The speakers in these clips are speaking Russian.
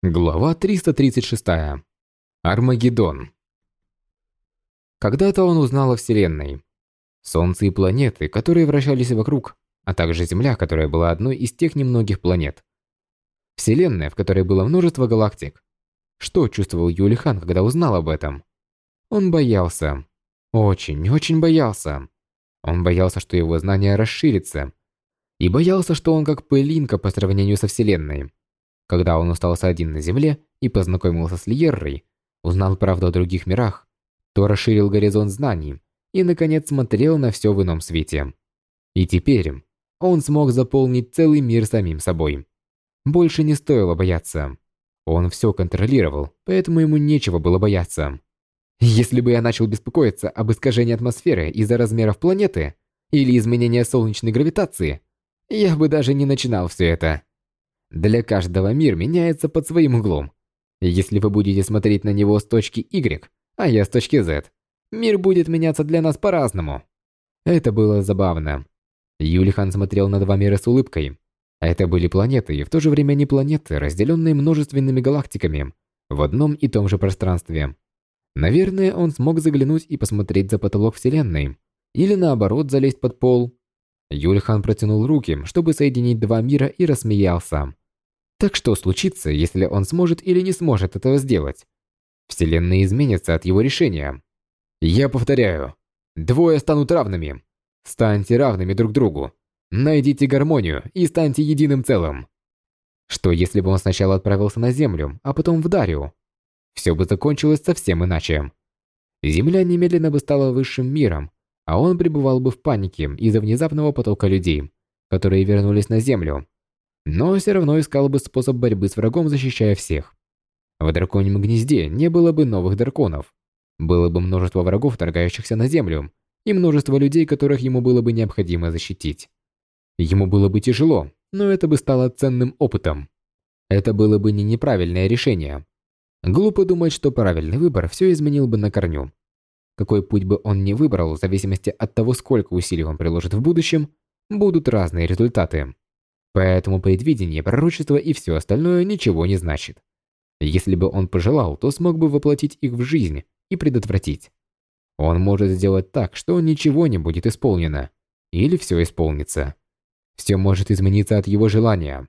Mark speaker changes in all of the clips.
Speaker 1: Глава 336. Армагеддон. Когда-то он узнал о Вселенной. Солнце и планеты, которые вращались вокруг, а также Земля, которая была одной из тех немногих планет. Вселенная, в которой было множество галактик. Что чувствовал Юлихан, когда узнал об этом? Он боялся. Очень, очень боялся. Он боялся, что его знание расширится. И боялся, что он как пылинка по сравнению со Вселенной. Когда он остался один на Земле и познакомился с Льеррой, узнал правду о других мирах, то расширил горизонт знаний и, наконец, смотрел на все в ином свете. И теперь он смог заполнить целый мир самим собой. Больше не стоило бояться. Он все контролировал, поэтому ему нечего было бояться. Если бы я начал беспокоиться об искажении атмосферы из-за размеров планеты или изменения солнечной гравитации, я бы даже не начинал все это. Для каждого мир меняется под своим углом. Если вы будете смотреть на него с точки Y, а я с точки Z, мир будет меняться для нас по-разному. Это было забавно. Юлихан смотрел на два мира с улыбкой. Это были планеты, и в то же время не планеты, разделенные множественными галактиками в одном и том же пространстве. Наверное, он смог заглянуть и посмотреть за потолок Вселенной. Или наоборот, залезть под пол. Юльхан протянул руки, чтобы соединить два мира и рассмеялся. Так что случится, если он сможет или не сможет этого сделать? Вселенная изменится от его решения. Я повторяю, двое станут равными. Станьте равными друг другу. Найдите гармонию и станьте единым целым. Что если бы он сначала отправился на Землю, а потом в Дарию? Все бы закончилось совсем иначе. Земля немедленно бы стала высшим миром, а он пребывал бы в панике из-за внезапного потока людей, которые вернулись на Землю но все равно искал бы способ борьбы с врагом, защищая всех. В драконьем гнезде не было бы новых драконов. Было бы множество врагов, торгающихся на землю, и множество людей, которых ему было бы необходимо защитить. Ему было бы тяжело, но это бы стало ценным опытом. Это было бы не неправильное решение. Глупо думать, что правильный выбор все изменил бы на корню. Какой путь бы он ни выбрал, в зависимости от того, сколько усилий он приложит в будущем, будут разные результаты. Поэтому предвидение, пророчество и все остальное ничего не значит. Если бы он пожелал, то смог бы воплотить их в жизнь и предотвратить. Он может сделать так, что ничего не будет исполнено. Или все исполнится. Все может измениться от его желания.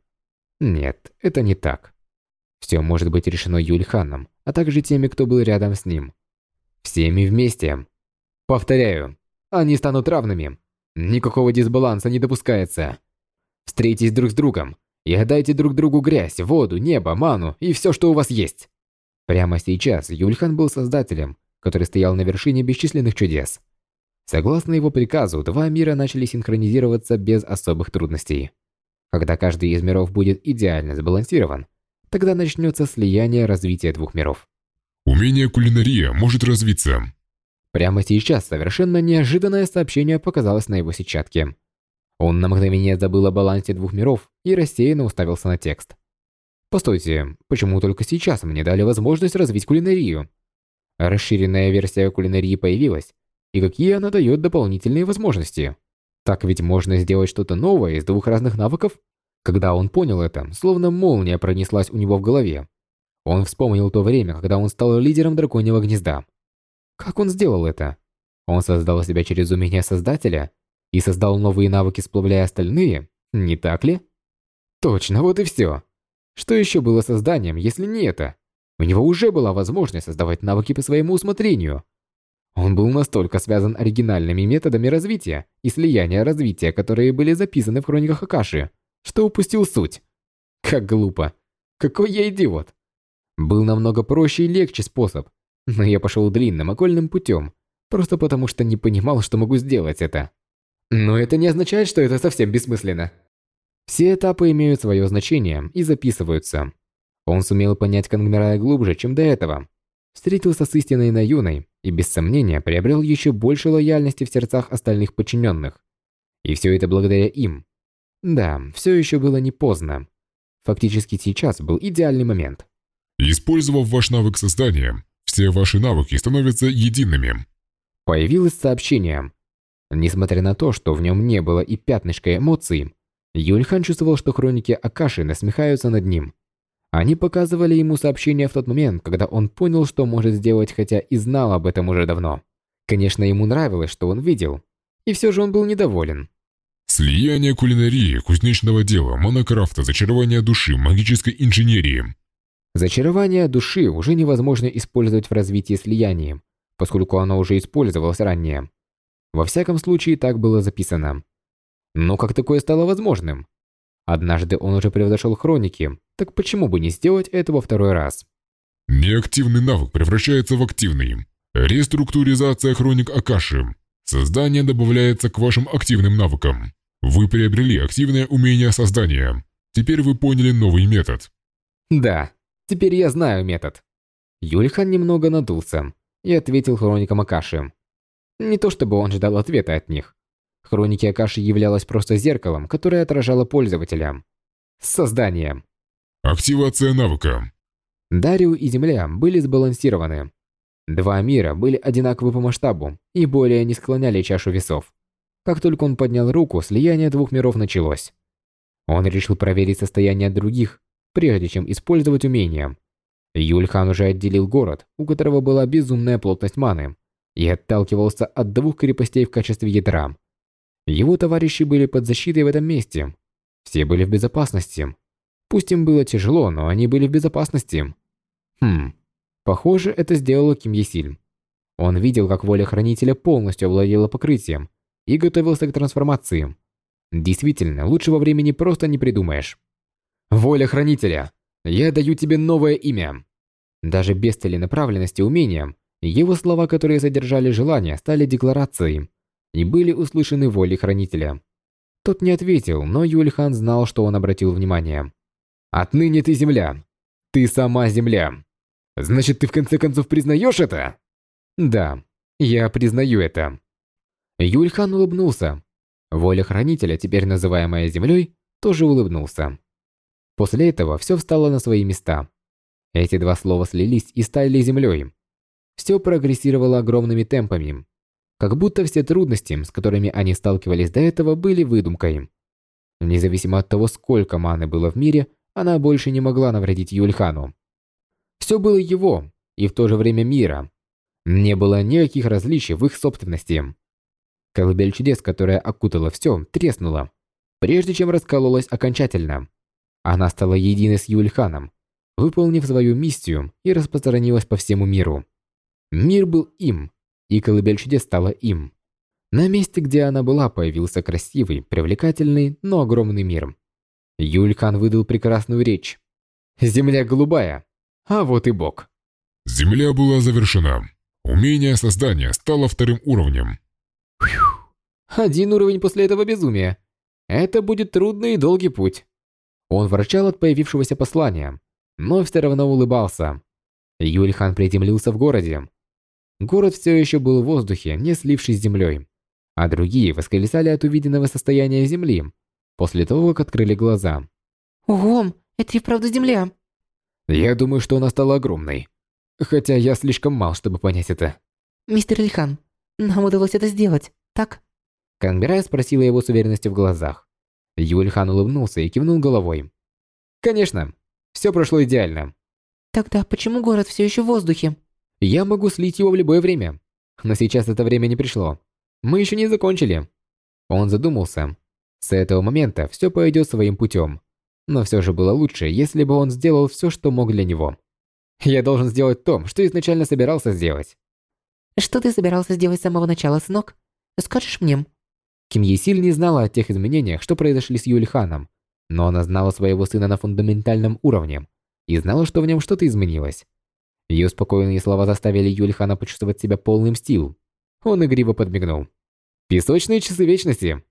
Speaker 1: Нет, это не так. Все может быть решено Юльханом, а также теми, кто был рядом с ним. Всеми вместе. Повторяю, они станут равными. Никакого дисбаланса не допускается. Встретитесь друг с другом и отдайте друг другу грязь, воду, небо, ману и все, что у вас есть. Прямо сейчас Юльхан был создателем, который стоял на вершине бесчисленных чудес. Согласно его приказу, два мира начали синхронизироваться без особых трудностей. Когда каждый из миров будет идеально сбалансирован, тогда начнется слияние развития двух миров.
Speaker 2: Умение кулинария может развиться.
Speaker 1: Прямо сейчас совершенно неожиданное сообщение показалось на его сетчатке. Он на мгновение забыл о балансе двух миров и рассеянно уставился на текст. Постойте, почему только сейчас мне дали возможность развить кулинарию? Расширенная версия кулинарии появилась, и какие она дает дополнительные возможности? Так ведь можно сделать что-то новое из двух разных навыков? Когда он понял это, словно молния пронеслась у него в голове. Он вспомнил то время, когда он стал лидером драконьего гнезда. Как он сделал это? Он создал себя через умение Создателя и создал новые навыки, сплавляя остальные, не так ли? Точно, вот и все. Что еще было созданием, если не это? У него уже была возможность создавать навыки по своему усмотрению. Он был настолько связан оригинальными методами развития и слияния развития, которые были записаны в хрониках Акаши, что упустил суть. Как глупо. Какой я идиот. Был намного проще и легче способ, но я пошел длинным окольным путем, просто потому что не понимал, что могу сделать это. Но это не означает, что это совсем бессмысленно. Все этапы имеют свое значение и записываются. Он сумел понять Кангмирая глубже, чем до этого. Встретился с истинной Наюной и без сомнения приобрел еще больше лояльности в сердцах остальных подчиненных. И все это благодаря им. Да, все еще было не поздно. Фактически сейчас был идеальный момент.
Speaker 2: Использовав ваш навык создания, все ваши навыки становятся едиными.
Speaker 1: Появилось сообщение. Несмотря на то, что в нем не было и пятнышка эмоций, Юльхан чувствовал, что хроники Акаши насмехаются над ним. Они показывали ему сообщение в тот момент, когда он понял, что может сделать, хотя и знал об этом уже давно. Конечно, ему нравилось, что он видел. И все же он был недоволен.
Speaker 2: Слияние кулинарии, кузнечного дела, монокрафта, зачарование души, магической инженерии.
Speaker 1: Зачарование души уже невозможно использовать в развитии слияния, поскольку оно уже использовалось ранее. Во всяком случае, так было записано. Но как такое стало возможным? Однажды он уже превзошел хроники, так почему бы не сделать этого второй раз?
Speaker 2: Неактивный навык превращается в активный. Реструктуризация хроник Акаши. Создание добавляется к вашим активным навыкам. Вы приобрели активное умение создания. Теперь вы поняли новый метод.
Speaker 1: Да, теперь я знаю метод. Юльхан немного надулся и ответил хроникам Акаши. Не то чтобы он ждал ответа от них. Хроники Акаши являлась просто зеркалом, которое отражало пользователя. Создание.
Speaker 2: Активация навыка.
Speaker 1: Дарио и Земля были сбалансированы. Два мира были одинаковы по масштабу и более не склоняли чашу весов. Как только он поднял руку, слияние двух миров началось. Он решил проверить состояние других, прежде чем использовать умения. Юльхан уже отделил город, у которого была безумная плотность маны, и отталкивался от двух крепостей в качестве ядра. Его товарищи были под защитой в этом месте. Все были в безопасности. Пусть им было тяжело, но они были в безопасности. Хм, похоже, это сделала Ким Есиль. Он видел, как воля Хранителя полностью овладела покрытием, и готовился к трансформации. Действительно, лучшего времени просто не придумаешь. Воля Хранителя. Я даю тебе новое имя. Даже без целенаправленности умения, его слова, которые содержали желание, стали декларацией и были услышаны волей Хранителя. Тот не ответил, но Юльхан знал, что он обратил внимание. «Отныне ты земля. Ты сама земля. Значит, ты в конце концов признаешь это?» «Да, я признаю это». Юльхан улыбнулся. Воля Хранителя, теперь называемая Землей, тоже улыбнулся. После этого все встало на свои места. Эти два слова слились и стали Землей. Все прогрессировало огромными темпами. Как будто все трудности, с которыми они сталкивались до этого, были выдумкой. Независимо от того, сколько маны было в мире, она больше не могла навредить Юльхану. Все было его, и в то же время мира. Не было никаких различий в их собственности. Колыбель чудес, которая окутала все, треснула, прежде чем раскололась окончательно. Она стала единой с Юльханом, выполнив свою миссию и распространилась по всему миру. Мир был им, и колыбель чудес стала им. На месте, где она была, появился красивый, привлекательный, но огромный мир. Юльхан выдал прекрасную речь. «Земля голубая, а вот и Бог».
Speaker 2: Земля была завершена. Умение создания стало вторым уровнем.
Speaker 1: Один уровень после этого безумия. Это будет трудный и долгий путь. Он ворчал от появившегося послания, но все равно улыбался. Юльхан приземлился в городе. Город все еще был в воздухе, не слившись с землей, а другие восклицали от увиденного состояния земли, после того, как открыли глаза.
Speaker 3: Ого, это и правда земля.
Speaker 1: Я думаю, что она стала огромной. Хотя я слишком мал, чтобы понять это.
Speaker 3: Мистер Ильхан, нам удалось это сделать, так?
Speaker 1: Канберай спросила его с уверенностью в глазах. Юльхан улыбнулся и кивнул головой. Конечно, все прошло идеально.
Speaker 3: Тогда почему город все еще в воздухе?
Speaker 1: Я могу слить его в любое время. Но сейчас это время не пришло. Мы еще не закончили. Он задумался. С этого момента все пойдет своим путем. Но все же было лучше, если бы он сделал все, что мог для него. Я должен сделать то, что изначально собирался сделать.
Speaker 3: Что ты собирался сделать с самого начала, сынок? Скажешь мне?
Speaker 1: Ким Есиль не знала о тех изменениях, что произошли с Юльханом, но она знала своего сына на фундаментальном уровне и знала, что в нем что-то изменилось. Ее спокойные слова заставили Юльхана почувствовать себя полным сил. Он игриво подмигнул. «Песочные часы вечности!»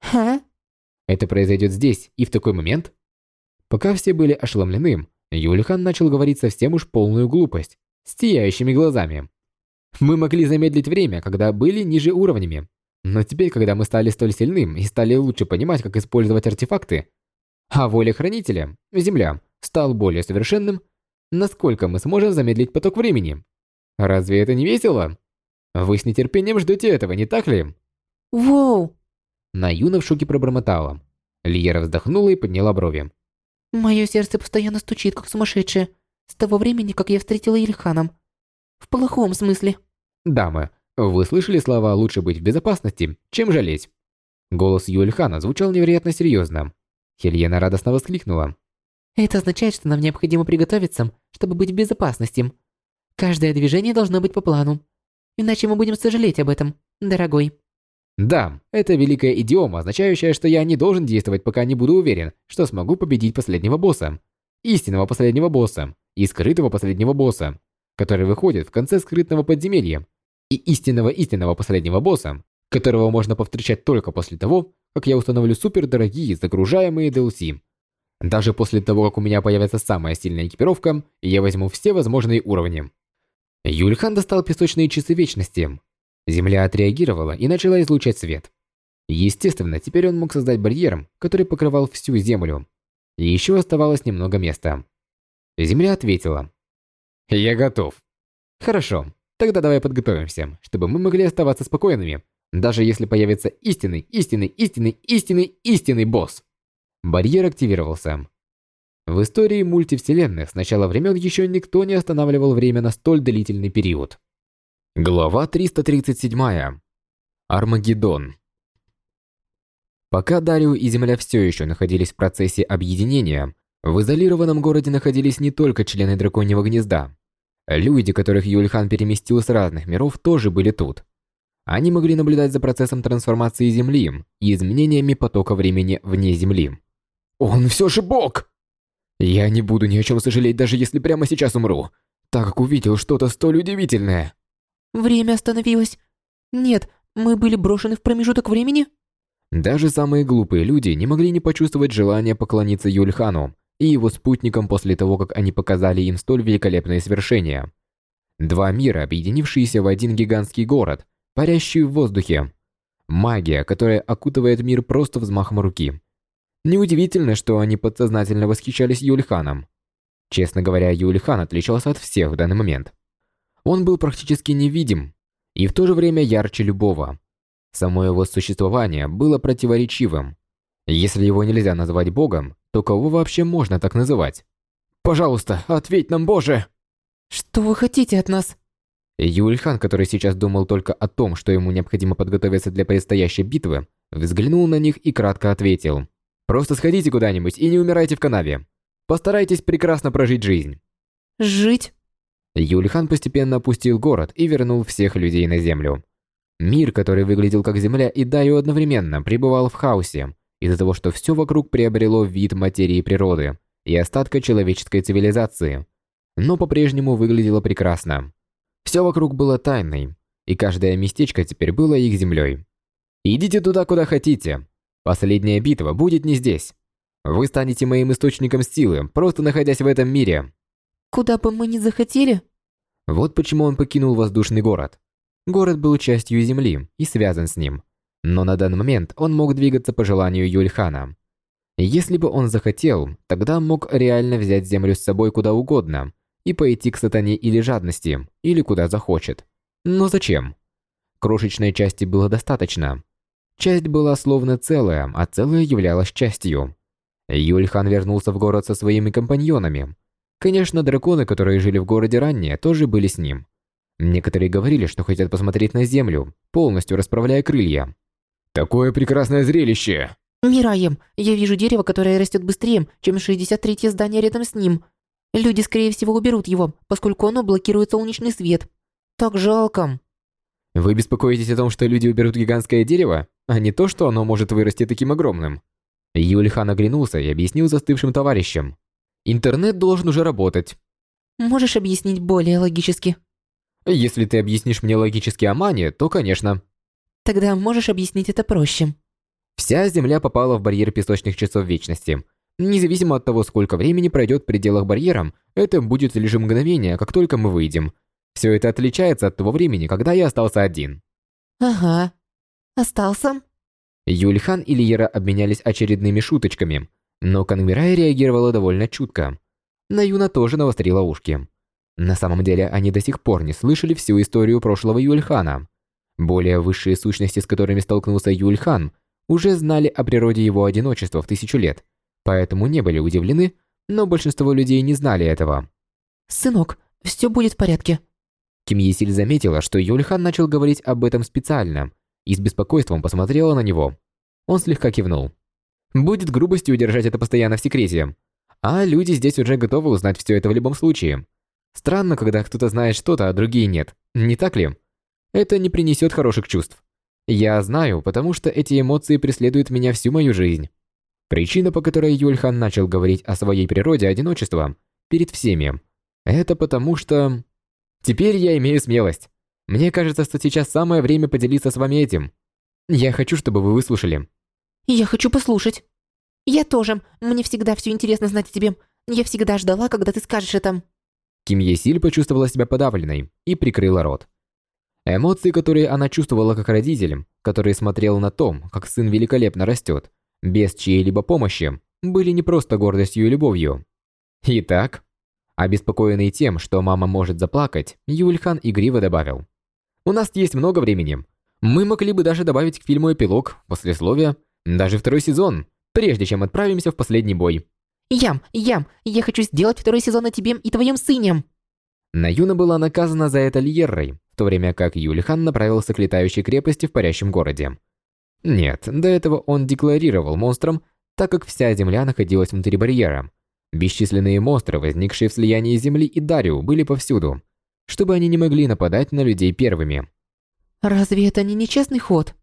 Speaker 3: Ха?
Speaker 1: Это произойдет здесь и в такой момент? Пока все были ошеломлены, Юльхан начал говорить совсем уж полную глупость, с сияющими глазами. Мы могли замедлить время, когда были ниже уровнями. Но теперь, когда мы стали столь сильным и стали лучше понимать, как использовать артефакты, а воля Хранителя, Земля, стал более совершенным, насколько мы сможем замедлить поток времени? Разве это не весело? Вы с нетерпением ждете этого, не так ли?
Speaker 3: Воу!
Speaker 1: Наюна в шоке пробормотала. Лиера вздохнула и подняла брови.
Speaker 3: Мое сердце постоянно стучит, как сумасшедшее, с того времени, как я встретила Ильханом. В плохом смысле.
Speaker 1: Дамы, вы слышали слова «лучше быть в безопасности, чем жалеть»? Голос Юльхана звучал невероятно серьезно. Хельена радостно воскликнула.
Speaker 3: Это означает, что нам необходимо приготовиться, чтобы быть в безопасности. Каждое движение должно быть по плану. Иначе мы будем сожалеть об этом, дорогой.
Speaker 1: Да, это великая идиома, означающая, что я не должен действовать, пока не буду уверен, что смогу победить последнего босса. Истинного последнего босса и скрытого последнего босса, который выходит в конце скрытного подземелья, и истинного истинного последнего босса, которого можно повстречать только после того, как я установлю супердорогие загружаемые DLC. Даже после того, как у меня появится самая сильная экипировка, я возьму все возможные уровни. Юльхан достал песочные часы вечности, Земля отреагировала и начала излучать свет. Естественно, теперь он мог создать барьер, который покрывал всю Землю. И еще оставалось немного места. Земля ответила. «Я готов». «Хорошо, тогда давай подготовимся, чтобы мы могли оставаться спокойными, даже если появится истинный, истинный, истинный, истинный, истинный босс». Барьер активировался. В истории мультивселенных с начала времен еще никто не останавливал время на столь длительный период. Глава 337. Армагеддон. Пока Дарио и Земля все еще находились в процессе объединения, в изолированном городе находились не только члены Драконьего Гнезда. Люди, которых Юльхан переместил с разных миров, тоже были тут. Они могли наблюдать за процессом трансформации Земли и изменениями потока времени вне Земли. «Он все же Бог!» «Я не буду ни о чем сожалеть, даже если прямо сейчас умру, так как увидел что-то столь удивительное!»
Speaker 3: Время остановилось. Нет, мы были брошены в промежуток времени?
Speaker 1: Даже самые глупые люди не могли не почувствовать желания поклониться Юльхану и его спутникам после того, как они показали им столь великолепные свершения. Два мира, объединившиеся в один гигантский город, парящий в воздухе. Магия, которая окутывает мир просто взмахом руки. Неудивительно, что они подсознательно восхищались Юльханом. Честно говоря, Юльхан отличался от всех в данный момент. Он был практически невидим и в то же время ярче любого. Само его существование было противоречивым. Если его нельзя назвать богом, то кого вообще можно так называть? «Пожалуйста, ответь нам, Боже!»
Speaker 3: «Что вы хотите от нас?»
Speaker 1: Юльхан, который сейчас думал только о том, что ему необходимо подготовиться для предстоящей битвы, взглянул на них и кратко ответил. «Просто сходите куда-нибудь и не умирайте в канаве. Постарайтесь прекрасно прожить жизнь».
Speaker 3: «Жить?»
Speaker 1: Юльхан постепенно опустил город и вернул всех людей на землю. Мир, который выглядел как земля и Даю одновременно, пребывал в хаосе из-за того, что все вокруг приобрело вид материи природы и остатка человеческой цивилизации, но по-прежнему выглядело прекрасно. Все вокруг было тайной, и каждое местечко теперь было их землей. Идите туда, куда хотите. Последняя битва будет не здесь. Вы станете моим источником силы, просто находясь в этом мире.
Speaker 3: Куда бы мы ни захотели?
Speaker 1: Вот почему он покинул воздушный город. Город был частью Земли и связан с ним. Но на данный момент он мог двигаться по желанию Юльхана. Если бы он захотел, тогда мог реально взять Землю с собой куда угодно и пойти к сатане или жадности, или куда захочет. Но зачем? Крошечной части было достаточно. Часть была словно целая, а целая являлась частью. Юльхан вернулся в город со своими компаньонами, Конечно, драконы, которые жили в городе ранее, тоже были с ним. Некоторые говорили, что хотят посмотреть на землю, полностью расправляя крылья. Такое прекрасное зрелище!
Speaker 3: Мираем, я вижу дерево, которое растет быстрее, чем 63-е здание рядом с ним. Люди, скорее всего, уберут его, поскольку оно блокирует солнечный свет. Так жалко.
Speaker 1: Вы беспокоитесь о том, что люди уберут гигантское дерево, а не то, что оно может вырасти таким огромным? Юльхан оглянулся и объяснил застывшим товарищам. Интернет должен уже работать.
Speaker 3: Можешь объяснить более логически?
Speaker 1: Если ты объяснишь мне логически о мане, то, конечно.
Speaker 3: Тогда можешь объяснить это проще.
Speaker 1: Вся Земля попала в барьер песочных часов вечности. Независимо от того, сколько времени пройдет в пределах барьера, это будет лишь мгновение, как только мы выйдем. Все это отличается от того времени, когда я остался один.
Speaker 3: Ага. Остался?
Speaker 1: Юльхан и Лиера обменялись очередными шуточками, но Кангмирай реагировала довольно чутко. Наюна тоже навострила ушки. На самом деле, они до сих пор не слышали всю историю прошлого Юльхана. Более высшие сущности, с которыми столкнулся Юльхан, уже знали о природе его одиночества в тысячу лет, поэтому не были удивлены, но большинство людей не знали этого.
Speaker 3: «Сынок, все будет в порядке».
Speaker 1: Ким Есиль заметила, что Юльхан начал говорить об этом специально и с беспокойством посмотрела на него. Он слегка кивнул. Будет грубостью удержать это постоянно в секрете. А люди здесь уже готовы узнать все это в любом случае. Странно, когда кто-то знает что-то, а другие нет. Не так ли? Это не принесет хороших чувств. Я знаю, потому что эти эмоции преследуют меня всю мою жизнь. Причина, по которой Юльхан начал говорить о своей природе одиночества перед всеми, это потому что... Теперь я имею смелость. Мне кажется, что сейчас самое время поделиться с вами этим. Я хочу, чтобы вы выслушали.
Speaker 3: Я хочу послушать. Я тоже. Мне всегда все интересно знать о тебе. Я всегда ждала, когда ты скажешь это.
Speaker 1: Ким Есиль почувствовала себя подавленной и прикрыла рот. Эмоции, которые она чувствовала как родитель, который смотрел на том, как сын великолепно растет, без чьей-либо помощи, были не просто гордостью и любовью. Итак, обеспокоенный тем, что мама может заплакать, Юльхан игриво добавил. «У нас есть много времени. Мы могли бы даже добавить к фильму эпилог, послесловие, даже второй сезон, прежде чем отправимся в последний бой».
Speaker 3: «Ям, Ям, я хочу сделать второй сезон о тебе и твоем сыне!»
Speaker 1: Наюна была наказана за это Льеррой, в то время как Юльхан направился к летающей крепости в парящем городе. Нет, до этого он декларировал монстрам, так как вся земля находилась внутри барьера. Бесчисленные монстры, возникшие в слиянии земли и Дариу, были повсюду, чтобы они не могли нападать на людей первыми.
Speaker 3: «Разве это не нечестный ход?»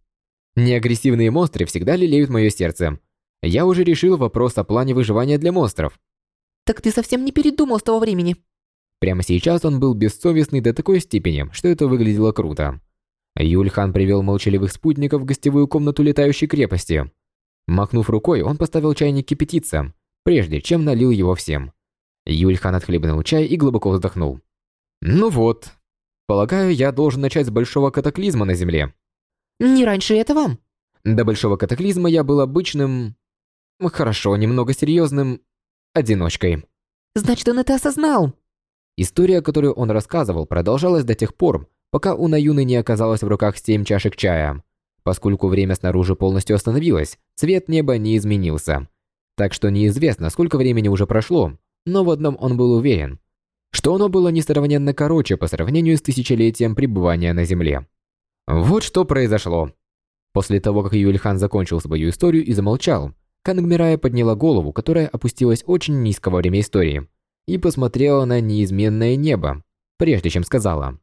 Speaker 1: Неагрессивные монстры всегда лелеют мое сердце. Я уже решил вопрос о плане выживания для монстров.
Speaker 3: «Так ты совсем не передумал с того времени?»
Speaker 1: Прямо сейчас он был бессовестный до такой степени, что это выглядело круто. Юльхан привел молчаливых спутников в гостевую комнату летающей крепости. Махнув рукой, он поставил чайник кипятиться, прежде чем налил его всем. Юльхан отхлебнул чай и глубоко вздохнул. «Ну вот. Полагаю, я должен начать с большого катаклизма на Земле».
Speaker 3: «Не раньше этого?»
Speaker 1: До большого катаклизма я был обычным... Хорошо, немного серьезным... одиночкой.
Speaker 3: «Значит, он это осознал?»
Speaker 1: История, которую он рассказывал, продолжалась до тех пор, пока у Наюны не оказалось в руках семь чашек чая. Поскольку время снаружи полностью остановилось, цвет неба не изменился. Так что неизвестно, сколько времени уже прошло, но в одном он был уверен, что оно было несравненно короче по сравнению с тысячелетием пребывания на Земле. Вот что произошло. После того, как Юльхан закончил свою историю и замолчал, Кангмирая подняла голову, которая опустилась очень низко во время истории, и посмотрела на неизменное небо, прежде чем сказала.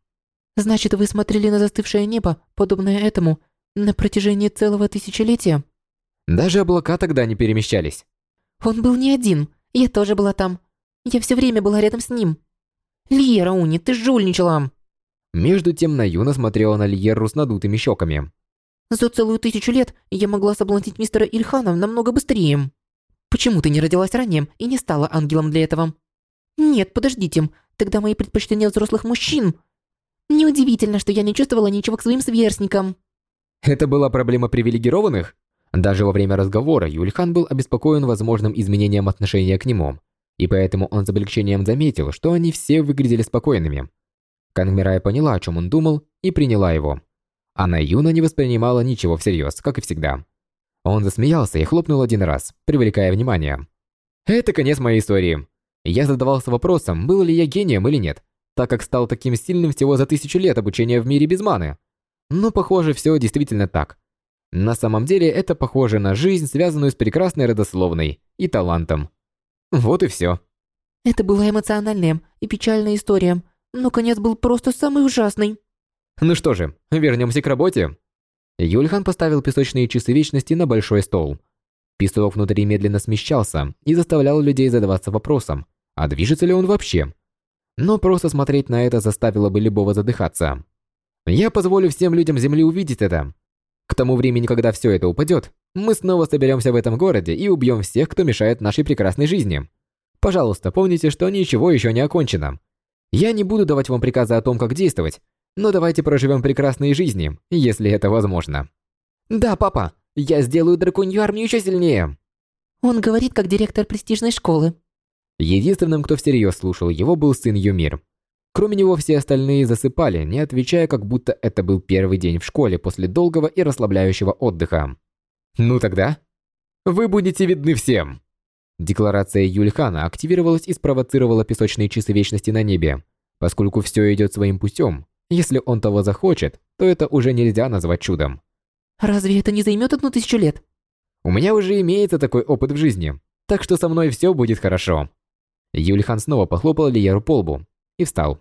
Speaker 3: Значит, вы смотрели на застывшее небо, подобное этому, на протяжении целого тысячелетия?
Speaker 1: Даже облака тогда не перемещались.
Speaker 3: Он был не один. Я тоже была там. Я все время была рядом с ним. Лиера Уни, ты жульничала.
Speaker 1: Между тем Наюна смотрела на Лиеру с надутыми щеками.
Speaker 3: За целую тысячу лет я могла соблазнить мистера Ильхана намного быстрее. Почему ты не родилась ранее и не стала ангелом для этого? Нет, подождите. Тогда мои предпочтения взрослых мужчин Неудивительно, что я не чувствовала ничего к своим сверстникам.
Speaker 1: Это была проблема привилегированных? Даже во время разговора Юльхан был обеспокоен возможным изменением отношения к нему, и поэтому он с облегчением заметил, что они все выглядели спокойными. Кангмирая поняла, о чем он думал, и приняла его. Она Юна не воспринимала ничего всерьез, как и всегда. Он засмеялся и хлопнул один раз, привлекая внимание. «Это конец моей истории. Я задавался вопросом, был ли я гением или нет, так как стал таким сильным всего за тысячу лет обучения в мире без маны. Но, похоже, все действительно так. На самом деле, это похоже на жизнь, связанную с прекрасной родословной и талантом. Вот и все.
Speaker 3: Это была эмоциональная и печальная история, но конец был просто самый ужасный.
Speaker 1: Ну что же, вернемся к работе. Юльхан поставил песочные часы вечности на большой стол. Песок внутри медленно смещался и заставлял людей задаваться вопросом, а движется ли он вообще но просто смотреть на это заставило бы любого задыхаться. Я позволю всем людям Земли увидеть это. К тому времени, когда все это упадет, мы снова соберемся в этом городе и убьем всех, кто мешает нашей прекрасной жизни. Пожалуйста, помните, что ничего еще не окончено. Я не буду давать вам приказы о том, как действовать, но давайте проживем прекрасные жизни, если это возможно. Да, папа, я сделаю драконью армию еще сильнее.
Speaker 3: Он говорит, как директор престижной школы.
Speaker 1: Единственным, кто всерьез слушал его, был сын Юмир. Кроме него все остальные засыпали, не отвечая, как будто это был первый день в школе после долгого и расслабляющего отдыха. «Ну тогда, вы будете видны всем!» Декларация Юльхана активировалась и спровоцировала песочные часы вечности на небе. Поскольку все идет своим путем, если он того захочет, то это уже нельзя назвать чудом.
Speaker 3: Разве это не займет одну тысячу лет?
Speaker 1: У меня уже имеется такой опыт в жизни, так что со мной все будет хорошо. Юльхан снова похлопал Лиеру по лбу и встал.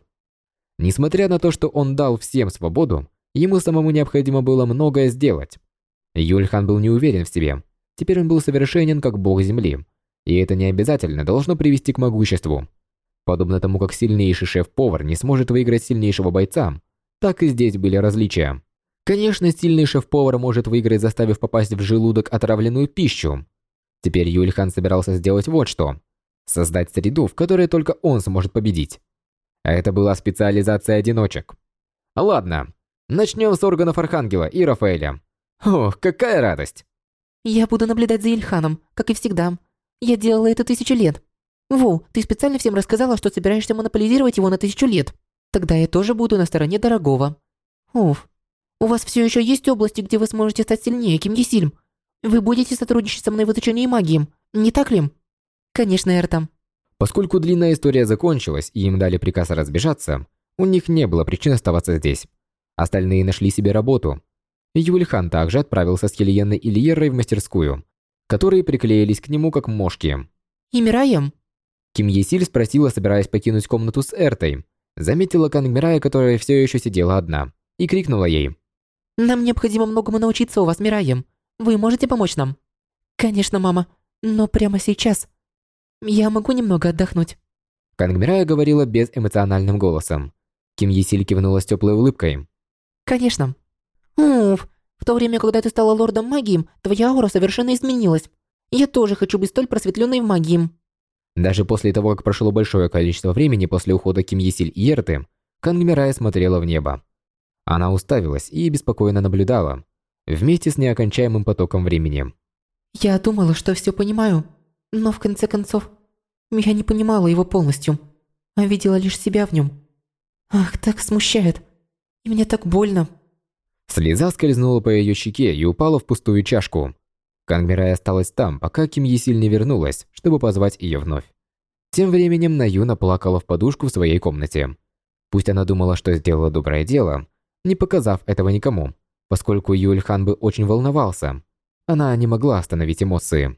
Speaker 1: Несмотря на то, что он дал всем свободу, ему самому необходимо было многое сделать. Юльхан был не уверен в себе. Теперь он был совершенен как бог земли, и это не обязательно должно привести к могуществу. Подобно тому, как сильнейший шеф-повар не сможет выиграть сильнейшего бойца, так и здесь были различия. Конечно, сильный шеф-повар может выиграть, заставив попасть в желудок отравленную пищу. Теперь Юльхан собирался сделать вот что. Создать среду, в которой только он сможет победить. Это была специализация одиночек. Ладно, начнем с органов Архангела и Рафаэля. Ох, какая радость!
Speaker 3: Я буду наблюдать за Ильханом, как и всегда. Я делала это тысячу лет. Ву, ты специально всем рассказала, что собираешься монополизировать его на тысячу лет. Тогда я тоже буду на стороне дорогого. Уф. У вас все еще есть области, где вы сможете стать сильнее, Ким Есильм? Вы будете сотрудничать со мной в изучении магии, не так ли? Конечно, Эртам.
Speaker 1: Поскольку длинная история закончилась и им дали приказ разбежаться, у них не было причин оставаться здесь. Остальные нашли себе работу. Юльхан также отправился с Хелиенной и Льерой в мастерскую, которые приклеились к нему как мошки.
Speaker 3: И Мираем?
Speaker 1: Ким Есиль спросила, собираясь покинуть комнату с Эртой. Заметила Канг Мирая, которая все еще сидела одна, и крикнула ей.
Speaker 3: «Нам необходимо многому научиться у вас, Мираем. Вы можете помочь нам?» «Конечно, мама, но прямо сейчас. Я могу немного отдохнуть».
Speaker 1: Кангмирая говорила безэмоциональным голосом. Ким Есиль кивнула с теплой улыбкой.
Speaker 3: «Конечно». «Уф, в то время, когда ты стала лордом магии, твоя аура совершенно изменилась. Я тоже хочу быть столь просветленной в магии».
Speaker 1: Даже после того, как прошло большое количество времени после ухода Ким Есиль и Ерты, Кангмирая смотрела в небо. Она уставилась и беспокойно наблюдала, вместе с неокончаемым потоком времени.
Speaker 3: «Я думала, что все понимаю, но в конце концов, я не понимала его полностью, а видела лишь себя в нем. Ах, так смущает. И мне так больно.
Speaker 1: Слеза скользнула по ее щеке и упала в пустую чашку. Кангмирай осталась там, пока Ким Есиль не вернулась, чтобы позвать ее вновь. Тем временем Наюна плакала в подушку в своей комнате. Пусть она думала, что сделала доброе дело, не показав этого никому, поскольку Юльхан бы очень волновался. Она не могла остановить эмоции.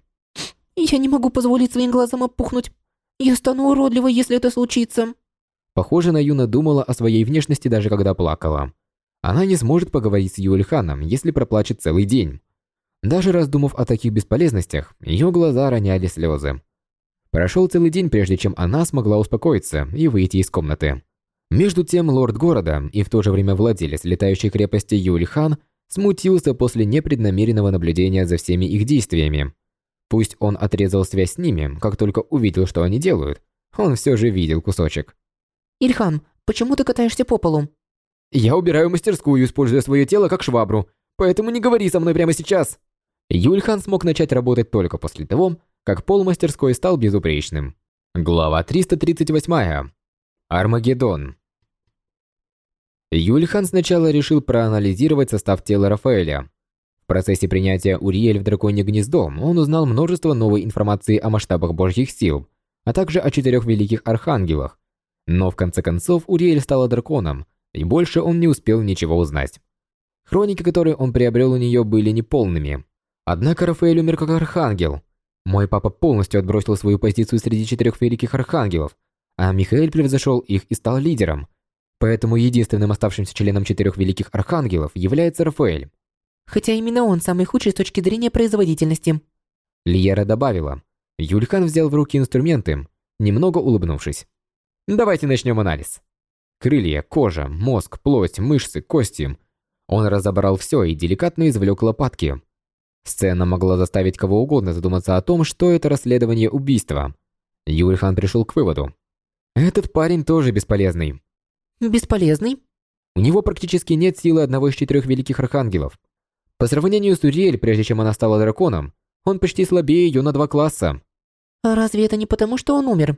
Speaker 3: Я не могу позволить своим глазам опухнуть. Я стану уродливой, если это случится.
Speaker 1: Похоже, Наюна думала о своей внешности даже когда плакала. Она не сможет поговорить с Юльханом, если проплачет целый день. Даже раздумав о таких бесполезностях, ее глаза роняли слезы. Прошел целый день, прежде чем она смогла успокоиться и выйти из комнаты. Между тем, лорд города и в то же время владелец летающей крепости Юльхан смутился после непреднамеренного наблюдения за всеми их действиями. Пусть он отрезал связь с ними, как только увидел, что они делают, он все же видел кусочек.
Speaker 3: Ильхан, почему ты катаешься по полу?
Speaker 1: Я убираю мастерскую, используя свое тело как швабру, поэтому не говори со мной прямо сейчас. Юльхан смог начать работать только после того, как пол мастерской стал безупречным. Глава 338. Армагеддон. Юльхан сначала решил проанализировать состав тела Рафаэля, процессе принятия Уриэль в Драконье Гнездо он узнал множество новой информации о масштабах божьих сил, а также о четырех великих архангелах. Но в конце концов Уриэль стала драконом, и больше он не успел ничего узнать. Хроники, которые он приобрел у нее, были неполными. Однако Рафаэль умер как архангел. Мой папа полностью отбросил свою позицию среди четырех великих архангелов, а Михаэль превзошел их и стал лидером. Поэтому единственным оставшимся членом четырех великих архангелов является Рафаэль.
Speaker 3: Хотя именно он самый худший с точки зрения производительности.
Speaker 1: Лиера добавила. Юльхан взял в руки инструменты, немного улыбнувшись. Давайте начнем анализ. Крылья, кожа, мозг, плоть, мышцы, кости. Он разобрал все и деликатно извлек лопатки. Сцена могла заставить кого угодно задуматься о том, что это расследование убийства. Юльхан пришел к выводу. Этот парень тоже бесполезный.
Speaker 3: Бесполезный?
Speaker 1: У него практически нет силы одного из четырех великих архангелов. По сравнению с Уриэль, прежде чем она стала драконом, он почти слабее ее на два класса.
Speaker 3: А разве это не потому, что он умер?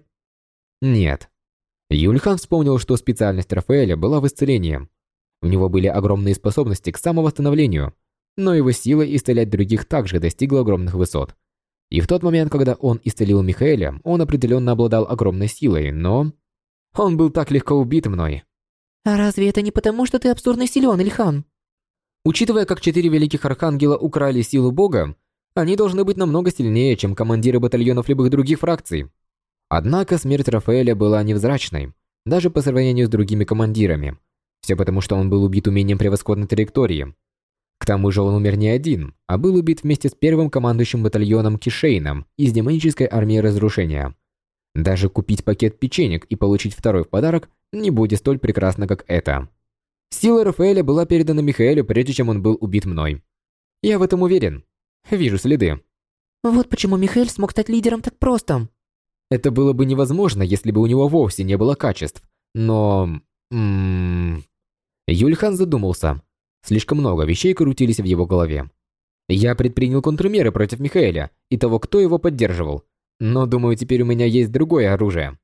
Speaker 1: Нет. Юльхан вспомнил, что специальность Рафаэля была в исцелении. У него были огромные способности к самовосстановлению, но его сила исцелять других также достигла огромных высот. И в тот момент, когда он исцелил Михаэля, он определенно обладал огромной силой, но... Он был так легко убит мной.
Speaker 3: А разве это не потому, что ты абсурдно силен, Ильхан?
Speaker 1: Учитывая, как четыре великих архангела украли силу бога, они должны быть намного сильнее, чем командиры батальонов любых других фракций. Однако смерть Рафаэля была невзрачной, даже по сравнению с другими командирами. Все потому, что он был убит умением превосходной траектории. К тому же он умер не один, а был убит вместе с первым командующим батальоном Кишейном из демонической армии разрушения. Даже купить пакет печенек и получить второй в подарок не будет столь прекрасно, как это. Сила Рафаэля была передана Михаэлю, прежде чем он был убит мной. Я в этом уверен. Вижу следы.
Speaker 3: Вот почему Михаэль смог стать лидером так просто.
Speaker 1: Это было бы невозможно, если бы у него вовсе не было качеств. Но... М -м Юльхан задумался. Слишком много вещей крутились в его голове. Я предпринял контрмеры против Михаэля и того, кто его поддерживал. Но думаю, теперь у меня есть другое оружие.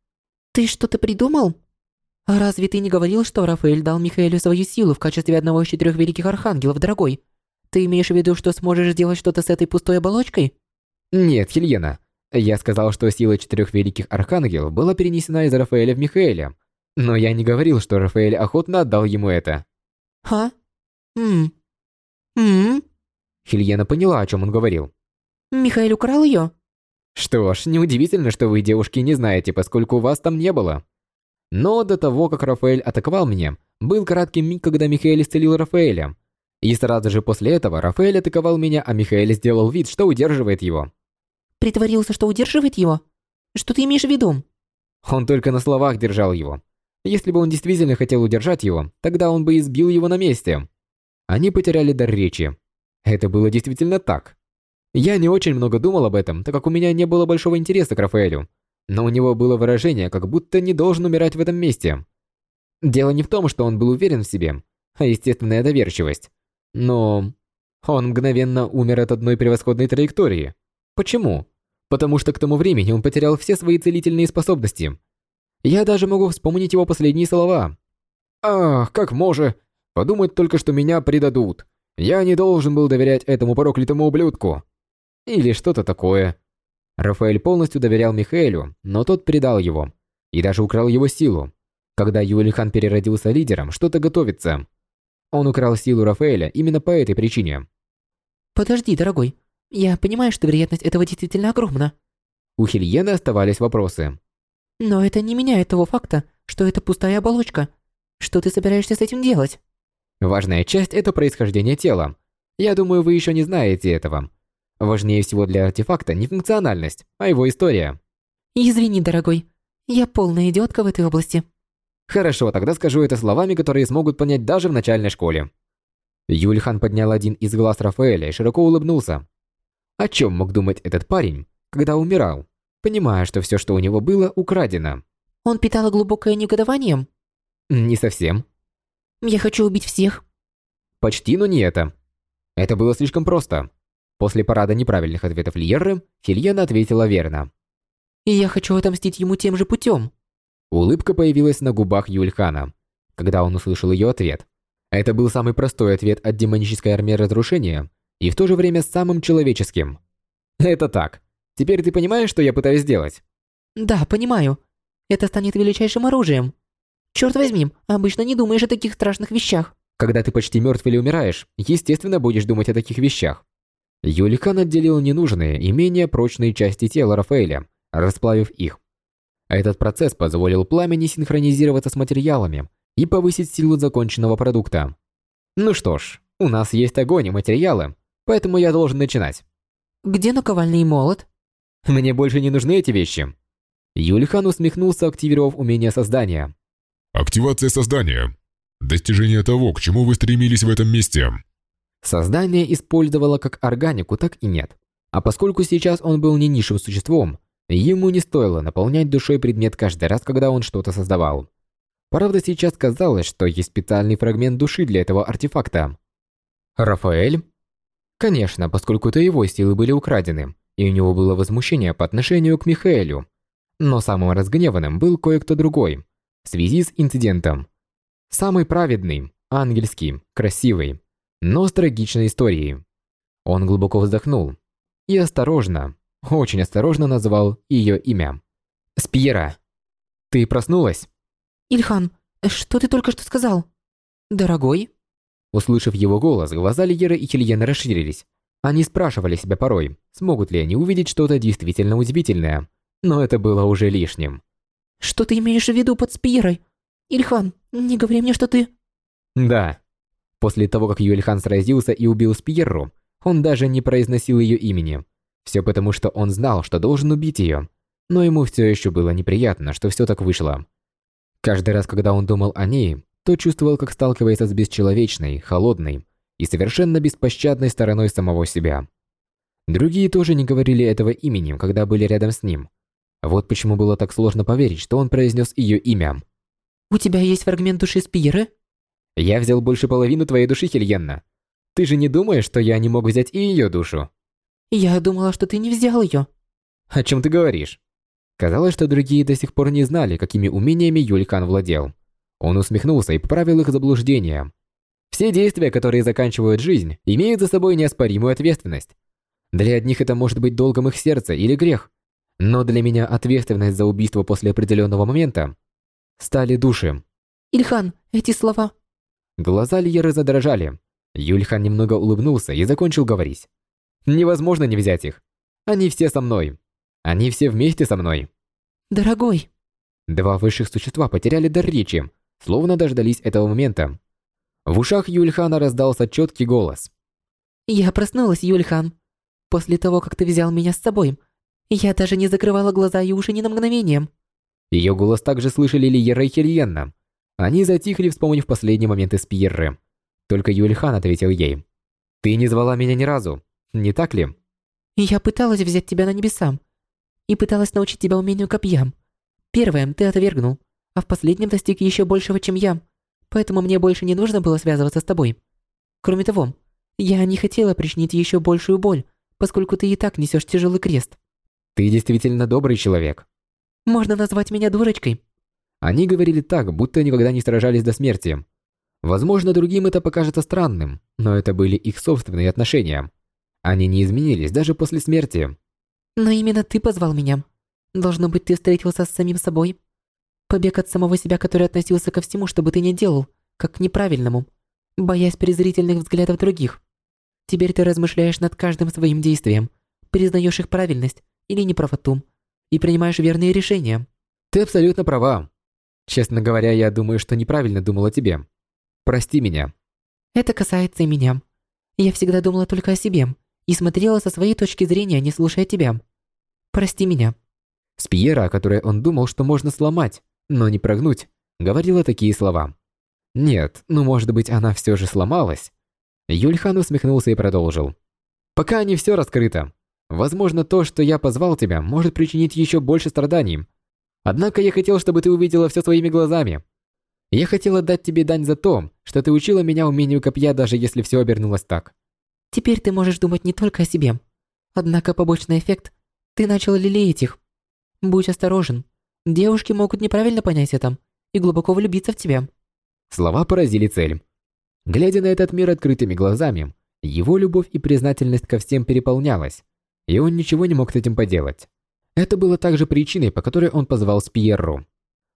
Speaker 3: Ты что-то придумал? А разве ты не говорил, что Рафаэль дал Михаэлю свою силу в качестве одного из четырех великих архангелов, дорогой? Ты имеешь в виду, что сможешь сделать что-то с этой пустой оболочкой?
Speaker 1: Нет, Хельена. Я сказал, что сила четырех великих архангелов была перенесена из Рафаэля в Михаэля. Но я не говорил, что Рафаэль охотно отдал ему это.
Speaker 3: Ха? Мм. Мм.
Speaker 1: Хельена поняла, о чем он говорил.
Speaker 3: Михаил украл ее?
Speaker 1: Что ж, неудивительно, что вы, девушки, не знаете, поскольку вас там не было. Но до того, как Рафаэль атаковал меня, был короткий миг, когда Михаил исцелил Рафаэля. И сразу же после этого Рафаэль атаковал меня, а Михаил сделал вид, что удерживает его.
Speaker 3: Притворился, что удерживает его? Что ты имеешь в виду?
Speaker 1: Он только на словах держал его. Если бы он действительно хотел удержать его, тогда он бы избил его на месте. Они потеряли дар речи. Это было действительно так. Я не очень много думал об этом, так как у меня не было большого интереса к Рафаэлю но у него было выражение, как будто не должен умирать в этом месте. Дело не в том, что он был уверен в себе, а естественная доверчивость. Но он мгновенно умер от одной превосходной траектории. Почему? Потому что к тому времени он потерял все свои целительные способности. Я даже могу вспомнить его последние слова. «Ах, как може! Подумать только, что меня предадут. Я не должен был доверять этому проклятому ублюдку». Или что-то такое. Рафаэль полностью доверял Михаэлю, но тот предал его и даже украл его силу. Когда Юлихан переродился лидером, что-то готовится. Он украл силу Рафаэля именно по этой причине.
Speaker 3: Подожди, дорогой. Я понимаю, что вероятность этого действительно огромна.
Speaker 1: У Хильены оставались вопросы.
Speaker 3: Но это не меняет того факта, что это пустая оболочка. Что ты собираешься с этим делать?
Speaker 1: Важная часть – это происхождение тела. Я думаю, вы еще не знаете этого. Важнее всего для артефакта не функциональность, а его история.
Speaker 3: Извини, дорогой. Я полная идиотка в этой области.
Speaker 1: Хорошо, тогда скажу это словами, которые смогут понять даже в начальной школе. Юльхан поднял один из глаз Рафаэля и широко улыбнулся. О чем мог думать этот парень, когда умирал, понимая, что все, что у него было, украдено?
Speaker 3: Он питал глубокое негодование?
Speaker 1: Не совсем.
Speaker 3: Я хочу убить всех.
Speaker 1: Почти, но не это. Это было слишком просто. После парада неправильных ответов Льерры, Хельена ответила верно.
Speaker 3: «И я хочу отомстить ему тем же путем».
Speaker 1: Улыбка появилась на губах Юльхана, когда он услышал ее ответ. Это был самый простой ответ от демонической армии разрушения и в то же время самым человеческим. «Это так. Теперь ты понимаешь, что я пытаюсь сделать?»
Speaker 3: «Да, понимаю. Это станет величайшим оружием. Черт возьми, обычно не думаешь о таких страшных вещах».
Speaker 1: Когда ты почти мертв или умираешь, естественно, будешь думать о таких вещах. Юликан отделил ненужные и менее прочные части тела Рафаэля, расплавив их. Этот процесс позволил пламени синхронизироваться с материалами и повысить силу законченного продукта. Ну что ж, у нас есть огонь и материалы, поэтому я должен начинать.
Speaker 3: Где наковальный молот?
Speaker 1: Мне больше не нужны эти вещи. Юлихан усмехнулся, активировав умение создания.
Speaker 2: Активация создания. Достижение того, к чему вы стремились в этом месте.
Speaker 1: Создание использовало как органику, так и нет. А поскольку сейчас он был не низшим существом, ему не стоило наполнять душой предмет каждый раз, когда он что-то создавал. Правда, сейчас казалось, что есть специальный фрагмент души для этого артефакта. Рафаэль? Конечно, поскольку это его силы были украдены, и у него было возмущение по отношению к Михаэлю. Но самым разгневанным был кое-кто другой, в связи с инцидентом. Самый праведный, ангельский, красивый, но с трагичной историей. Он глубоко вздохнул и осторожно, очень осторожно назвал ее имя. «Спьера, ты проснулась?»
Speaker 3: Ильхан, что ты только что сказал? Дорогой?
Speaker 1: Услышав его голос, глаза Лиеры и Хильена расширились. Они спрашивали себя порой, смогут ли они увидеть что-то действительно удивительное, но это было уже лишним.
Speaker 3: Что ты имеешь в виду под Спирой? Ильхан, не говори мне, что ты...
Speaker 1: Да. После того, как Юльхан сразился и убил Спиерру, он даже не произносил ее имени. Все потому, что он знал, что должен убить ее. Но ему все еще было неприятно, что все так вышло. Каждый раз, когда он думал о ней, то чувствовал, как сталкивается с бесчеловечной, холодной и совершенно беспощадной стороной самого себя. Другие тоже не говорили этого имени, когда были рядом с ним. Вот почему было так сложно поверить, что он произнес ее имя.
Speaker 3: У тебя есть фрагмент души Спиры?
Speaker 1: Я взял больше половины твоей души, Хельенна. Ты же не думаешь, что я не мог взять и ее душу?
Speaker 3: Я думала, что ты не взял ее.
Speaker 1: О чем ты говоришь? Казалось, что другие до сих пор не знали, какими умениями Юлькан владел. Он усмехнулся и поправил их заблуждение. Все действия, которые заканчивают жизнь, имеют за собой неоспоримую ответственность. Для одних это может быть долгом их сердца или грех. Но для меня ответственность за убийство после определенного момента стали души.
Speaker 3: Ильхан, эти слова...
Speaker 1: Глаза Льеры задрожали. Юльхан немного улыбнулся и закончил говорить. Невозможно не взять их. Они все со мной. Они все вместе со мной.
Speaker 3: Дорогой.
Speaker 1: Два высших существа потеряли дар речи, словно дождались этого момента. В ушах Юльхана раздался четкий голос.
Speaker 3: Я проснулась, Юльхан. После того, как ты взял меня с собой, я даже не закрывала глаза и уши ни на мгновение.
Speaker 1: Ее голос также слышали Лиера и Хельенна. Они затихли, вспомнив последний момент из Пьерры. Только Юльхан ответил ей. «Ты не звала меня ни разу, не так ли?»
Speaker 3: «Я пыталась взять тебя на небеса, и пыталась научить тебя умению копьям. Первое ты отвергнул, а в последнем достиг еще большего, чем я, поэтому мне больше не нужно было связываться с тобой. Кроме того, я не хотела причинить еще большую боль, поскольку ты и так несешь тяжелый крест.
Speaker 1: Ты действительно добрый человек.
Speaker 3: Можно назвать меня дурочкой.
Speaker 1: Они говорили так, будто никогда не сражались до смерти. Возможно, другим это покажется странным, но это были их собственные отношения. Они не изменились даже после смерти.
Speaker 3: Но именно ты позвал меня. Должно быть, ты встретился с самим собой. Побег от самого себя, который относился ко всему, что бы ты ни делал, как к неправильному, боясь презрительных взглядов других. Теперь ты размышляешь над каждым своим действием, признаешь их правильность или неправоту и принимаешь верные решения.
Speaker 1: Ты абсолютно права. Честно говоря, я думаю, что неправильно думал о тебе. Прости меня.
Speaker 3: Это касается и меня. Я всегда думала только о себе и смотрела со своей точки зрения, не слушая тебя. Прости меня».
Speaker 1: Спиера, о которой он думал, что можно сломать, но не прогнуть, говорила такие слова. Нет, ну может быть она все же сломалась. Юльхан усмехнулся и продолжил. «Пока не все раскрыто. Возможно, то, что я позвал тебя, может причинить еще больше страданий. Однако я хотел, чтобы ты увидела все своими глазами. Я хотела дать тебе дань за то, что ты учила меня умению копья, даже если все обернулось так.
Speaker 3: Теперь ты можешь думать не только о себе. Однако побочный эффект – ты начал лелеять их. Будь осторожен. Девушки могут неправильно понять это и глубоко влюбиться в тебя.
Speaker 1: Слова поразили цель. Глядя на этот мир открытыми глазами, его любовь и признательность ко всем переполнялась, и он ничего не мог с этим поделать. Это было также причиной, по которой он позвал Спьерру.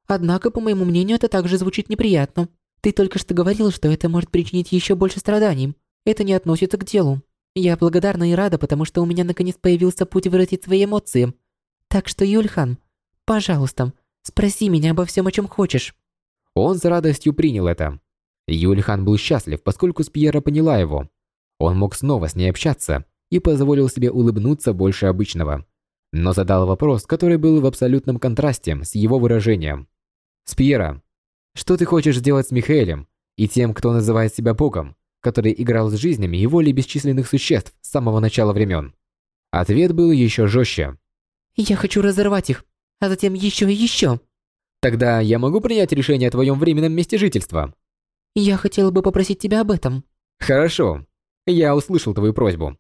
Speaker 3: Однако, по моему мнению, это также звучит неприятно. Ты только что говорил, что это может причинить еще больше страданий. Это не относится к делу. Я благодарна и рада, потому что у меня наконец появился путь выразить свои эмоции. Так что, Юльхан, пожалуйста, спроси меня обо всем, о чем хочешь».
Speaker 1: Он с радостью принял это. Юльхан был счастлив, поскольку Спьера поняла его. Он мог снова с ней общаться и позволил себе улыбнуться больше обычного. Но задал вопрос, который был в абсолютном контрасте с его выражением. «Спьера, что ты хочешь сделать с Михаэлем и тем, кто называет себя Богом, который играл с жизнями и волей бесчисленных существ с самого начала времен. Ответ был еще жестче.
Speaker 3: «Я хочу разорвать их, а затем еще и еще».
Speaker 1: «Тогда я могу принять решение о твоем временном месте жительства?»
Speaker 3: «Я хотела бы попросить тебя об этом».
Speaker 1: «Хорошо. Я услышал твою просьбу».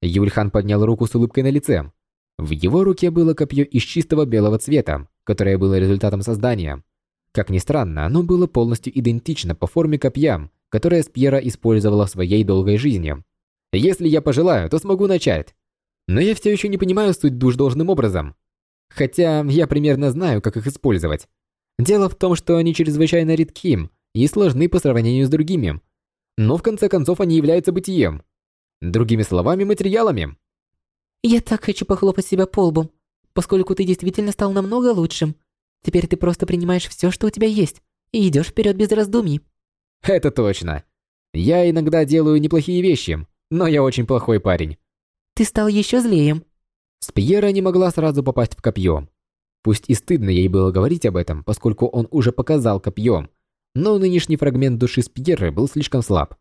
Speaker 1: Юльхан поднял руку с улыбкой на лице. В его руке было копье из чистого белого цвета, которое было результатом создания. Как ни странно, оно было полностью идентично по форме копья, которое Спьера использовала в своей долгой жизни. Если я пожелаю, то смогу начать. Но я все еще не понимаю суть душ должным образом. Хотя я примерно знаю, как их использовать. Дело в том, что они чрезвычайно редки и сложны по сравнению с другими. Но в конце концов они являются бытием. Другими словами, материалами.
Speaker 3: Я так хочу похлопать себя по лбу, поскольку ты действительно стал намного лучшим. Теперь ты просто принимаешь все, что у тебя есть, и идешь вперед без раздумий.
Speaker 1: Это точно. Я иногда делаю неплохие вещи, но я очень плохой парень.
Speaker 3: Ты стал еще злее.
Speaker 1: Спиера не могла сразу попасть в копье. Пусть и стыдно ей было говорить об этом, поскольку он уже показал копье, но нынешний фрагмент души Спиеры был слишком слаб.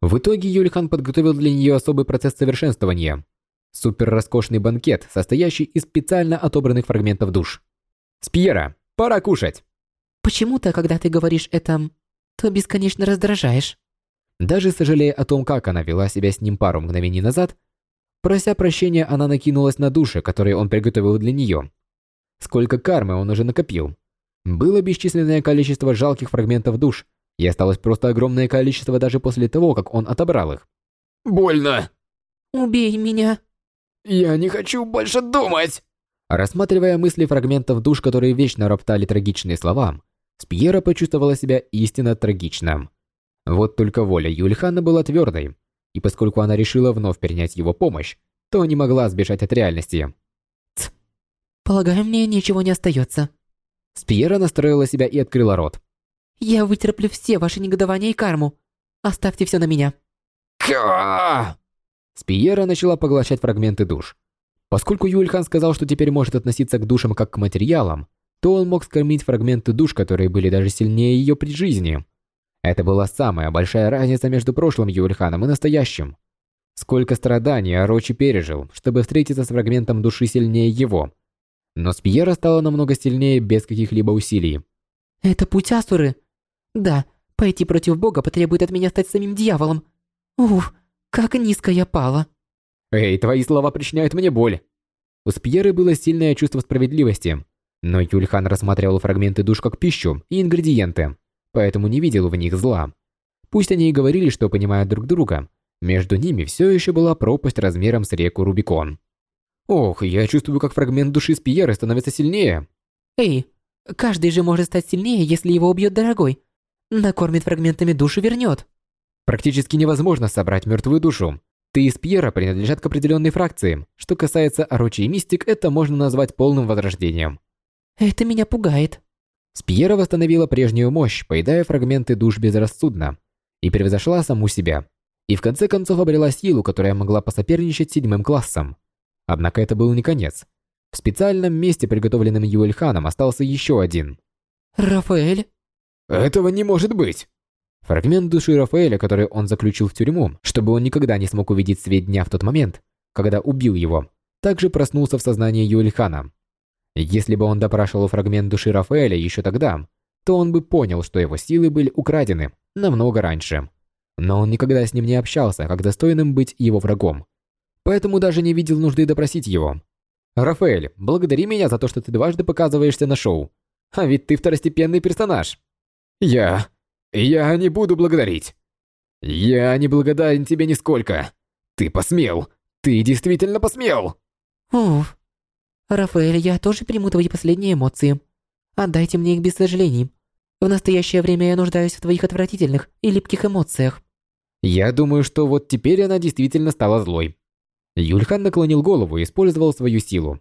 Speaker 1: В итоге Юльхан подготовил для нее особый процесс совершенствования. Супер роскошный банкет, состоящий из специально отобранных фрагментов душ. «Спиера, пора кушать!»
Speaker 3: Почему-то, когда ты говоришь это, то бесконечно раздражаешь.
Speaker 1: Даже сожалея о том, как она вела себя с ним пару мгновений назад, прося прощения, она накинулась на души, которые он приготовил для нее. Сколько кармы он уже накопил. Было бесчисленное количество жалких фрагментов душ, и осталось просто огромное количество даже после того, как он отобрал их. «Больно!»
Speaker 3: «Убей меня!»
Speaker 1: «Я не хочу больше думать!» Рассматривая мысли фрагментов душ, которые вечно роптали трагичные слова, Спьера почувствовала себя истинно трагичным. Вот только воля Юльхана была твердой, и поскольку она решила вновь принять его помощь, то не могла сбежать от реальности.
Speaker 3: Ц. Полагаю, мне ничего не остается.
Speaker 1: Спьера настроила себя и открыла рот.
Speaker 3: Я вытерплю все ваши негодования и карму. Оставьте все на меня.
Speaker 1: Ка! Спиера начала поглощать фрагменты душ. Поскольку Юльхан сказал, что теперь может относиться к душам как к материалам, то он мог скормить фрагменты душ, которые были даже сильнее ее при жизни. Это была самая большая разница между прошлым Юльханом и настоящим. Сколько страданий Орочи пережил, чтобы встретиться с фрагментом души сильнее его. Но Спиера стала намного сильнее без каких-либо усилий.
Speaker 3: «Это путь Асуры. Да, пойти против Бога потребует от меня стать самим дьяволом. Уф, как низко я пала».
Speaker 1: «Эй, твои слова причиняют мне боль». У Спьеры было сильное чувство справедливости, но Юльхан рассматривал фрагменты душ как пищу и ингредиенты, поэтому не видел в них зла. Пусть они и говорили, что понимают друг друга, между ними все еще была пропасть размером с реку Рубикон. Ох, я чувствую, как фрагмент души Спиеры становится сильнее.
Speaker 3: Эй, каждый же может стать сильнее, если его убьет дорогой. Накормит фрагментами душу вернет.
Speaker 1: Практически невозможно собрать мертвую душу. Ты и Спьера принадлежат к определенной фракции. Что касается Орочи и Мистик, это можно назвать полным возрождением.
Speaker 3: Это меня пугает.
Speaker 1: Спьера восстановила прежнюю мощь, поедая фрагменты душ безрассудно, и превзошла саму себя. И в конце концов обрела силу, которая могла посоперничать седьмым классом. Однако это был не конец. В специальном месте, приготовленном Юэльханом, остался еще один.
Speaker 3: Рафаэль?
Speaker 1: Этого не может быть! Фрагмент души Рафаэля, который он заключил в тюрьму, чтобы он никогда не смог увидеть свет дня в тот момент, когда убил его, также проснулся в сознании Юэльхана. Если бы он допрашивал фрагмент души Рафаэля еще тогда, то он бы понял, что его силы были украдены намного раньше. Но он никогда с ним не общался, как достойным быть его врагом. Поэтому даже не видел нужды допросить его. «Рафаэль, благодари меня за то, что ты дважды показываешься на шоу. А ведь ты второстепенный персонаж». «Я... я не буду благодарить. Я не благодарен тебе нисколько. Ты посмел. Ты действительно посмел!»
Speaker 3: Уф. Рафаэль, я тоже приму твои последние эмоции. Отдайте мне их без сожалений. В настоящее время я нуждаюсь в твоих отвратительных и липких эмоциях.
Speaker 1: Я думаю, что вот теперь она действительно стала злой. Юльхан наклонил голову и использовал свою силу.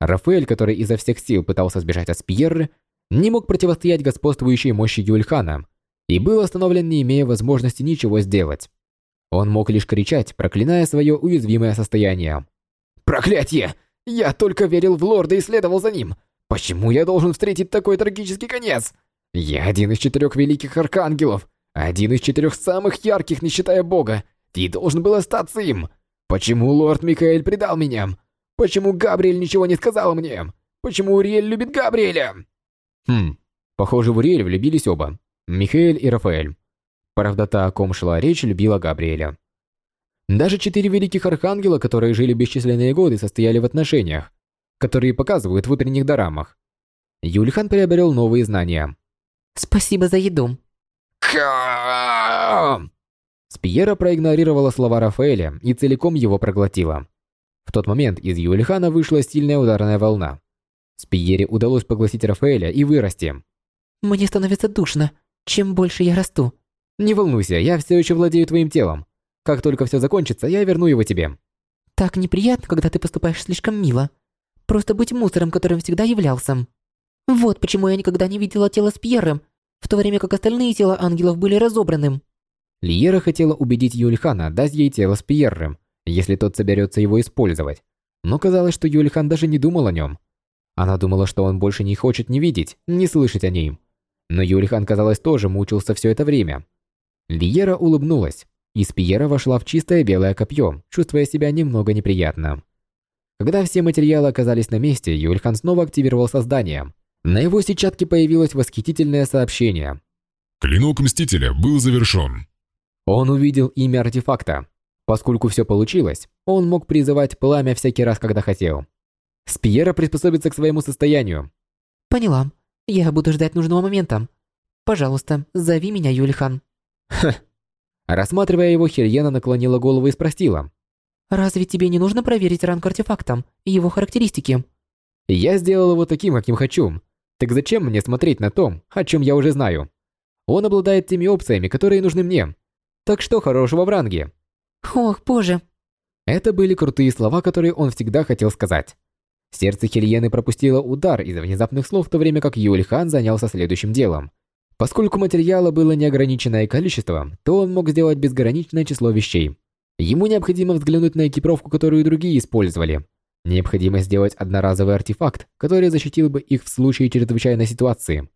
Speaker 1: Рафаэль, который изо всех сил пытался сбежать от Спьерры, не мог противостоять господствующей мощи Юльхана и был остановлен, не имея возможности ничего сделать. Он мог лишь кричать, проклиная свое уязвимое состояние. «Проклятье! Я только верил в лорда и следовал за ним. Почему я должен встретить такой трагический конец? Я один из четырех великих архангелов, один из четырех самых ярких, не считая бога. Ты должен был остаться им. Почему лорд Микаэль предал меня? Почему Габриэль ничего не сказал мне? Почему Уриэль любит Габриэля? Хм, похоже, в Уриэль влюбились оба. Михаэль и Рафаэль. Правда, та, о ком шла речь, любила Габриэля. Даже четыре великих архангела, которые жили бесчисленные годы, состояли в отношениях, которые показывают в утренних дорамах. Юльхан приобрел новые знания.
Speaker 3: Спасибо за еду.
Speaker 1: Спиера проигнорировала слова Рафаэля и целиком его проглотила. В тот момент из Юлихана вышла сильная ударная волна. Спиере удалось поглотить Рафаэля и вырасти.
Speaker 3: Мне становится душно, чем больше я расту.
Speaker 1: Не волнуйся, я все еще владею твоим телом. Как только все закончится, я верну его тебе.
Speaker 3: Так неприятно, когда ты поступаешь слишком мило. Просто быть мусором, которым всегда являлся. Вот почему я никогда не видела тело с Пьером, в то время как остальные тела ангелов были разобраны.
Speaker 1: Лиера хотела убедить Юльхана дать ей тело с Пьерром, если тот соберется его использовать. Но казалось, что Юльхан даже не думал о нем. Она думала, что он больше не хочет ни видеть, ни слышать о ней. Но Юльхан, казалось, тоже мучился все это время. Лиера улыбнулась, и Спиера вошла в чистое белое копье, чувствуя себя немного неприятно. Когда все материалы оказались на месте, Юльхан снова активировал создание. На его сетчатке появилось восхитительное сообщение.
Speaker 2: Клинок Мстителя был завершен.
Speaker 1: Он увидел имя артефакта. Поскольку все получилось, он мог призывать пламя всякий раз, когда хотел. Спиера приспособится к своему состоянию.
Speaker 3: Поняла. Я буду ждать нужного момента. Пожалуйста, зови меня Юлихан.
Speaker 1: Ха. Рассматривая его, Хельена наклонила голову и спросила.
Speaker 3: Разве тебе не нужно проверить ранг артефакта и его характеристики?
Speaker 1: Я сделал его таким, каким хочу. Так зачем мне смотреть на том, о чем я уже знаю? Он обладает теми опциями, которые нужны мне. Так что хорошего в ранге?
Speaker 3: Ох, боже.
Speaker 1: Это были крутые слова, которые он всегда хотел сказать. Сердце Хельены пропустило удар из-за внезапных слов, в то время как Юльхан занялся следующим делом. Поскольку материала было неограниченное количество, то он мог сделать безграничное число вещей. Ему необходимо взглянуть на экипировку, которую другие использовали. Необходимо сделать одноразовый артефакт, который защитил бы их в случае чрезвычайной ситуации.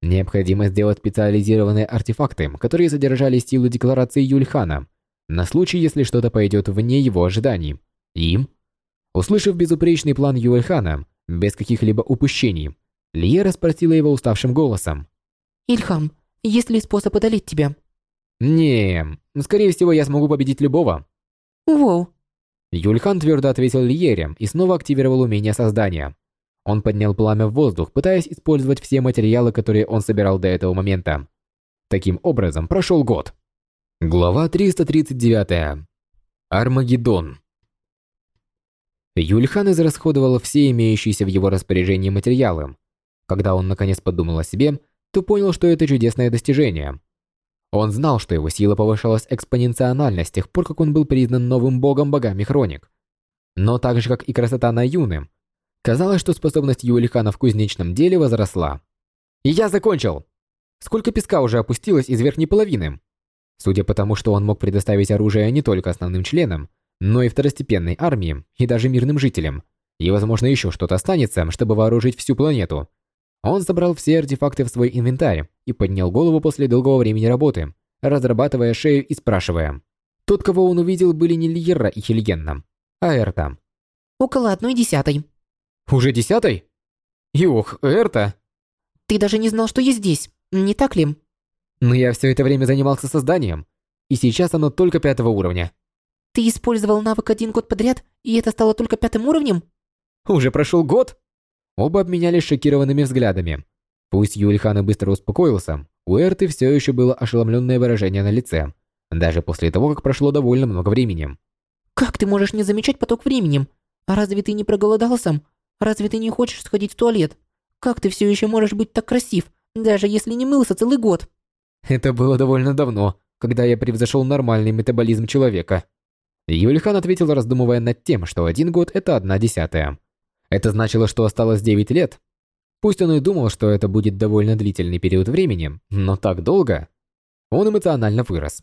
Speaker 1: Необходимо сделать специализированные артефакты, которые содержали силу декларации Юльхана, на случай, если что-то пойдет вне его ожиданий. Им Услышав безупречный план Юэльхана, без каких-либо упущений, Лиера спросила его уставшим голосом.
Speaker 3: «Ильхам, есть ли способ одолеть тебя?»
Speaker 1: «Не, скорее всего, я смогу победить любого».
Speaker 3: «Воу».
Speaker 1: Юльхан твердо ответил Лиере и снова активировал умение создания. Он поднял пламя в воздух, пытаясь использовать все материалы, которые он собирал до этого момента. Таким образом, прошел год. Глава 339. Армагеддон. Юльхан израсходовал все имеющиеся в его распоряжении материалы. Когда он наконец подумал о себе, то понял, что это чудесное достижение. Он знал, что его сила повышалась экспоненциально с тех пор, как он был признан новым богом богами Хроник. Но так же, как и красота на Юны, казалось, что способность Юлихана в кузнечном деле возросла. «И я закончил!» Сколько песка уже опустилось из верхней половины? Судя по тому, что он мог предоставить оружие не только основным членам, но и второстепенной армии и даже мирным жителям. И, возможно, еще что-то останется, чтобы вооружить всю планету. Он собрал все артефакты в свой инвентарь и поднял голову после долгого времени работы, разрабатывая шею и спрашивая. Тот, кого он увидел, были не Лиера и Хельгенна, а Эрта.
Speaker 3: Около одной десятой.
Speaker 1: Уже десятой? Юх, Эрта?
Speaker 3: Ты даже не знал, что я здесь, не так ли?
Speaker 1: Но я все это время занимался созданием, и сейчас оно только пятого уровня.
Speaker 3: Ты использовал навык один год подряд, и это стало только пятым уровнем?
Speaker 1: Уже прошел год? Оба обменялись шокированными взглядами. Пусть Юльхан быстро успокоился, у Эрты все еще было ошеломленное выражение на лице, даже после того, как прошло довольно много времени.
Speaker 3: Как ты можешь не замечать поток времени? А разве ты не проголодался? Разве ты не хочешь сходить в туалет? Как ты все еще можешь быть так красив, даже если не мылся целый год?
Speaker 1: Это было довольно давно, когда я превзошел нормальный метаболизм человека. Юльхан ответил, раздумывая над тем, что один год – это одна десятая. Это значило, что осталось 9 лет. Пусть он и думал, что это будет довольно длительный период времени, но так долго. Он эмоционально вырос.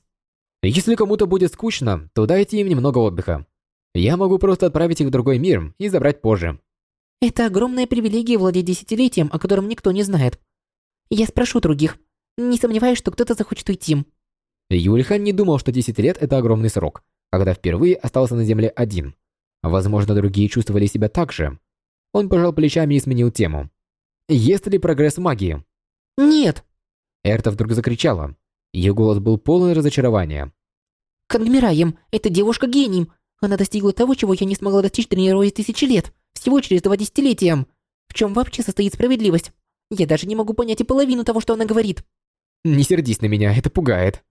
Speaker 1: Если кому-то будет скучно, то дайте им немного отдыха. Я могу просто отправить их в другой мир и забрать позже.
Speaker 3: Это огромная привилегия владеть десятилетием, о котором никто не знает. Я спрошу других. Не сомневаюсь, что кто-то захочет уйти.
Speaker 1: Юльхан не думал, что 10 лет – это огромный срок когда впервые остался на земле один. Возможно, другие чувствовали себя так же. Он пожал плечами и сменил тему. Есть ли прогресс в магии?
Speaker 3: Нет.
Speaker 1: Эрта вдруг закричала. Ее голос был полон разочарования.
Speaker 3: Кангмираем, эта девушка гений. Она достигла того, чего я не смогла достичь, тренируясь тысячи лет. Всего через два десятилетия. В чем вообще состоит справедливость? Я даже не могу понять и половину того, что она говорит.
Speaker 1: Не сердись на меня, это пугает.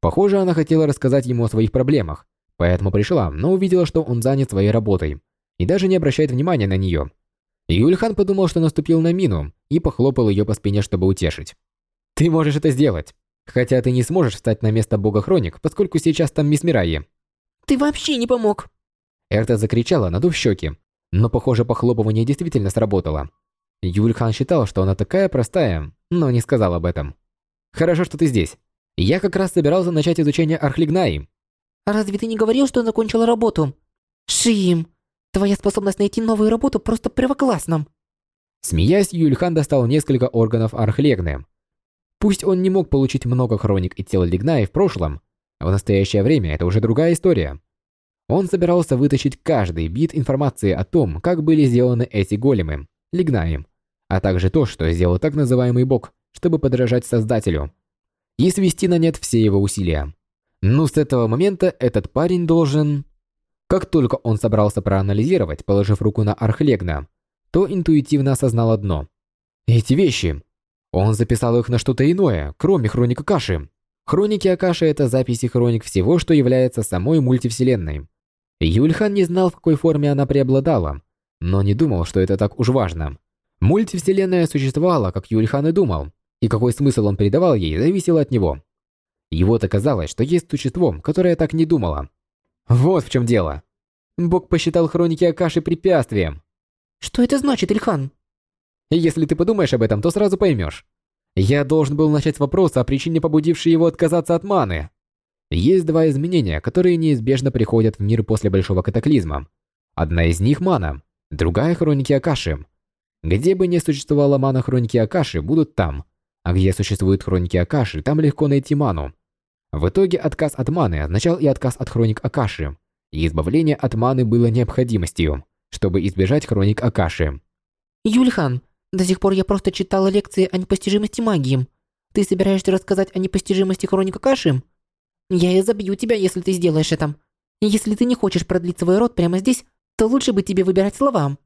Speaker 1: Похоже, она хотела рассказать ему о своих проблемах, Поэтому пришла, но увидела, что он занят своей работой. и даже не обращает внимания на нее. Юльхан подумал, что наступил на мину, и похлопал ее по спине, чтобы утешить. «Ты можешь это сделать, хотя ты не сможешь встать на место бога Хроник, поскольку сейчас там мисс Мираи».
Speaker 3: Ты вообще не помог.
Speaker 1: Эрта закричала, надув щеки, но, похоже, похлопывание действительно сработало. Юльхан считал, что она такая простая, но не сказал об этом. «Хорошо, что ты здесь. Я как раз собирался начать изучение Архлигнаи».
Speaker 3: Разве ты не говорил, что закончила работу? Шим, твоя способность найти новую работу просто первоклассна.
Speaker 1: Смеясь, Юльхан достал несколько органов Архлегны. Пусть он не мог получить много хроник и тел Лигнаи в прошлом, в настоящее время это уже другая история. Он собирался вытащить каждый бит информации о том, как были сделаны эти големы, Лигнаи, а также то, что сделал так называемый бог, чтобы подражать создателю, и свести на нет все его усилия. Ну, с этого момента этот парень должен... Как только он собрался проанализировать, положив руку на Архлегна, то интуитивно осознал одно. Эти вещи. Он записал их на что-то иное, кроме хроника Каши. Хроники Акаши – это записи хроник всего, что является самой мультивселенной. Юльхан не знал, в какой форме она преобладала, но не думал, что это так уж важно. Мультивселенная существовала, как Юльхан и думал, и какой смысл он придавал ей, зависело от него. Его-то казалось, что есть существо, которое так не думало. Вот в чем дело. Бог посчитал хроники Акаши препятствием.
Speaker 3: Что это значит, Ильхан?
Speaker 1: Если ты подумаешь об этом, то сразу поймешь. Я должен был начать с вопроса о причине, побудившей его отказаться от маны. Есть два изменения, которые неизбежно приходят в мир после большого катаклизма. Одна из них – мана, другая – хроники Акаши. Где бы ни существовала мана хроники Акаши, будут там. А где существуют хроники Акаши, там легко найти ману. В итоге отказ от маны означал и отказ от хроник Акаши. И избавление от маны было необходимостью, чтобы избежать хроник Акаши.
Speaker 3: Юльхан, до сих пор я просто читала лекции о непостижимости магии. Ты собираешься рассказать о непостижимости хроника Каши? Я и забью тебя, если ты сделаешь это. Если ты не хочешь продлить свой род прямо здесь, то лучше бы тебе выбирать слова.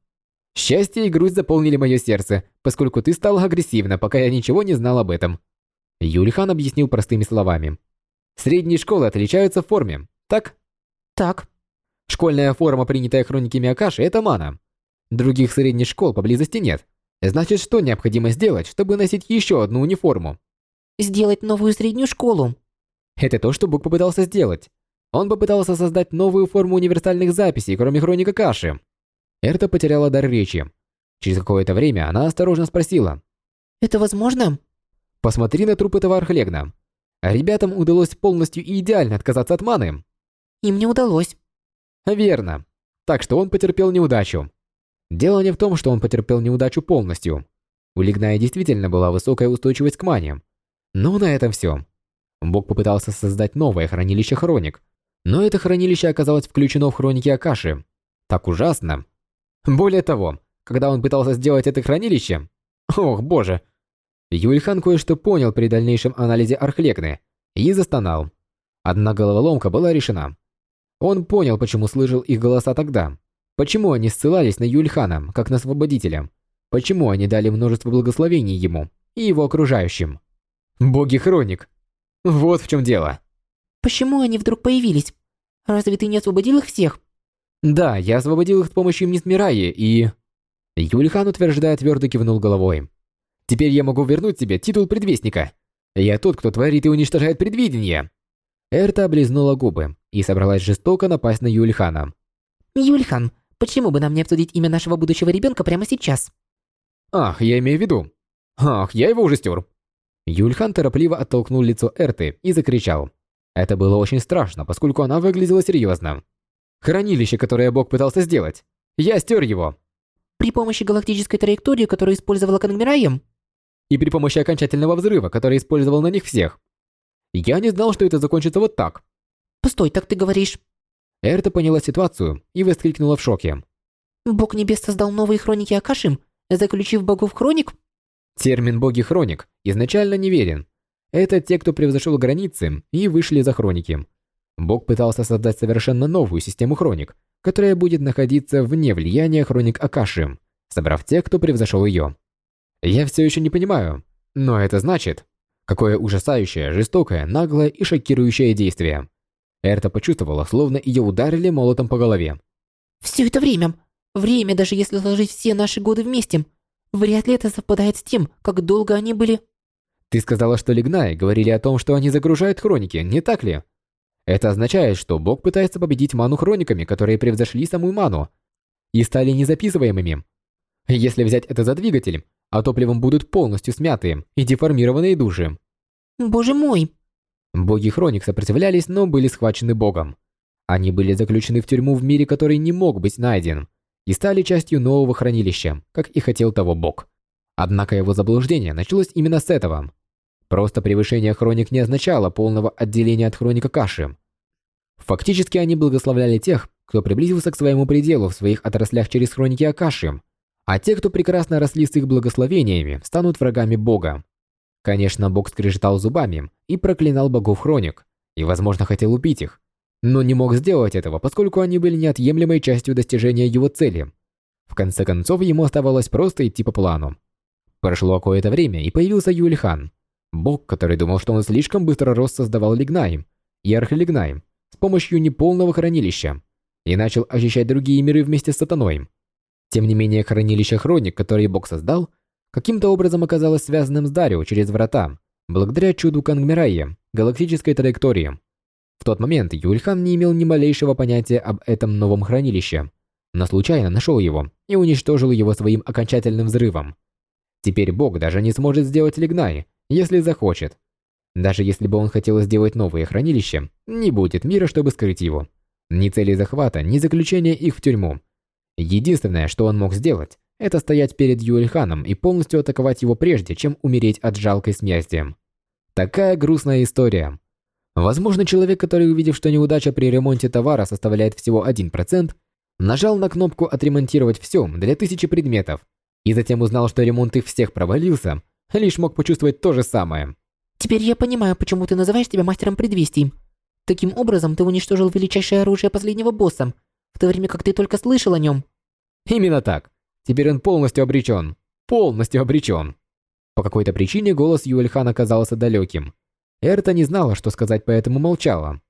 Speaker 1: Счастье и грусть заполнили мое сердце, поскольку ты стала агрессивна, пока я ничего не знал об этом. Юльхан объяснил простыми словами. Средние школы отличаются в форме, так?
Speaker 3: Так.
Speaker 1: Школьная форма, принятая хрониками Акаши, это мана. Других средних школ поблизости нет, Значит, что необходимо сделать, чтобы носить еще одну униформу?
Speaker 3: Сделать новую среднюю школу.
Speaker 1: Это то, что Бук попытался сделать. Он попытался создать новую форму универсальных записей, кроме хроника Каши. Эрта потеряла дар речи. Через какое-то время она осторожно спросила.
Speaker 3: «Это возможно?»
Speaker 1: «Посмотри на труп этого Архлегна. Ребятам удалось полностью и идеально отказаться от маны».
Speaker 3: «Им не удалось».
Speaker 1: «Верно. Так что он потерпел неудачу. Дело не в том, что он потерпел неудачу полностью. У Лигная действительно была высокая устойчивость к мане. Но на этом все. Бог попытался создать новое хранилище хроник, но это хранилище оказалось включено в хроники Акаши. Так ужасно. Более того, когда он пытался сделать это хранилище... Ох, боже. Юльхан кое-что понял при дальнейшем анализе Архлекны и застонал. Одна головоломка была решена. Он понял, почему слышал их голоса тогда. Почему они ссылались на Юльхана, как на освободителя? Почему они дали множество благословений ему и его окружающим? Боги Хроник. Вот в чем дело.
Speaker 3: Почему они вдруг появились? Разве ты не освободил их всех?
Speaker 1: Да, я освободил их с помощью Мисмираи и... Юльхан утверждая твердо кивнул головой. Теперь я могу вернуть себе титул предвестника. Я тот, кто творит и уничтожает предвидение. Эрта облизнула губы и собралась жестоко напасть на Юльхана.
Speaker 3: Юльхан, Почему бы нам не обсудить имя нашего будущего ребенка прямо сейчас?
Speaker 1: Ах, я имею в виду. Ах, я его уже стер. Юльхан торопливо оттолкнул лицо Эрты и закричал. Это было очень страшно, поскольку она выглядела серьезно. Хранилище, которое Бог пытался сделать. Я стер его.
Speaker 3: При помощи галактической траектории, которую использовала Конгмираем?
Speaker 1: И при помощи окончательного взрыва, который использовал на них всех. Я не знал, что это закончится вот так.
Speaker 3: Постой, так ты говоришь.
Speaker 1: Эрта поняла ситуацию и воскликнула в шоке.
Speaker 3: «Бог Небес создал новые хроники Акашим, заключив богов хроник?»
Speaker 1: Термин «боги хроник» изначально неверен. Это те, кто превзошел границы и вышли за хроники. Бог пытался создать совершенно новую систему хроник, которая будет находиться вне влияния хроник Акаши, собрав тех, кто превзошел ее. Я все еще не понимаю, но это значит, какое ужасающее, жестокое, наглое и шокирующее действие. Эрта почувствовала, словно ее ударили молотом по голове.
Speaker 3: «Все это время Время, даже если сложить все наши годы вместе, вряд ли это совпадает с тем, как долго они были...
Speaker 1: Ты сказала, что Лигнай говорили о том, что они загружают хроники, не так ли? Это означает, что Бог пытается победить ману хрониками, которые превзошли саму ману и стали незаписываемыми. Если взять это за двигатель, а топливом будут полностью смятые и деформированные души.
Speaker 3: Боже мой!
Speaker 1: Боги Хроник сопротивлялись, но были схвачены Богом. Они были заключены в тюрьму в мире, который не мог быть найден, и стали частью нового хранилища, как и хотел того Бог. Однако его заблуждение началось именно с этого. Просто превышение хроник не означало полного отделения от хроника Каши. Фактически они благословляли тех, кто приблизился к своему пределу в своих отраслях через хроники Акаши, а те, кто прекрасно росли с их благословениями, станут врагами Бога. Конечно, Бог скрежетал зубами и проклинал богов хроник, и, возможно, хотел убить их, но не мог сделать этого, поскольку они были неотъемлемой частью достижения его цели. В конце концов, ему оставалось просто идти по плану. Прошло какое-то время, и появился Юльхан, бог, который думал, что он слишком быстро рос создавал Лигнай и Архилигнай с помощью неполного хранилища, и начал ощущать другие миры вместе с сатаной. Тем не менее, хранилище хроник, которое бог создал, каким-то образом оказалось связанным с Дарио через врата, благодаря чуду Кангмирайя, галактической траектории. В тот момент Юльхан не имел ни малейшего понятия об этом новом хранилище, но случайно нашел его и уничтожил его своим окончательным взрывом. Теперь Бог даже не сможет сделать Лигнай, если захочет. Даже если бы он хотел сделать новое хранилище, не будет мира, чтобы скрыть его. Ни цели захвата, ни заключения их в тюрьму. Единственное, что он мог сделать, это стоять перед Юэльханом и полностью атаковать его прежде, чем умереть от жалкой смерти. Такая грустная история. Возможно, человек, который, увидев, что неудача при ремонте товара составляет всего 1%, нажал на кнопку «Отремонтировать все» для тысячи предметов, и затем узнал, что ремонт их всех провалился, лишь мог почувствовать то же самое.
Speaker 3: Теперь я понимаю, почему ты называешь себя мастером предвестий. Таким образом, ты уничтожил величайшее оружие последнего босса, в то время как ты только слышал о нем.
Speaker 1: Именно так. Теперь он полностью обречен. Полностью обречен. По какой-то причине голос Юэльхана казался далеким. Эрта не знала, что сказать, поэтому молчала.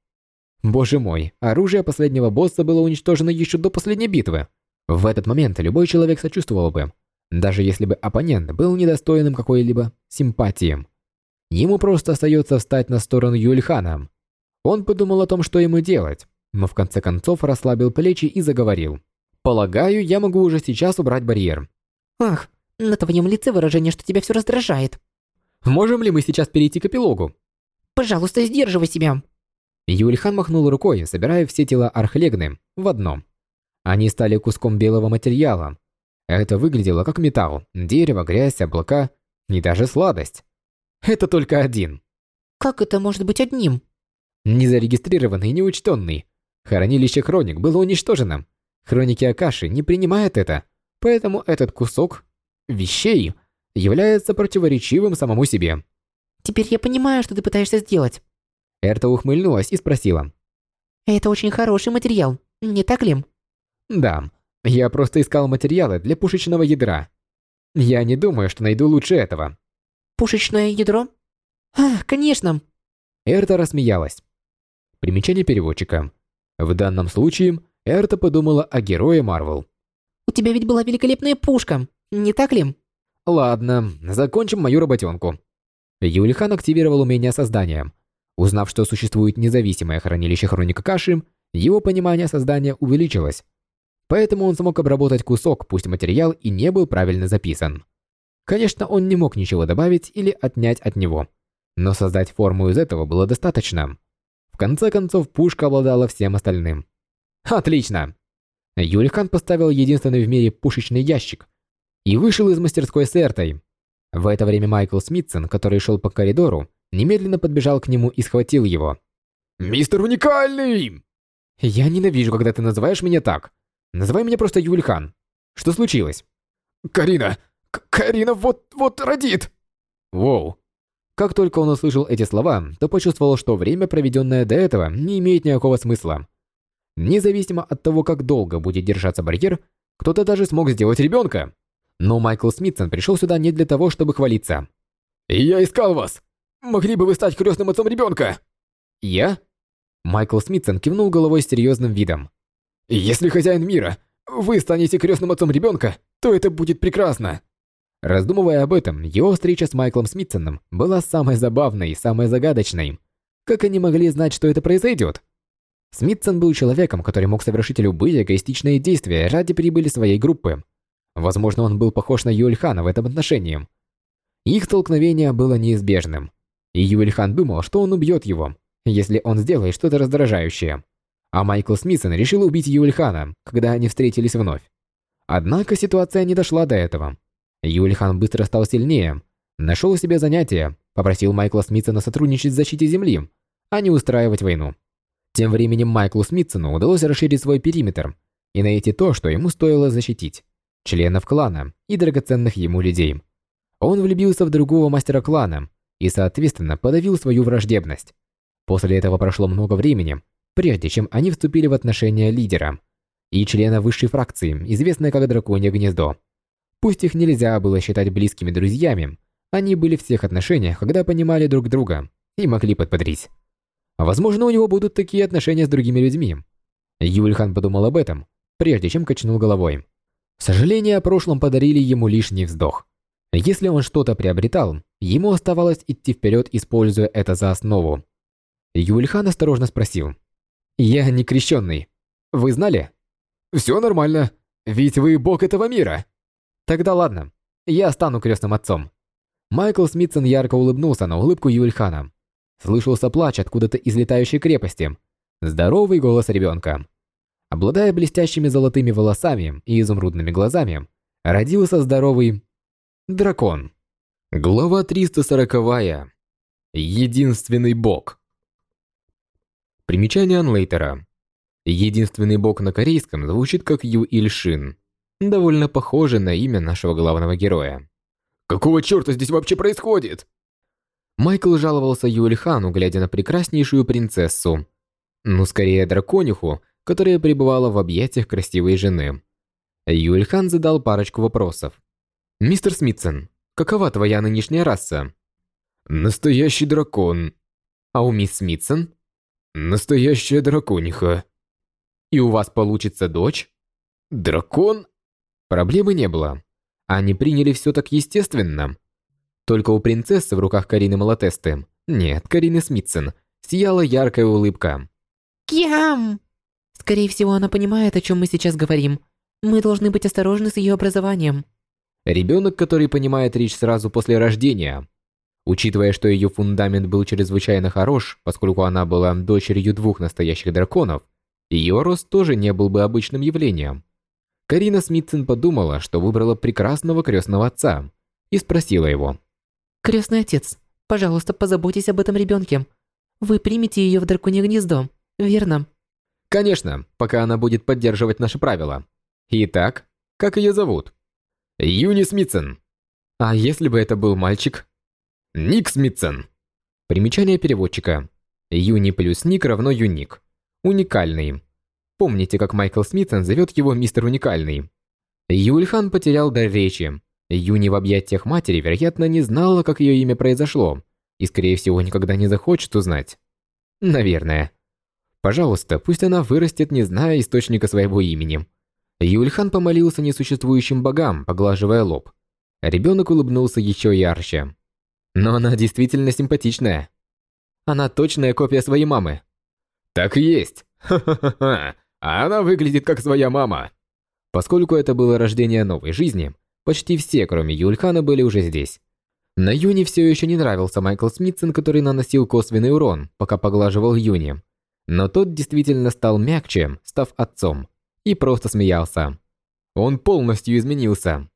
Speaker 1: Боже мой, оружие последнего босса было уничтожено еще до последней битвы. В этот момент любой человек сочувствовал бы, даже если бы оппонент был недостойным какой-либо симпатии. Ему просто остается встать на сторону Юльхана. Он подумал о том, что ему делать, но в конце концов расслабил плечи и заговорил. Полагаю, я могу уже сейчас убрать барьер.
Speaker 3: Ах, на твоем лице выражение, что тебя все раздражает.
Speaker 1: Можем ли мы сейчас перейти к эпилогу?
Speaker 3: Пожалуйста, сдерживай себя.
Speaker 1: Юльхан махнул рукой, собирая все тела Архлегны в одно. Они стали куском белого материала. Это выглядело как металл, дерево, грязь, облака и даже сладость. Это только один.
Speaker 3: Как это может быть одним?
Speaker 1: Незарегистрированный неучтенный. Хранилище хроник было уничтожено. Хроники Акаши не принимают это, поэтому этот кусок вещей является противоречивым самому себе.
Speaker 3: Теперь я понимаю, что ты пытаешься сделать.
Speaker 1: Эрта ухмыльнулась и спросила.
Speaker 3: Это очень хороший материал, не так ли?
Speaker 1: Да, я просто искал материалы для пушечного ядра. Я не думаю, что найду лучше этого.
Speaker 3: Пушечное ядро? А, конечно.
Speaker 1: Эрта рассмеялась. Примечание переводчика. В данном случае Эрта подумала о герое Марвел.
Speaker 3: У тебя ведь была великолепная пушка, не так ли?
Speaker 1: Ладно, закончим мою работенку. Юлихан активировал умение создания. Узнав, что существует независимое хранилище хроника Каши, его понимание создания увеличилось. Поэтому он смог обработать кусок, пусть материал и не был правильно записан. Конечно, он не мог ничего добавить или отнять от него. Но создать форму из этого было достаточно. В конце концов, пушка обладала всем остальным. Отлично! Юлихан поставил единственный в мире пушечный ящик и вышел из мастерской с Эртой. В это время Майкл Смитсон, который шел по коридору, немедленно подбежал к нему и схватил его. «Мистер Уникальный!» «Я ненавижу, когда ты называешь меня так. Называй меня просто Юльхан. Что случилось?»
Speaker 2: «Карина! К Карина вот-вот родит!»
Speaker 1: «Воу!» Как только он услышал эти слова, то почувствовал, что время, проведенное до этого, не имеет никакого смысла. Независимо от того, как долго будет держаться барьер, кто-то даже смог сделать ребенка. Но Майкл Смитсон пришел сюда не для того, чтобы хвалиться.
Speaker 2: «Я искал вас! Могли бы вы стать крестным отцом ребенка?»
Speaker 1: «Я?» Майкл Смитсон кивнул головой с серьезным видом.
Speaker 2: «Если хозяин мира
Speaker 1: вы станете крестным отцом ребенка, то это будет прекрасно. Раздумывая об этом, его встреча с Майклом Смитсоном была самой забавной и самой загадочной. Как они могли знать, что это произойдет? Смитсон был человеком, который мог совершить любые эгоистичные действия ради прибыли своей группы. Возможно, он был похож на Юльхана в этом отношении. Их столкновение было неизбежным. И Юльхан думал, что он убьет его, если он сделает что-то раздражающее. А Майкл Смитсон решил убить Юльхана, когда они встретились вновь. Однако ситуация не дошла до этого. Юльхан быстро стал сильнее, нашел себе занятие, попросил Майкла Смитсона сотрудничать в защите Земли, а не устраивать войну. Тем временем Майклу Смитсону удалось расширить свой периметр и найти то, что ему стоило защитить – членов клана и драгоценных ему людей. Он влюбился в другого мастера клана и, соответственно, подавил свою враждебность. После этого прошло много времени, прежде чем они вступили в отношения лидера и члена высшей фракции, известной как Драконье Гнездо. Пусть их нельзя было считать близкими друзьями, они были в всех отношениях, когда понимали друг друга и могли подбодрить. Возможно, у него будут такие отношения с другими людьми. Юльхан подумал об этом, прежде чем качнул головой. Сожаления о прошлом подарили ему лишний вздох. Если он что-то приобретал, ему оставалось идти вперед, используя это за основу. Юльхан осторожно спросил. «Я не крещенный. Вы знали?» «Все нормально, ведь вы бог этого мира». «Тогда ладно, я стану крестным отцом». Майкл Смитсон ярко улыбнулся на улыбку Юльхана. Слышался плач откуда-то из летающей крепости. Здоровый голос ребенка. Обладая блестящими золотыми волосами и изумрудными глазами, родился здоровый дракон. Глава 340. Единственный бог. Примечание Анлейтера. Единственный бог на корейском звучит как Ю Ильшин. Довольно похоже на имя нашего главного героя.
Speaker 2: «Какого черта здесь вообще происходит?»
Speaker 1: Майкл жаловался Юльхану, глядя на прекраснейшую принцессу. Ну, скорее, дракониху, которая пребывала в объятиях красивой жены. Юльхан задал парочку вопросов. «Мистер Смитсон, какова твоя нынешняя раса?»
Speaker 2: «Настоящий дракон».
Speaker 1: «А у мисс Смитсон?»
Speaker 2: «Настоящая дракониха».
Speaker 1: «И у вас получится дочь?»
Speaker 2: «Дракон?»
Speaker 1: Проблемы не было. Они приняли все так естественно. Только у принцессы в руках Карины Малатесты, нет, Карины Смитсон, сияла яркая улыбка.
Speaker 3: Кьям! Скорее всего, она понимает, о чем мы сейчас говорим. Мы должны быть осторожны с ее образованием.
Speaker 1: Ребенок, который понимает речь сразу после рождения. Учитывая, что ее фундамент был чрезвычайно хорош, поскольку она была дочерью двух настоящих драконов, ее рост тоже не был бы обычным явлением. Карина Смитсон подумала, что выбрала прекрасного крестного отца, и спросила его.
Speaker 3: Крестный отец, пожалуйста, позаботьтесь об этом ребенке. Вы примете ее в драконье гнездо, верно?
Speaker 1: Конечно, пока она будет поддерживать наши правила. Итак, как ее зовут?
Speaker 2: Юни Смитсон.
Speaker 1: А если бы это был мальчик?
Speaker 2: Ник Смитсон.
Speaker 1: Примечание переводчика. Юни плюс Ник равно Юник. Уникальный. Помните, как Майкл Смитсон зовет его мистер Уникальный? Юльхан потерял дар речи, Юни в объятиях матери, вероятно, не знала, как ее имя произошло, и, скорее всего, никогда не захочет узнать. Наверное. Пожалуйста, пусть она вырастет, не зная источника своего имени. Юльхан помолился несуществующим богам, поглаживая лоб. Ребенок улыбнулся еще ярче. Но она действительно симпатичная. Она точная копия своей мамы.
Speaker 2: Так и есть. Ха-ха-ха. А она выглядит как своя мама.
Speaker 1: Поскольку это было рождение новой жизни, Почти все, кроме Юльхана, были уже здесь. На Юни все еще не нравился Майкл Смитсон, который наносил косвенный урон, пока поглаживал Юни. Но тот действительно стал мягче, став отцом, и просто смеялся. Он полностью изменился.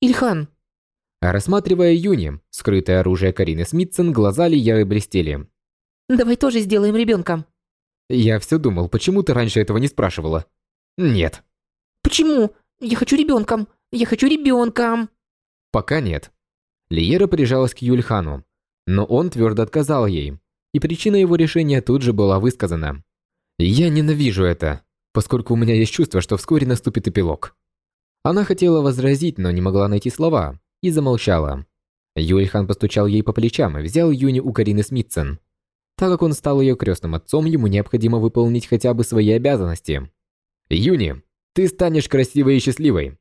Speaker 3: «Ильхан!»
Speaker 1: Рассматривая Юни, скрытое оружие Карины Смитсон, глаза Лияры блестели.
Speaker 3: «Давай тоже сделаем ребенка!»
Speaker 1: Я все думал, почему ты раньше этого не спрашивала? Нет.
Speaker 3: «Почему? Я хочу ребенком! Я хочу ребенка!»
Speaker 1: «Пока нет». Лиера прижалась к Юльхану, но он твердо отказал ей, и причина его решения тут же была высказана. «Я ненавижу это, поскольку у меня есть чувство, что вскоре наступит эпилог». Она хотела возразить, но не могла найти слова, и замолчала. Юльхан постучал ей по плечам и взял Юни у Карины Смитсон. Так как он стал ее крестным отцом, ему необходимо выполнить хотя бы свои обязанности. «Юни, Ты станешь красивой и счастливой.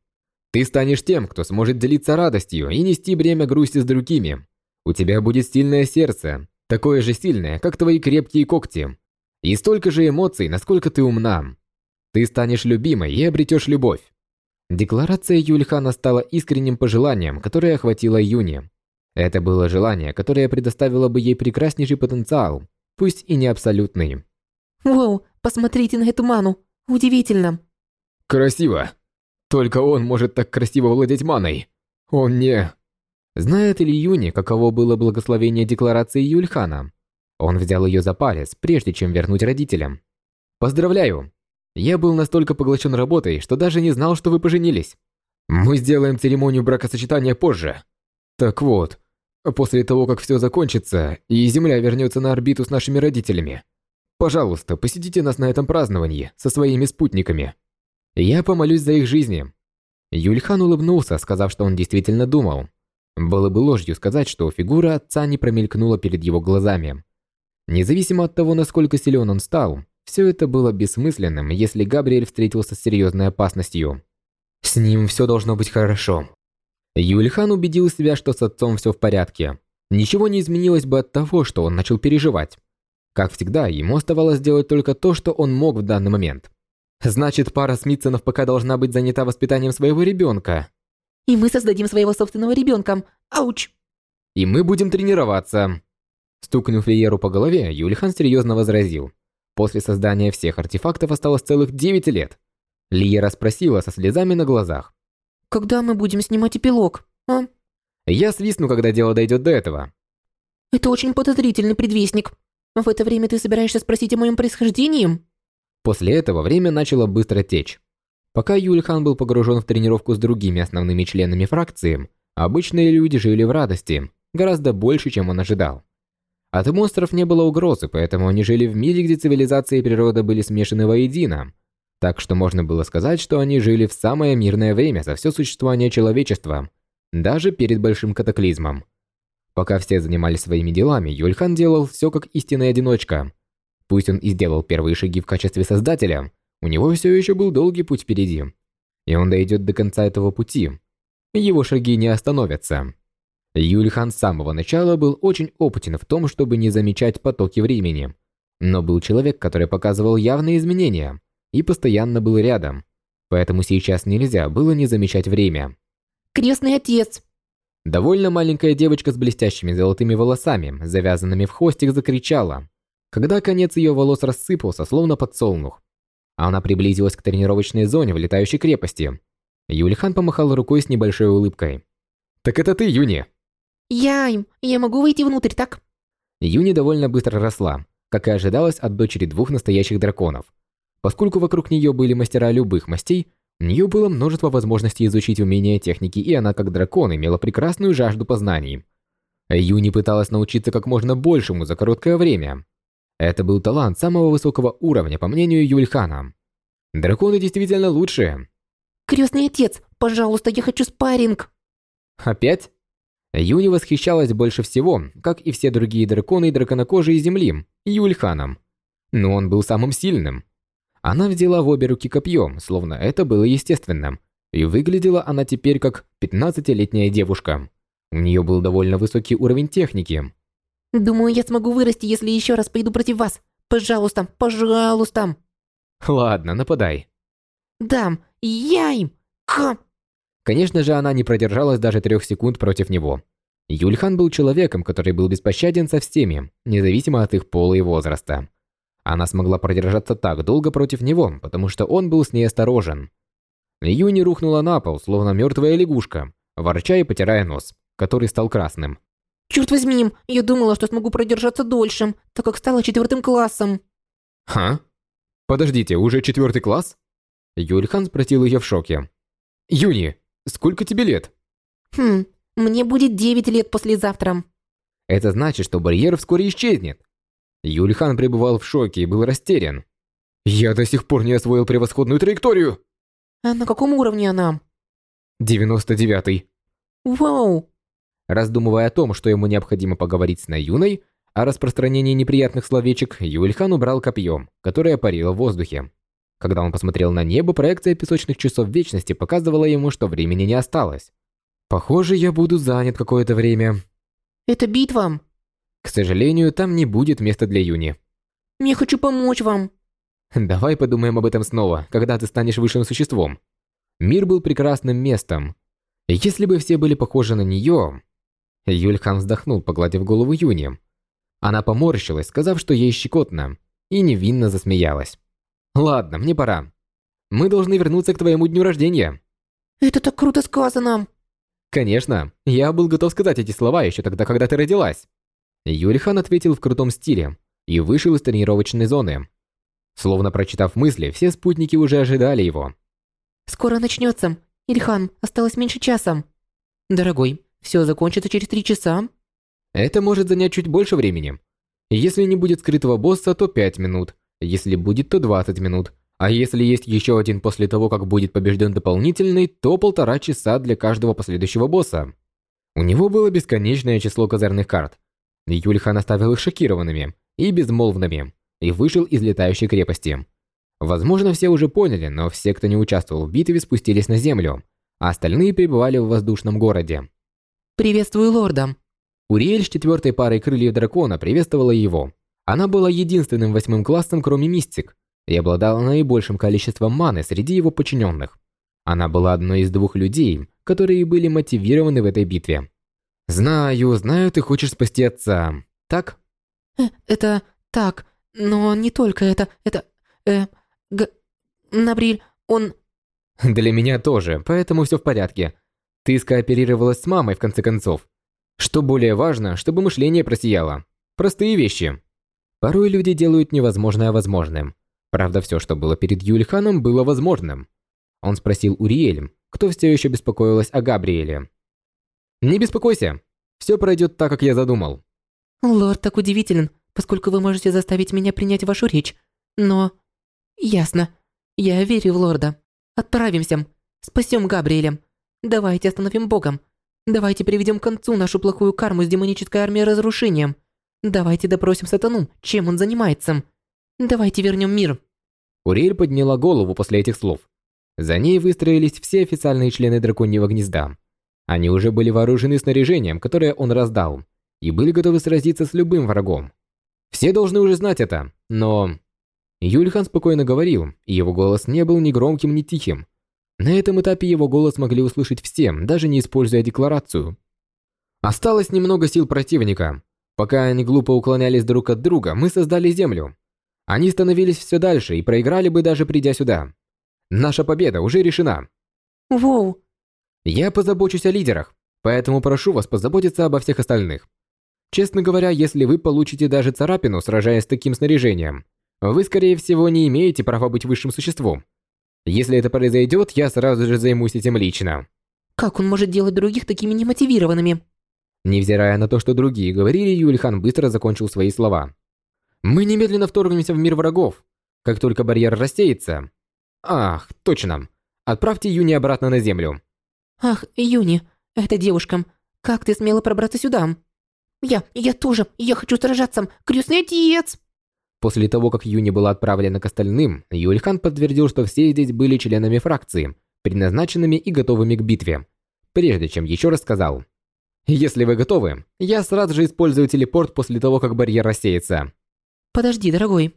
Speaker 1: Ты станешь тем, кто сможет делиться радостью и нести бремя грусти с другими. У тебя будет сильное сердце, такое же сильное, как твои крепкие когти. И столько же эмоций, насколько ты умна. Ты станешь любимой и обретешь любовь. Декларация Юльхана стала искренним пожеланием, которое охватило Юни. Это было желание, которое предоставило бы ей прекраснейший потенциал, пусть и не абсолютный.
Speaker 3: Вау, посмотрите на эту ману. Удивительно.
Speaker 1: Красиво. Только он может так красиво владеть маной. Он не... Знает ли Юни, каково было благословение декларации Юльхана? Он взял ее за палец, прежде чем вернуть родителям. Поздравляю. Я был настолько поглощен работой, что даже не знал, что вы поженились. Мы сделаем церемонию бракосочетания позже. Так вот, после того, как все закончится, и Земля вернется на орбиту с нашими родителями, пожалуйста, посетите нас на этом праздновании со своими спутниками. Я помолюсь за их жизни. Юльхан улыбнулся, сказав, что он действительно думал. Было бы ложью сказать, что фигура отца не промелькнула перед его глазами. Независимо от того, насколько силен он стал, все это было бессмысленным, если Габриэль встретился с серьезной опасностью. С ним все должно быть хорошо. Юльхан убедил себя, что с отцом все в порядке. Ничего не изменилось бы от того, что он начал переживать. Как всегда, ему оставалось делать только то, что он мог в данный момент. Значит, пара Смитсонов пока должна быть занята воспитанием своего ребенка.
Speaker 3: И мы создадим своего собственного ребенка. Ауч!
Speaker 1: И мы будем тренироваться. Стукнув Лиеру по голове, Юльхан серьезно возразил. После создания всех артефактов осталось целых 9 лет. Лиера спросила со слезами на глазах.
Speaker 3: Когда мы будем снимать эпилог, а?
Speaker 1: Я свистну, когда дело дойдет до этого.
Speaker 3: Это очень подозрительный предвестник. В это время ты собираешься спросить о моем происхождении?
Speaker 1: После этого время начало быстро течь. Пока Юльхан был погружен в тренировку с другими основными членами фракции, обычные люди жили в радости, гораздо больше, чем он ожидал. От монстров не было угрозы, поэтому они жили в мире, где цивилизация и природа были смешаны воедино. Так что можно было сказать, что они жили в самое мирное время за все существование человечества, даже перед большим катаклизмом. Пока все занимались своими делами, Юльхан делал все как истинный одиночка. Пусть он и сделал первые шаги в качестве создателя, у него все еще был долгий путь впереди. И он дойдет до конца этого пути. Его шаги не остановятся. Юльхан с самого начала был очень опытен в том, чтобы не замечать потоки времени. Но был человек, который показывал явные изменения и постоянно был рядом. Поэтому сейчас нельзя было не замечать время.
Speaker 3: Крестный отец!
Speaker 1: Довольно маленькая девочка с блестящими золотыми волосами, завязанными в хвостик, закричала. Когда конец ее волос рассыпался, словно подсолнух. Она приблизилась к тренировочной зоне в летающей крепости. Юльхан помахал рукой с небольшой улыбкой. «Так это ты, Юни!»
Speaker 3: Яй, я могу выйти внутрь, так?
Speaker 1: Юни довольно быстро росла, как и ожидалось от дочери двух настоящих драконов. Поскольку вокруг нее были мастера любых мастей, у нее было множество возможностей изучить умения техники, и она, как дракон, имела прекрасную жажду познаний. Юни пыталась научиться как можно большему за короткое время. Это был талант самого высокого уровня, по мнению Юльхана. Драконы действительно лучшие.
Speaker 3: Крестный отец, пожалуйста, я хочу спарринг.
Speaker 1: Опять? Юни восхищалась больше всего, как и все другие драконы и драконокожие Земли, Юльханом. Но он был самым сильным. Она взяла в обе руки копьем, словно это было естественным, и выглядела она теперь как 15-летняя девушка. У нее был довольно высокий уровень техники.
Speaker 3: Думаю, я смогу вырасти, если еще раз пойду против вас. Пожалуйста, пожалуйста.
Speaker 1: Ладно, нападай.
Speaker 3: Дам, я им. Ха!
Speaker 1: Конечно же, она не продержалась даже трех секунд против него. Юльхан был человеком, который был беспощаден со всеми, независимо от их пола и возраста. Она смогла продержаться так долго против него, потому что он был с ней осторожен. Юни рухнула на пол, словно мертвая лягушка, ворча и потирая нос, который стал красным.
Speaker 3: Черт возьми, я думала, что смогу продержаться дольше, так как стала четвертым классом.
Speaker 1: Ха? Подождите, уже четвертый класс? Юльхан спросил ее в шоке. Юни, Сколько тебе лет?
Speaker 3: Хм, мне будет 9 лет послезавтра.
Speaker 1: Это значит, что барьер вскоре исчезнет. Юльхан пребывал в шоке и был растерян. Я до сих пор не освоил превосходную траекторию.
Speaker 3: А на каком уровне она?
Speaker 1: 99-й.
Speaker 3: Вау.
Speaker 1: Раздумывая о том, что ему необходимо поговорить с Наюной о распространении неприятных словечек, Юльхан убрал копье, которое парило в воздухе. Когда он посмотрел на небо, проекция песочных часов вечности показывала ему, что времени не осталось. Похоже, я буду занят какое-то время.
Speaker 3: Это битва.
Speaker 1: К сожалению, там не будет места для Юни.
Speaker 3: Я хочу помочь вам.
Speaker 1: Давай подумаем об этом снова, когда ты станешь высшим существом. Мир был прекрасным местом. Если бы все были похожи на нее... Юльхан вздохнул, погладив голову Юни. Она поморщилась, сказав, что ей щекотно, и невинно засмеялась. «Ладно, мне пора. Мы должны вернуться к твоему дню рождения».
Speaker 3: Это так круто сказано.
Speaker 1: Конечно, я был готов сказать эти слова еще тогда, когда ты родилась. Юльхан ответил в крутом стиле и вышел из тренировочной зоны. Словно прочитав мысли, все спутники уже ожидали его.
Speaker 3: Скоро начнется. Ильхан, осталось меньше часа. Дорогой, все закончится через три часа.
Speaker 1: Это может занять чуть больше времени. Если не будет скрытого босса, то 5 минут. Если будет, то 20 минут. А если есть еще один после того, как будет побежден дополнительный, то полтора часа для каждого последующего босса. У него было бесконечное число козырных карт. Юльхан оставил их шокированными и безмолвными и вышел из летающей крепости. Возможно, все уже поняли, но все, кто не участвовал в битве, спустились на землю, а остальные пребывали в воздушном городе.
Speaker 3: Приветствую, лорда.
Speaker 1: Уриэль с четвертой парой крыльев дракона приветствовала его. Она была единственным восьмым классом, кроме мистик, и обладала наибольшим количеством маны среди его подчиненных. Она была одной из двух людей, которые были мотивированы в этой битве. «Знаю, знаю, ты хочешь спасти отца. Так?»
Speaker 3: Э, это так, но не только это, это... Э, г... Набриль, он...
Speaker 1: Для меня тоже, поэтому все в порядке. Ты скооперировалась с мамой в конце концов. Что более важно, чтобы мышление просияло. Простые вещи. Порой люди делают невозможное возможным. Правда, все, что было перед Юльханом, было возможным. Он спросил Уриэль, кто все еще беспокоилась о Габриэле. «Не беспокойся, все пройдет так, как я задумал».
Speaker 3: Лорд так удивителен, поскольку вы можете заставить меня принять вашу речь. Но... Ясно. Я верю в лорда. Отправимся. Спасем Габриэля. Давайте остановим Богом. Давайте приведем к концу нашу плохую карму с демонической армией разрушения. Давайте допросим сатану, чем он занимается. Давайте вернем мир.
Speaker 1: Уриэль подняла голову после этих слов. За ней выстроились все официальные члены драконьего гнезда. Они уже были вооружены снаряжением, которое он раздал, и были готовы сразиться с любым врагом. Все должны уже знать это, но... Юльхан спокойно говорил, и его голос не был ни громким, ни тихим. На этом этапе его голос могли услышать все, даже не используя декларацию. Осталось немного сил противника. Пока они глупо уклонялись друг от друга, мы создали Землю. Они становились все дальше и проиграли бы даже придя сюда. Наша победа уже решена.
Speaker 3: Воу.
Speaker 1: Я позабочусь о лидерах, поэтому прошу вас позаботиться обо всех остальных. Честно говоря, если вы получите даже царапину, сражаясь с таким снаряжением, вы, скорее всего, не имеете права быть высшим существом. Если это произойдет, я сразу же займусь этим лично.
Speaker 3: Как он может делать других такими немотивированными?
Speaker 1: Невзирая на то, что другие говорили, Юльхан быстро закончил свои слова. Мы немедленно вторгнемся в мир врагов, как только барьер рассеется. Ах, точно. Отправьте Юни обратно на землю.
Speaker 3: Ах, Юни, эта девушка. Как ты смела пробраться сюда? Я, я тоже, я хочу сражаться. Крестный отец!
Speaker 1: После того, как Юни была отправлена к остальным, Юльхан подтвердил, что все здесь были членами фракции, предназначенными и готовыми к битве. Прежде чем еще раз сказал. «Если вы готовы, я сразу же использую телепорт после того, как барьер рассеется».
Speaker 3: Подожди, дорогой.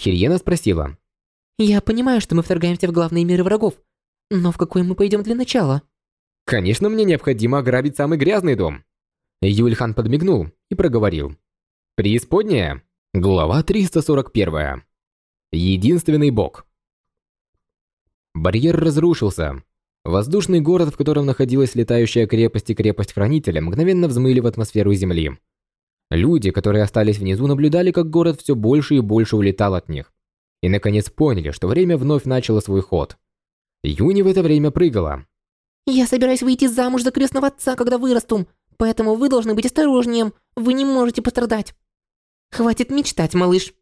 Speaker 1: Хириена спросила.
Speaker 3: Я понимаю, что мы вторгаемся в главные миры врагов, но в какой мы пойдем для начала?
Speaker 1: Конечно, мне необходимо ограбить самый грязный дом. Юльхан подмигнул и проговорил. Преисподняя. Глава 341. Единственный бог. Барьер разрушился. Воздушный город, в котором находилась летающая крепость и крепость Хранителя, мгновенно взмыли в атмосферу Земли. Люди, которые остались внизу, наблюдали, как город все больше и больше улетал от них. И наконец поняли, что время вновь начало свой ход. Юни в это время прыгала.
Speaker 3: «Я собираюсь выйти замуж за крестного отца, когда вырасту, поэтому вы должны быть осторожнее, вы не можете пострадать». Хватит мечтать, малыш.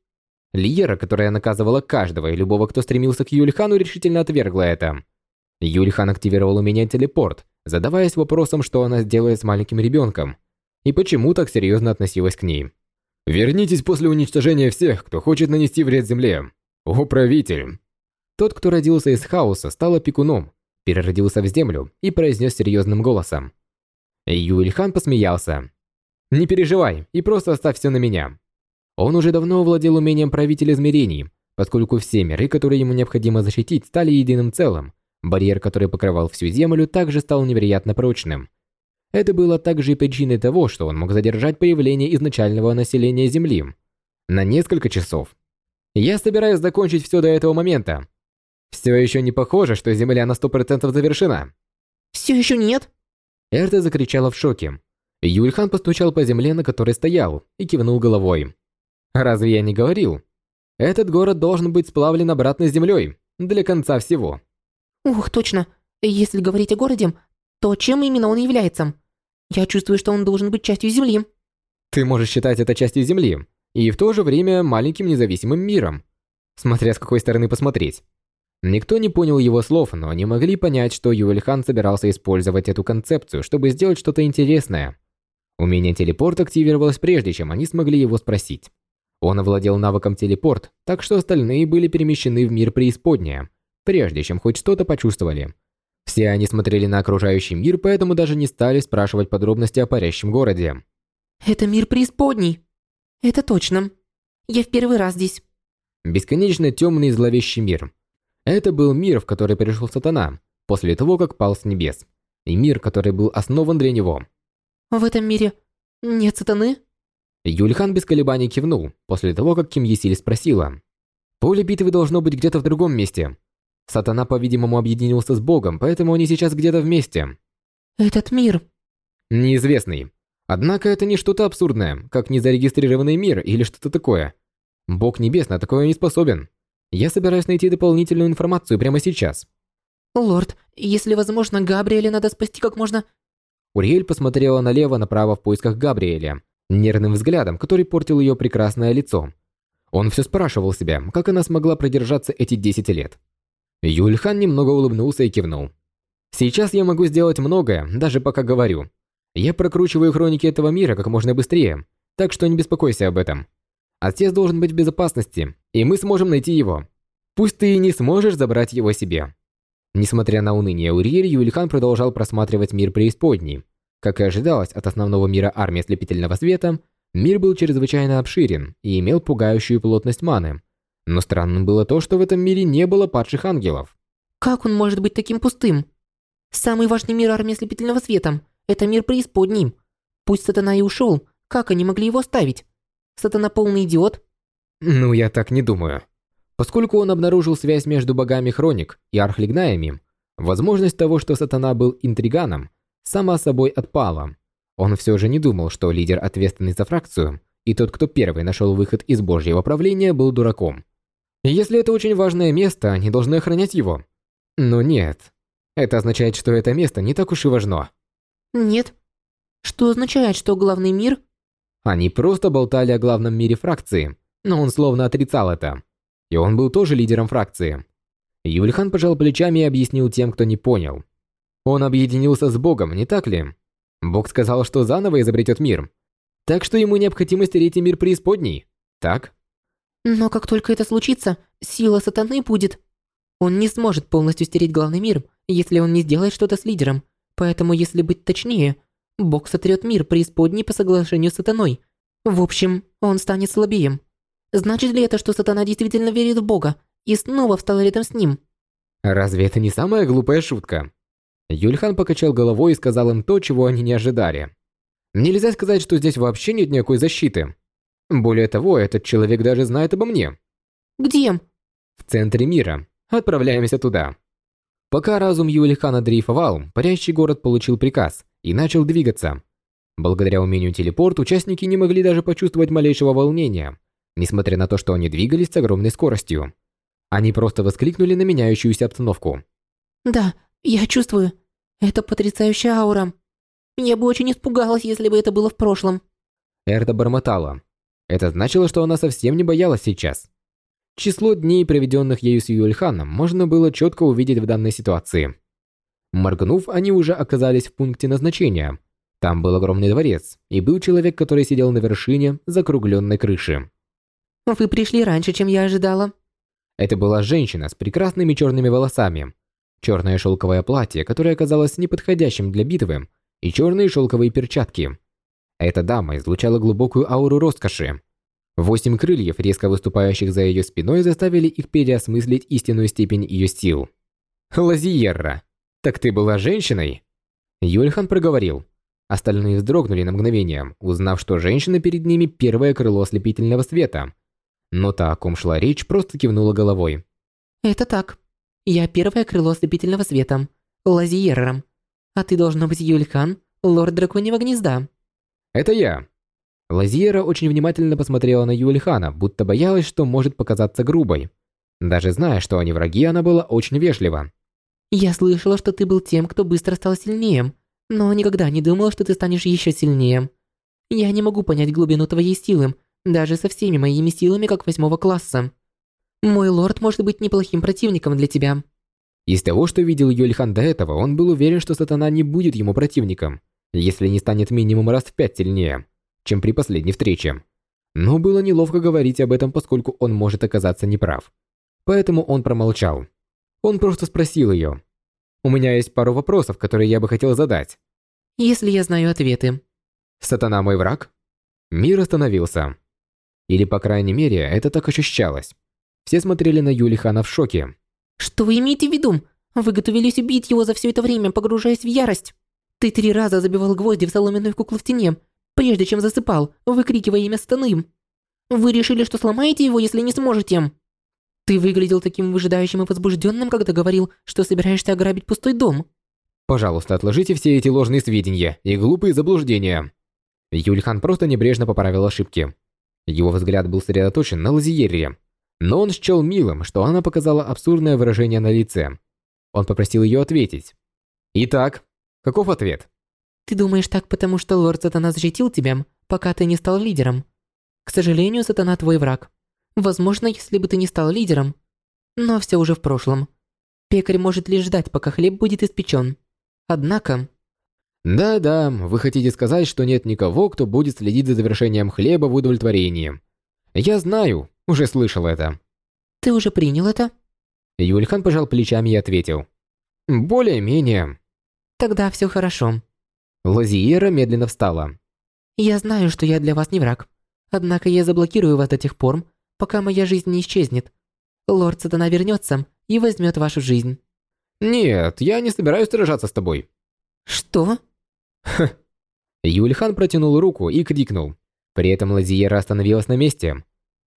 Speaker 1: Лиера, которая наказывала каждого и любого, кто стремился к Юльхану, решительно отвергла это. Юльхан активировал умение телепорт, задаваясь вопросом, что она сделает с маленьким ребенком, и почему так серьезно относилась к ней. «Вернитесь после уничтожения всех, кто хочет нанести вред Земле. О, правитель!» Тот, кто родился из хаоса, стал опекуном, переродился в землю и произнес серьезным голосом. Юльхан посмеялся. «Не переживай и просто оставь все на меня». Он уже давно владел умением правителя измерений, поскольку все миры, которые ему необходимо защитить, стали единым целым. Барьер, который покрывал всю землю, также стал невероятно прочным. Это было также и причиной того, что он мог задержать появление изначального населения Земли на несколько часов. Я собираюсь закончить все до этого момента. Все еще не похоже, что Земля на сто процентов завершена.
Speaker 3: Все еще нет?
Speaker 1: Эрта закричала в шоке. Юльхан постучал по земле, на которой стоял, и кивнул головой. «Разве я не говорил? Этот город должен быть сплавлен обратно с землей, для конца всего».
Speaker 3: Ух, точно. Если говорить о городе, то чем именно он является? Я чувствую, что он должен быть частью Земли.
Speaker 1: Ты можешь считать это частью Земли, и в то же время маленьким независимым миром. Смотря с какой стороны посмотреть. Никто не понял его слов, но они могли понять, что Юэльхан собирался использовать эту концепцию, чтобы сделать что-то интересное. Умение телепорт активировалось прежде, чем они смогли его спросить. Он овладел навыком телепорт, так что остальные были перемещены в мир преисподняя, прежде чем хоть что-то почувствовали. Все они смотрели на окружающий мир, поэтому даже не стали спрашивать подробности о парящем городе.
Speaker 3: Это мир преисподней. Это точно. Я в первый раз здесь.
Speaker 1: Бесконечно темный и зловещий мир. Это был мир, в который пришел сатана, после того, как пал с небес. И мир, который был основан для него.
Speaker 3: В этом мире нет сатаны?
Speaker 1: Юльхан без колебаний кивнул, после того, как Ким Есиль спросила. Поле битвы должно быть где-то в другом месте. Сатана, по-видимому, объединился с Богом, поэтому они сейчас где-то вместе.
Speaker 3: Этот мир...
Speaker 1: Неизвестный. Однако это не что-то абсурдное, как незарегистрированный мир или что-то такое. Бог небес на такое не способен. Я собираюсь найти дополнительную информацию прямо сейчас.
Speaker 3: Лорд, если возможно, Габриэля надо спасти как можно...
Speaker 1: Уриэль посмотрела налево-направо в поисках Габриэля, нервным взглядом, который портил ее прекрасное лицо. Он все спрашивал себя, как она смогла продержаться эти 10 лет. Юльхан немного улыбнулся и кивнул. «Сейчас я могу сделать многое, даже пока говорю. Я прокручиваю хроники этого мира как можно быстрее, так что не беспокойся об этом. Отец должен быть в безопасности, и мы сможем найти его. Пусть ты и не сможешь забрать его себе». Несмотря на уныние Уриэль, Юльхан продолжал просматривать мир преисподней. Как и ожидалось от основного мира армии ослепительного света, мир был чрезвычайно обширен и имел пугающую плотность маны, но странным было то, что в этом мире не было падших ангелов.
Speaker 3: Как он может быть таким пустым? Самый важный мир армии ослепительного света – это мир преисподней. Пусть сатана и ушел, как они могли его оставить? Сатана полный идиот?
Speaker 1: Ну, я так не думаю. Поскольку он обнаружил связь между богами Хроник и Архлигнаями, возможность того, что сатана был интриганом, сама собой отпала. Он все же не думал, что лидер, ответственный за фракцию, и тот, кто первый нашел выход из божьего правления, был дураком. Если это очень важное место, они должны охранять его. Но нет. Это означает, что это место не так уж и важно.
Speaker 3: Нет. Что означает, что главный мир?
Speaker 1: Они просто болтали о главном мире фракции, но он словно отрицал это. И он был тоже лидером фракции. Юльхан пожал плечами и объяснил тем, кто не понял. Он объединился с Богом, не так ли? Бог сказал, что заново изобретет мир. Так что ему необходимо стереть и мир преисподней. Так?
Speaker 3: Но как только это случится, сила сатаны будет. Он не сможет полностью стереть главный мир, если он не сделает что-то с лидером. Поэтому, если быть точнее, Бог сотрет мир преисподней по соглашению с сатаной. В общем, он станет слабее. Значит ли это, что сатана действительно верит в Бога и снова встал рядом с ним?
Speaker 1: Разве это не самая глупая шутка? Юльхан покачал головой и сказал им то, чего они не ожидали. Нельзя сказать, что здесь вообще нет никакой защиты. Более того, этот человек даже знает обо мне.
Speaker 3: Где?
Speaker 1: В центре мира. Отправляемся туда. Пока разум Юлихана дрейфовал, парящий город получил приказ и начал двигаться. Благодаря умению телепорт, участники не могли даже почувствовать малейшего волнения, несмотря на то, что они двигались с огромной скоростью. Они просто воскликнули на меняющуюся обстановку.
Speaker 3: «Да, я чувствую. Это потрясающая аура. Я бы очень испугалась, если бы это было в прошлом.
Speaker 1: Эрта бормотала. Это значило, что она совсем не боялась сейчас. Число дней, проведенных ею с Юэльханом, можно было четко увидеть в данной ситуации. Моргнув, они уже оказались в пункте назначения. Там был огромный дворец, и был человек, который сидел на вершине закругленной крыши.
Speaker 3: «Вы пришли раньше, чем я ожидала».
Speaker 1: Это была женщина с прекрасными черными волосами, черное шелковое платье, которое оказалось неподходящим для битвы, и черные шелковые перчатки. Эта дама излучала глубокую ауру роскоши. Восемь крыльев, резко выступающих за ее спиной, заставили их переосмыслить истинную степень ее сил. «Лазиерра, так ты была женщиной?» Юльхан проговорил. Остальные вздрогнули на мгновение, узнав, что женщина перед ними первое крыло ослепительного света. Но та, о ком шла речь, просто кивнула головой.
Speaker 3: Это так. Я первое крыло ослепительного света. Лазиерра. А ты должна быть Юльхан, лорд драконьего гнезда.
Speaker 1: Это я. Лазиера очень внимательно посмотрела на Юльхана, будто боялась, что может показаться грубой. Даже зная, что они враги, она была очень вежлива.
Speaker 3: Я слышала, что ты был тем, кто быстро стал сильнее, но никогда не думала, что ты станешь еще сильнее. Я не могу понять глубину твоей силы, даже со всеми моими силами как восьмого класса. Мой лорд может быть неплохим противником для тебя.
Speaker 1: Из того, что видел Юльхан до этого, он был уверен, что сатана не будет ему противником, если не станет минимум раз в пять сильнее, чем при последней встрече. Но было неловко говорить об этом, поскольку он может оказаться неправ. Поэтому он промолчал. Он просто спросил ее. «У меня есть пару вопросов, которые я бы хотел задать».
Speaker 3: «Если я знаю ответы».
Speaker 1: «Сатана мой враг?» Мир остановился. Или, по крайней мере, это так ощущалось. Все смотрели на Юлихана в шоке.
Speaker 3: «Что вы имеете в виду? Вы готовились убить его за все это время, погружаясь в ярость? Ты три раза забивал гвозди в соломенную куклу в тени, прежде чем засыпал, выкрикивая имя Станы. Вы решили, что сломаете его, если не сможете?» Ты выглядел таким выжидающим и возбужденным, когда говорил, что собираешься ограбить пустой дом.
Speaker 1: Пожалуйста, отложите все эти ложные сведения и глупые заблуждения. Юльхан просто небрежно поправил ошибки. Его взгляд был сосредоточен на Лазиерре, но он счел милым, что она показала абсурдное выражение на лице. Он попросил ее ответить. Итак, каков ответ?
Speaker 3: Ты думаешь так, потому что лорд Сатана защитил тебя, пока ты не стал лидером? К сожалению, Сатана твой враг. Возможно, если бы ты не стал лидером. Но все уже в прошлом. Пекарь может лишь ждать, пока хлеб будет испечен. Однако...
Speaker 1: Да-да, вы хотите сказать, что нет никого, кто будет следить за завершением хлеба в удовлетворении. Я знаю, уже слышал это.
Speaker 3: Ты уже принял это?
Speaker 1: Юльхан пожал плечами и ответил. Более-менее.
Speaker 3: Тогда все хорошо.
Speaker 1: Лазиера медленно встала.
Speaker 3: Я знаю, что я для вас не враг. Однако я заблокирую вас до тех пор, пока моя жизнь не исчезнет. Лорд Сатана вернется и возьмет вашу жизнь.
Speaker 1: Нет, я не собираюсь сражаться с тобой.
Speaker 3: Что?
Speaker 1: Ха. Юльхан протянул руку и крикнул. При этом Лазиера остановилась на месте.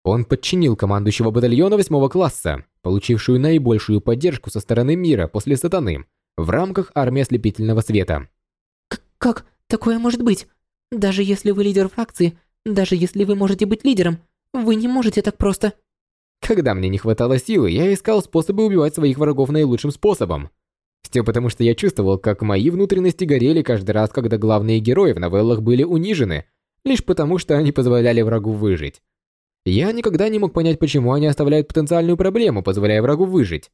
Speaker 1: Он подчинил командующего батальона восьмого класса, получившую наибольшую поддержку со стороны мира после Сатаны, в рамках армии ослепительного света.
Speaker 3: К как такое может быть? Даже если вы лидер фракции, даже если вы можете быть лидером, вы не можете так просто.
Speaker 1: Когда мне не хватало силы, я искал способы убивать своих врагов наилучшим способом. Все потому, что я чувствовал, как мои внутренности горели каждый раз, когда главные герои в новеллах были унижены, лишь потому, что они позволяли врагу выжить. Я никогда не мог понять, почему они оставляют потенциальную проблему, позволяя врагу выжить.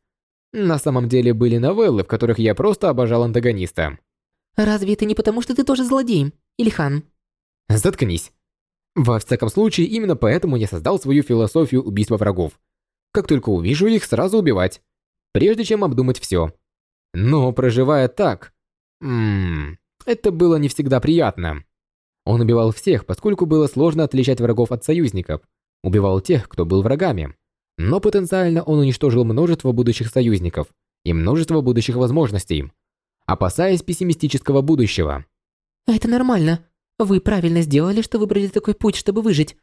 Speaker 1: На самом деле были новеллы, в которых я просто обожал антагониста.
Speaker 3: Разве это не потому, что ты тоже злодей, Ильхан?
Speaker 1: Заткнись. Во всяком случае, именно поэтому я создал свою философию убийства врагов. Как только увижу их, сразу убивать. Прежде чем обдумать все. Но проживая так... Ммм... Это было не всегда приятно. Он убивал всех, поскольку было сложно отличать врагов от союзников. Убивал тех, кто был врагами. Но потенциально он уничтожил множество будущих союзников и множество будущих возможностей, опасаясь пессимистического будущего.
Speaker 3: «Это нормально. Вы правильно сделали, что выбрали такой путь, чтобы выжить.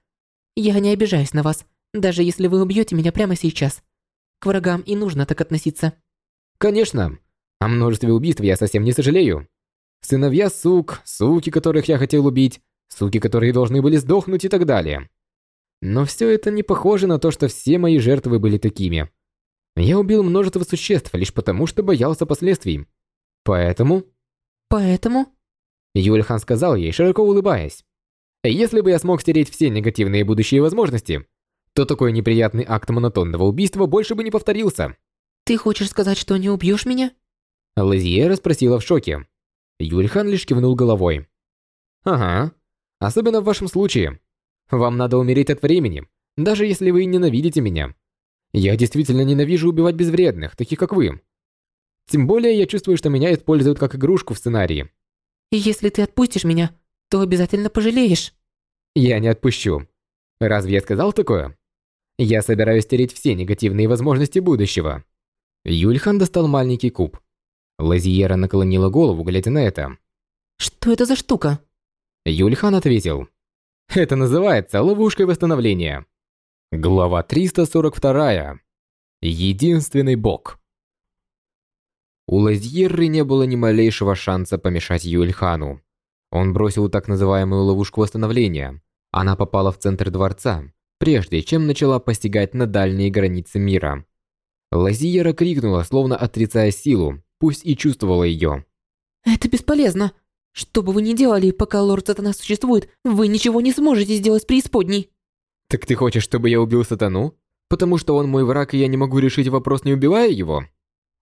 Speaker 3: Я не обижаюсь на вас, даже если вы убьете меня прямо сейчас. К врагам и нужно так относиться.
Speaker 1: Конечно. О множестве убийств я совсем не сожалею. Сыновья сук, суки, которых я хотел убить, суки, которые должны были сдохнуть и так далее. Но все это не похоже на то, что все мои жертвы были такими. Я убил множество существ лишь потому, что боялся последствий. Поэтому...
Speaker 3: Поэтому?
Speaker 1: Юльхан сказал ей, широко улыбаясь. «Если бы я смог стереть все негативные будущие возможности, то такой неприятный акт монотонного убийства больше бы не повторился».
Speaker 3: «Ты хочешь сказать, что не убьешь меня?»
Speaker 1: Лазиера спросила в шоке. Юльхан лишь кивнул головой. «Ага. Особенно в вашем случае. Вам надо умереть от времени, даже если вы ненавидите меня. Я действительно ненавижу убивать безвредных, таких как вы. Тем более я чувствую, что меня используют как игрушку в сценарии.
Speaker 3: Если ты отпустишь меня, то обязательно пожалеешь.
Speaker 1: Я не отпущу. Разве я сказал такое? Я собираюсь стереть все негативные возможности будущего. Юльхан достал маленький куб. Лазиера наклонила голову, глядя на это.
Speaker 3: Что это за штука?
Speaker 1: Юльхан ответил. Это называется ловушкой восстановления. Глава 342. Единственный бог. У Лазьерры не было ни малейшего шанса помешать Юльхану. Он бросил так называемую ловушку восстановления. Она попала в центр дворца, прежде чем начала постигать на дальние границы мира. Лазиера крикнула, словно отрицая силу, пусть и чувствовала ее.
Speaker 3: Это бесполезно. Что бы вы ни делали, пока лорд Сатана существует, вы ничего не сможете сделать с преисподней.
Speaker 1: Так ты хочешь, чтобы я убил Сатану? Потому что он мой враг, и я не могу решить вопрос, не убивая его?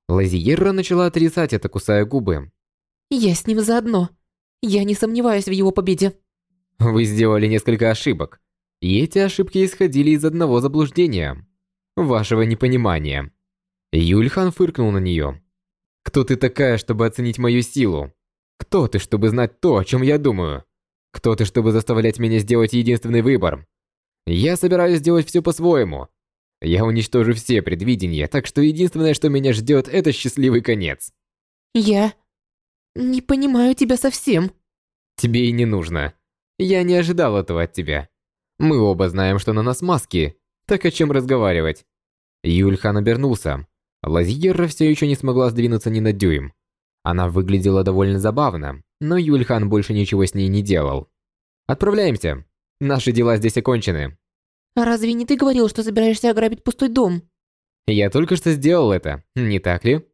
Speaker 1: Лазиера начала отрицать это, кусая губы.
Speaker 3: Я с ним заодно. Я не сомневаюсь в его победе.
Speaker 1: Вы сделали несколько ошибок. И эти ошибки исходили из одного заблуждения. Вашего непонимания. Юльхан фыркнул на нее. Кто ты такая, чтобы оценить мою силу? Кто ты, чтобы знать то, о чем я думаю? Кто ты, чтобы заставлять меня сделать единственный выбор? Я собираюсь сделать все по-своему. Я уничтожу все предвидения, так что единственное, что меня ждет, это счастливый конец.
Speaker 3: Я не понимаю тебя совсем.
Speaker 1: Тебе и не нужно. Я не ожидал этого от тебя. Мы оба знаем, что на нас маски. Так о чем разговаривать? Юльхан обернулся. Лазьерра все еще не смогла сдвинуться ни на дюйм. Она выглядела довольно забавно, но Юльхан больше ничего с ней не делал. «Отправляемся. Наши дела здесь окончены».
Speaker 3: А разве не ты говорил, что собираешься ограбить пустой дом?
Speaker 1: Я только что сделал это, не так ли?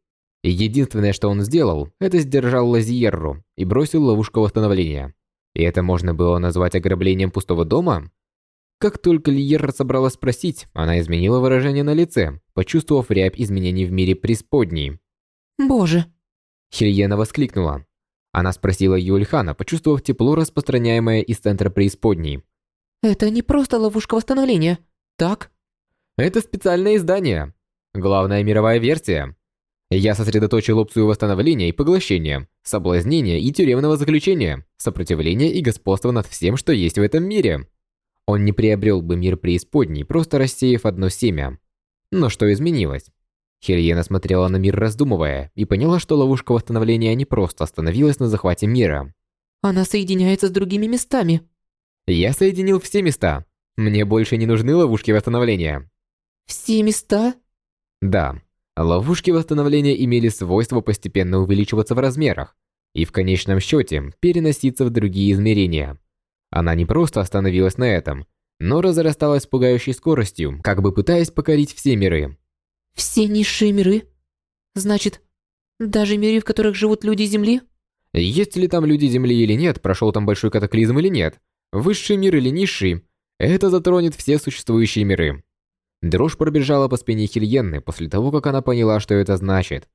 Speaker 1: Единственное, что он сделал, это сдержал Лазиерру и бросил ловушку восстановления. И это можно было назвать ограблением пустого дома? Как только Лиерра собралась спросить, она изменила выражение на лице, почувствовав рябь изменений в мире преисподней.
Speaker 3: Боже.
Speaker 1: Хельена воскликнула. Она спросила Юльхана, почувствовав тепло, распространяемое из центра преисподней.
Speaker 3: Это не просто ловушка восстановления, так?
Speaker 1: Это специальное издание. Главная мировая версия. Я сосредоточил опцию восстановления и поглощения, соблазнения и тюремного заключения, сопротивления и господства над всем, что есть в этом мире. Он не приобрел бы мир преисподней, просто рассеяв одно семя. Но что изменилось? Хельена смотрела на мир, раздумывая, и поняла, что ловушка восстановления не просто остановилась на захвате мира.
Speaker 3: Она соединяется с другими местами.
Speaker 1: Я соединил все места. Мне больше не нужны ловушки восстановления.
Speaker 3: Все места?
Speaker 1: Да. Ловушки восстановления имели свойство постепенно увеличиваться в размерах и в конечном счете переноситься в другие измерения. Она не просто остановилась на этом, но разрасталась с пугающей скоростью, как бы пытаясь покорить все миры.
Speaker 3: Все низшие миры? Значит, даже миры, в которых живут люди Земли?
Speaker 1: Есть ли там люди Земли или нет, прошел там большой катаклизм или нет, высший мир или низший, это затронет все существующие миры. Дрожь пробежала по спине Хильенны после того, как она поняла, что это значит.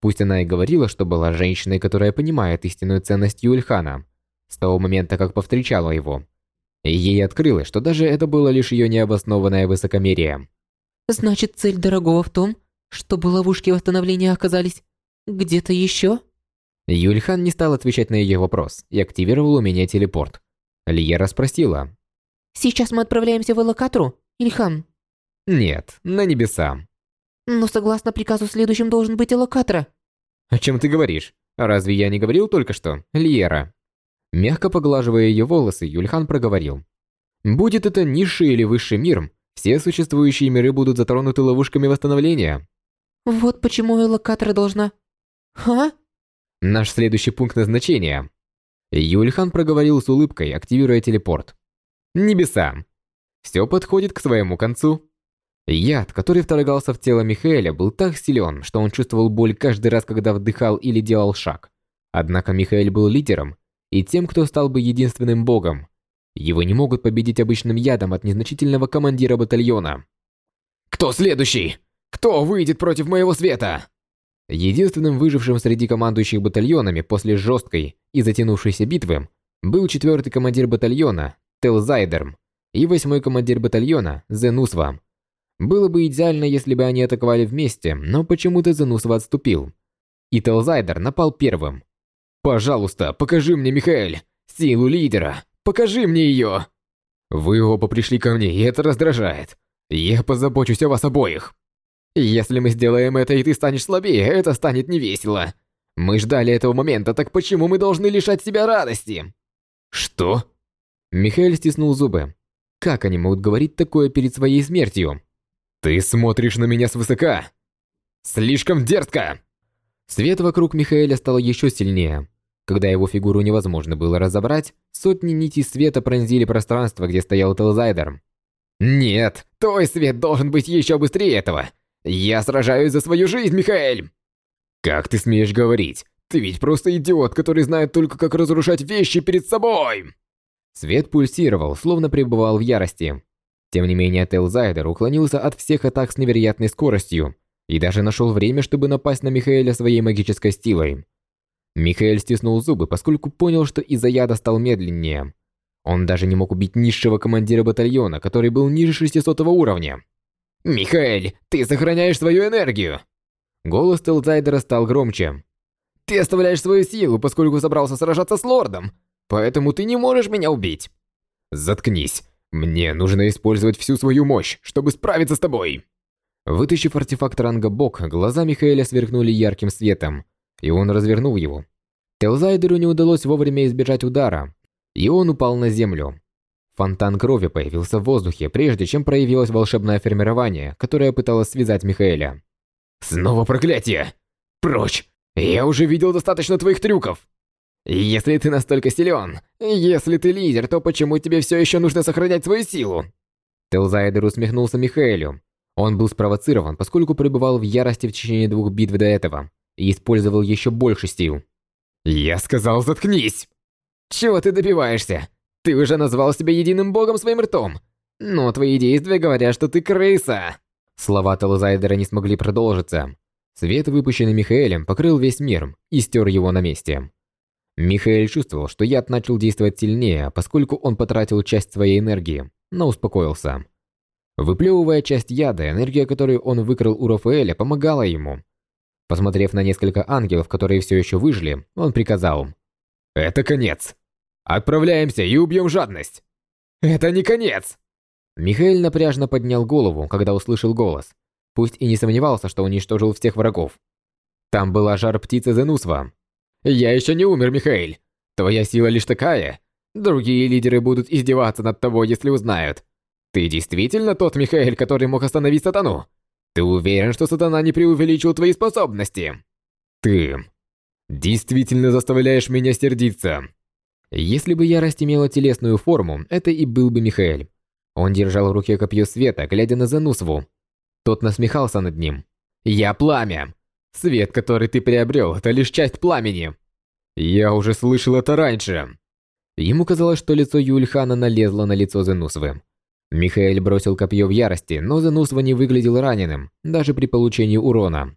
Speaker 1: Пусть она и говорила, что была женщиной, которая понимает истинную ценность Юльхана, с того момента, как повстречала его. Ей открылось, что даже это было лишь ее необоснованное высокомерие.
Speaker 3: Значит, цель дорогого в том, чтобы ловушки восстановления оказались где-то еще?
Speaker 1: Юльхан не стал отвечать на ее вопрос и активировал умение телепорт. Лиера спросила.
Speaker 3: «Сейчас мы отправляемся в Элокатру, Ильхан?»
Speaker 1: «Нет, на небеса».
Speaker 3: «Но согласно приказу следующим должен быть Элокатра».
Speaker 1: «О чем ты говоришь? Разве я не говорил только что, Лиера?» Мягко поглаживая ее волосы, Юльхан проговорил. «Будет это низший или высший мир, все существующие миры будут затронуты ловушками восстановления».
Speaker 3: «Вот почему Элокатра должна...» «Ха?»
Speaker 1: «Наш следующий пункт назначения». Юльхан проговорил с улыбкой, активируя телепорт. «Небеса. Все подходит к своему концу». Яд, который вторгался в тело Михаэля, был так силен, что он чувствовал боль каждый раз, когда вдыхал или делал шаг. Однако Михаэль был лидером и тем, кто стал бы единственным богом. Его не могут победить обычным ядом от незначительного командира батальона. «Кто следующий? Кто выйдет против моего света?» Единственным выжившим среди командующих батальонами после жесткой и затянувшейся битвы был четвертый командир батальона Телзайдерм и восьмой командир батальона Зенусва. Было бы идеально, если бы они атаковали вместе, но почему-то Зенусова отступил. И Телзайдер напал первым. «Пожалуйста, покажи мне, Михаэль, силу лидера! Покажи мне ее!» «Вы оба пришли ко мне, и это раздражает. Я позабочусь о вас обоих. Если мы сделаем это, и ты станешь слабее, это станет невесело. Мы ждали этого момента, так почему мы должны лишать себя радости?» «Что?» Михаил стиснул зубы. Как они могут говорить такое перед своей смертью? «Ты смотришь на меня свысока! Слишком дерзко!» Свет вокруг Михаэля стал еще сильнее. Когда его фигуру невозможно было разобрать, сотни нитей света пронзили пространство, где стоял Телзайдер. «Нет, твой свет должен быть еще быстрее этого! Я сражаюсь за свою жизнь, Михаэль!» «Как ты смеешь говорить? Ты ведь просто идиот, который знает только, как разрушать вещи перед собой!» Свет пульсировал, словно пребывал в ярости. Тем не менее, Телзайдер уклонился от всех атак с невероятной скоростью и даже нашел время, чтобы напасть на Михаэля своей магической силой. Михаэль стиснул зубы, поскольку понял, что из-за яда стал медленнее. Он даже не мог убить низшего командира батальона, который был ниже 600 уровня. «Михаэль, ты сохраняешь свою энергию!» Голос Телзайдера стал громче. «Ты оставляешь свою силу, поскольку собрался сражаться с лордом, поэтому ты не можешь меня убить!» «Заткнись! Мне нужно использовать всю свою мощь, чтобы справиться с тобой!» Вытащив артефакт ранга Бог, глаза Михаэля сверкнули ярким светом, и он развернул его. Телзайдеру не удалось вовремя избежать удара, и он упал на землю. Фонтан крови появился в воздухе, прежде чем проявилось волшебное формирование, которое пыталось связать Михаэля. «Снова проклятие! Прочь! Я уже видел достаточно твоих трюков! Если ты настолько силен, если ты лидер, то почему тебе все еще нужно сохранять свою силу?» Телзайдер усмехнулся Михаэлю, он был спровоцирован, поскольку пребывал в ярости в течение двух битв до этого и использовал еще больше сил. «Я сказал, заткнись!» «Чего ты добиваешься? Ты уже назвал себя единым богом своим ртом, но твои действия говорят, что ты крыса!» Слова Талзайдера не смогли продолжиться. Свет, выпущенный Михаэлем, покрыл весь мир и стер его на месте. Михаэль чувствовал, что яд начал действовать сильнее, поскольку он потратил часть своей энергии, но успокоился. Выплевывая часть яда, энергия, которую он выкрал у Рафаэля, помогала ему. Посмотрев на несколько ангелов, которые все еще выжили, он приказал. «Это конец! Отправляемся и убьем жадность!» «Это не конец!» Михаил напряжно поднял голову, когда услышал голос. Пусть и не сомневался, что уничтожил всех врагов. Там была жар птицы Зенусва. «Я еще не умер, Михаил. Твоя сила лишь такая. Другие лидеры будут издеваться над тобой, если узнают. Ты действительно тот Михаил, который мог остановить сатану? Ты уверен, что сатана не преувеличил твои способности? Ты действительно заставляешь меня сердиться. Если бы ярость имела телесную форму, это и был бы Михаил. Он держал в руке копье света, глядя на Занусву. Тот насмехался над ним. «Я пламя! Свет, который ты приобрел, это лишь часть пламени!» «Я уже слышал это раньше!» Ему казалось, что лицо Юльхана налезло на лицо Зенусвы. Михаил бросил копье в ярости, но Занусва не выглядел раненым, даже при получении урона.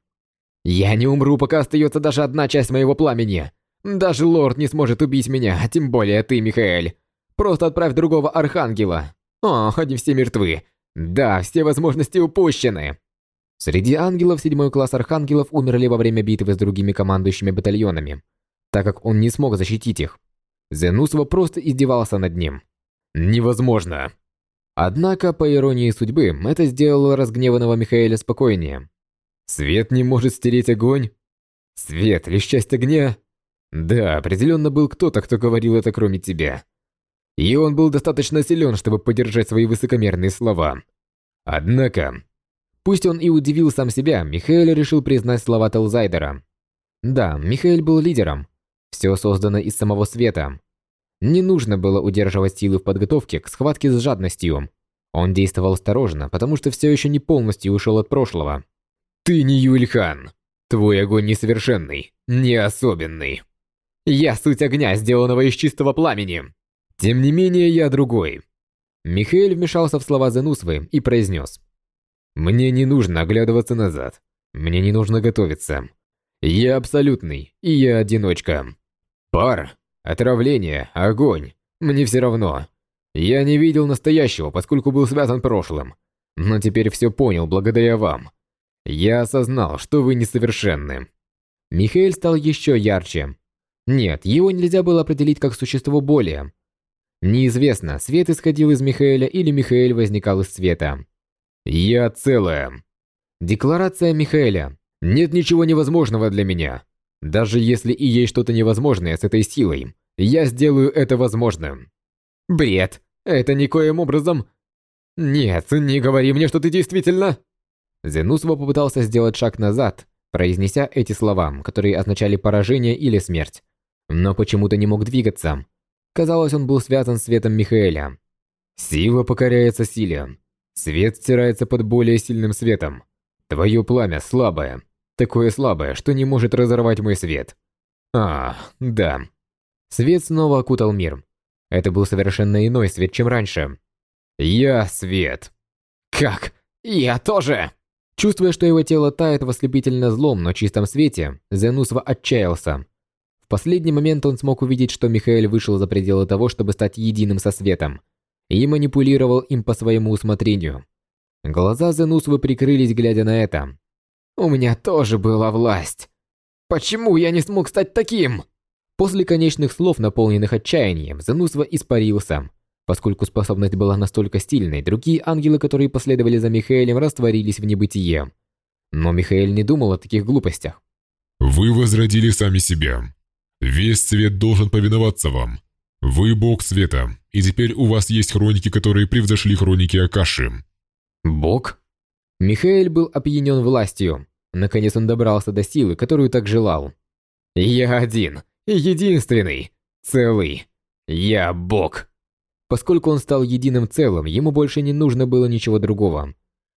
Speaker 1: «Я не умру, пока остается даже одна часть моего пламени. Даже лорд не сможет убить меня, а тем более ты, Михаил. Просто отправь другого архангела. Ох, они все мертвы. Да, все возможности упущены». Среди ангелов седьмой класс архангелов умерли во время битвы с другими командующими батальонами, так как он не смог защитить их. Зенусва просто издевался над ним. «Невозможно. Однако, по иронии судьбы, это сделало разгневанного Михаэля спокойнее. Свет не может стереть огонь? Свет — лишь часть огня? Да, определенно был кто-то, кто говорил это кроме тебя. И он был достаточно силен, чтобы поддержать свои высокомерные слова. Однако, пусть он и удивил сам себя, Михаэль решил признать слова Телзайдера. Да, Михаэль был лидером. Все создано из самого света. Не нужно было удерживать силы в подготовке к схватке с жадностью. Он действовал осторожно, потому что все еще не полностью ушел от прошлого. «Ты не Юльхан. Твой огонь несовершенный, не особенный. Я суть огня, сделанного из чистого пламени. Тем не менее, я другой». Михаил вмешался в слова Зенусвы и произнес. «Мне не нужно оглядываться назад. Мне не нужно готовиться. Я абсолютный, и я одиночка. Пар Отравление, огонь. Мне все равно. Я не видел настоящего, поскольку был связан прошлым. но теперь все понял благодаря вам. Я осознал, что вы несовершенны. Михаил стал еще ярче. Нет, его нельзя было определить как существо более. Неизвестно, свет исходил из Михаэля или Михаэль возникал из света. Я целая. Декларация Михаэля. Нет ничего невозможного для меня. Даже если и есть что-то невозможное с этой силой, я сделаю это возможным. Бред. Это никоим образом... Нет, не говори мне, что ты действительно... Зенусова попытался сделать шаг назад, произнеся эти слова, которые означали поражение или смерть. Но почему-то не мог двигаться. Казалось, он был связан с светом Михаэля. Сила покоряется силе. Свет стирается под более сильным светом. Твое пламя слабое. Такое слабое, что не может разорвать мой свет. А, да. Свет снова окутал мир. Это был совершенно иной свет, чем раньше. Я свет. Как? Я тоже! Чувствуя, что его тело тает в ослепительно злом, но чистом свете, Зенусва отчаялся. В последний момент он смог увидеть, что Михаэль вышел за пределы того, чтобы стать единым со светом, и манипулировал им по своему усмотрению. Глаза Зенусвы прикрылись, глядя на это. «У меня тоже была власть. Почему я не смог стать таким?» После конечных слов, наполненных отчаянием, Зенусва испарился. Поскольку способность была настолько стильной, другие ангелы, которые последовали за Михаэлем, растворились в небытие. Но Михаэль не думал о таких глупостях.
Speaker 2: Вы возродили сами себя. Весь свет должен повиноваться вам. Вы бог света, и теперь у вас есть хроники, которые превзошли хроники Акаши.
Speaker 1: Бог? Михаэль был опьянен властью. Наконец он добрался до силы, которую так желал. Я один, единственный, целый. Я бог. Поскольку он стал единым целым, ему больше не нужно было ничего другого.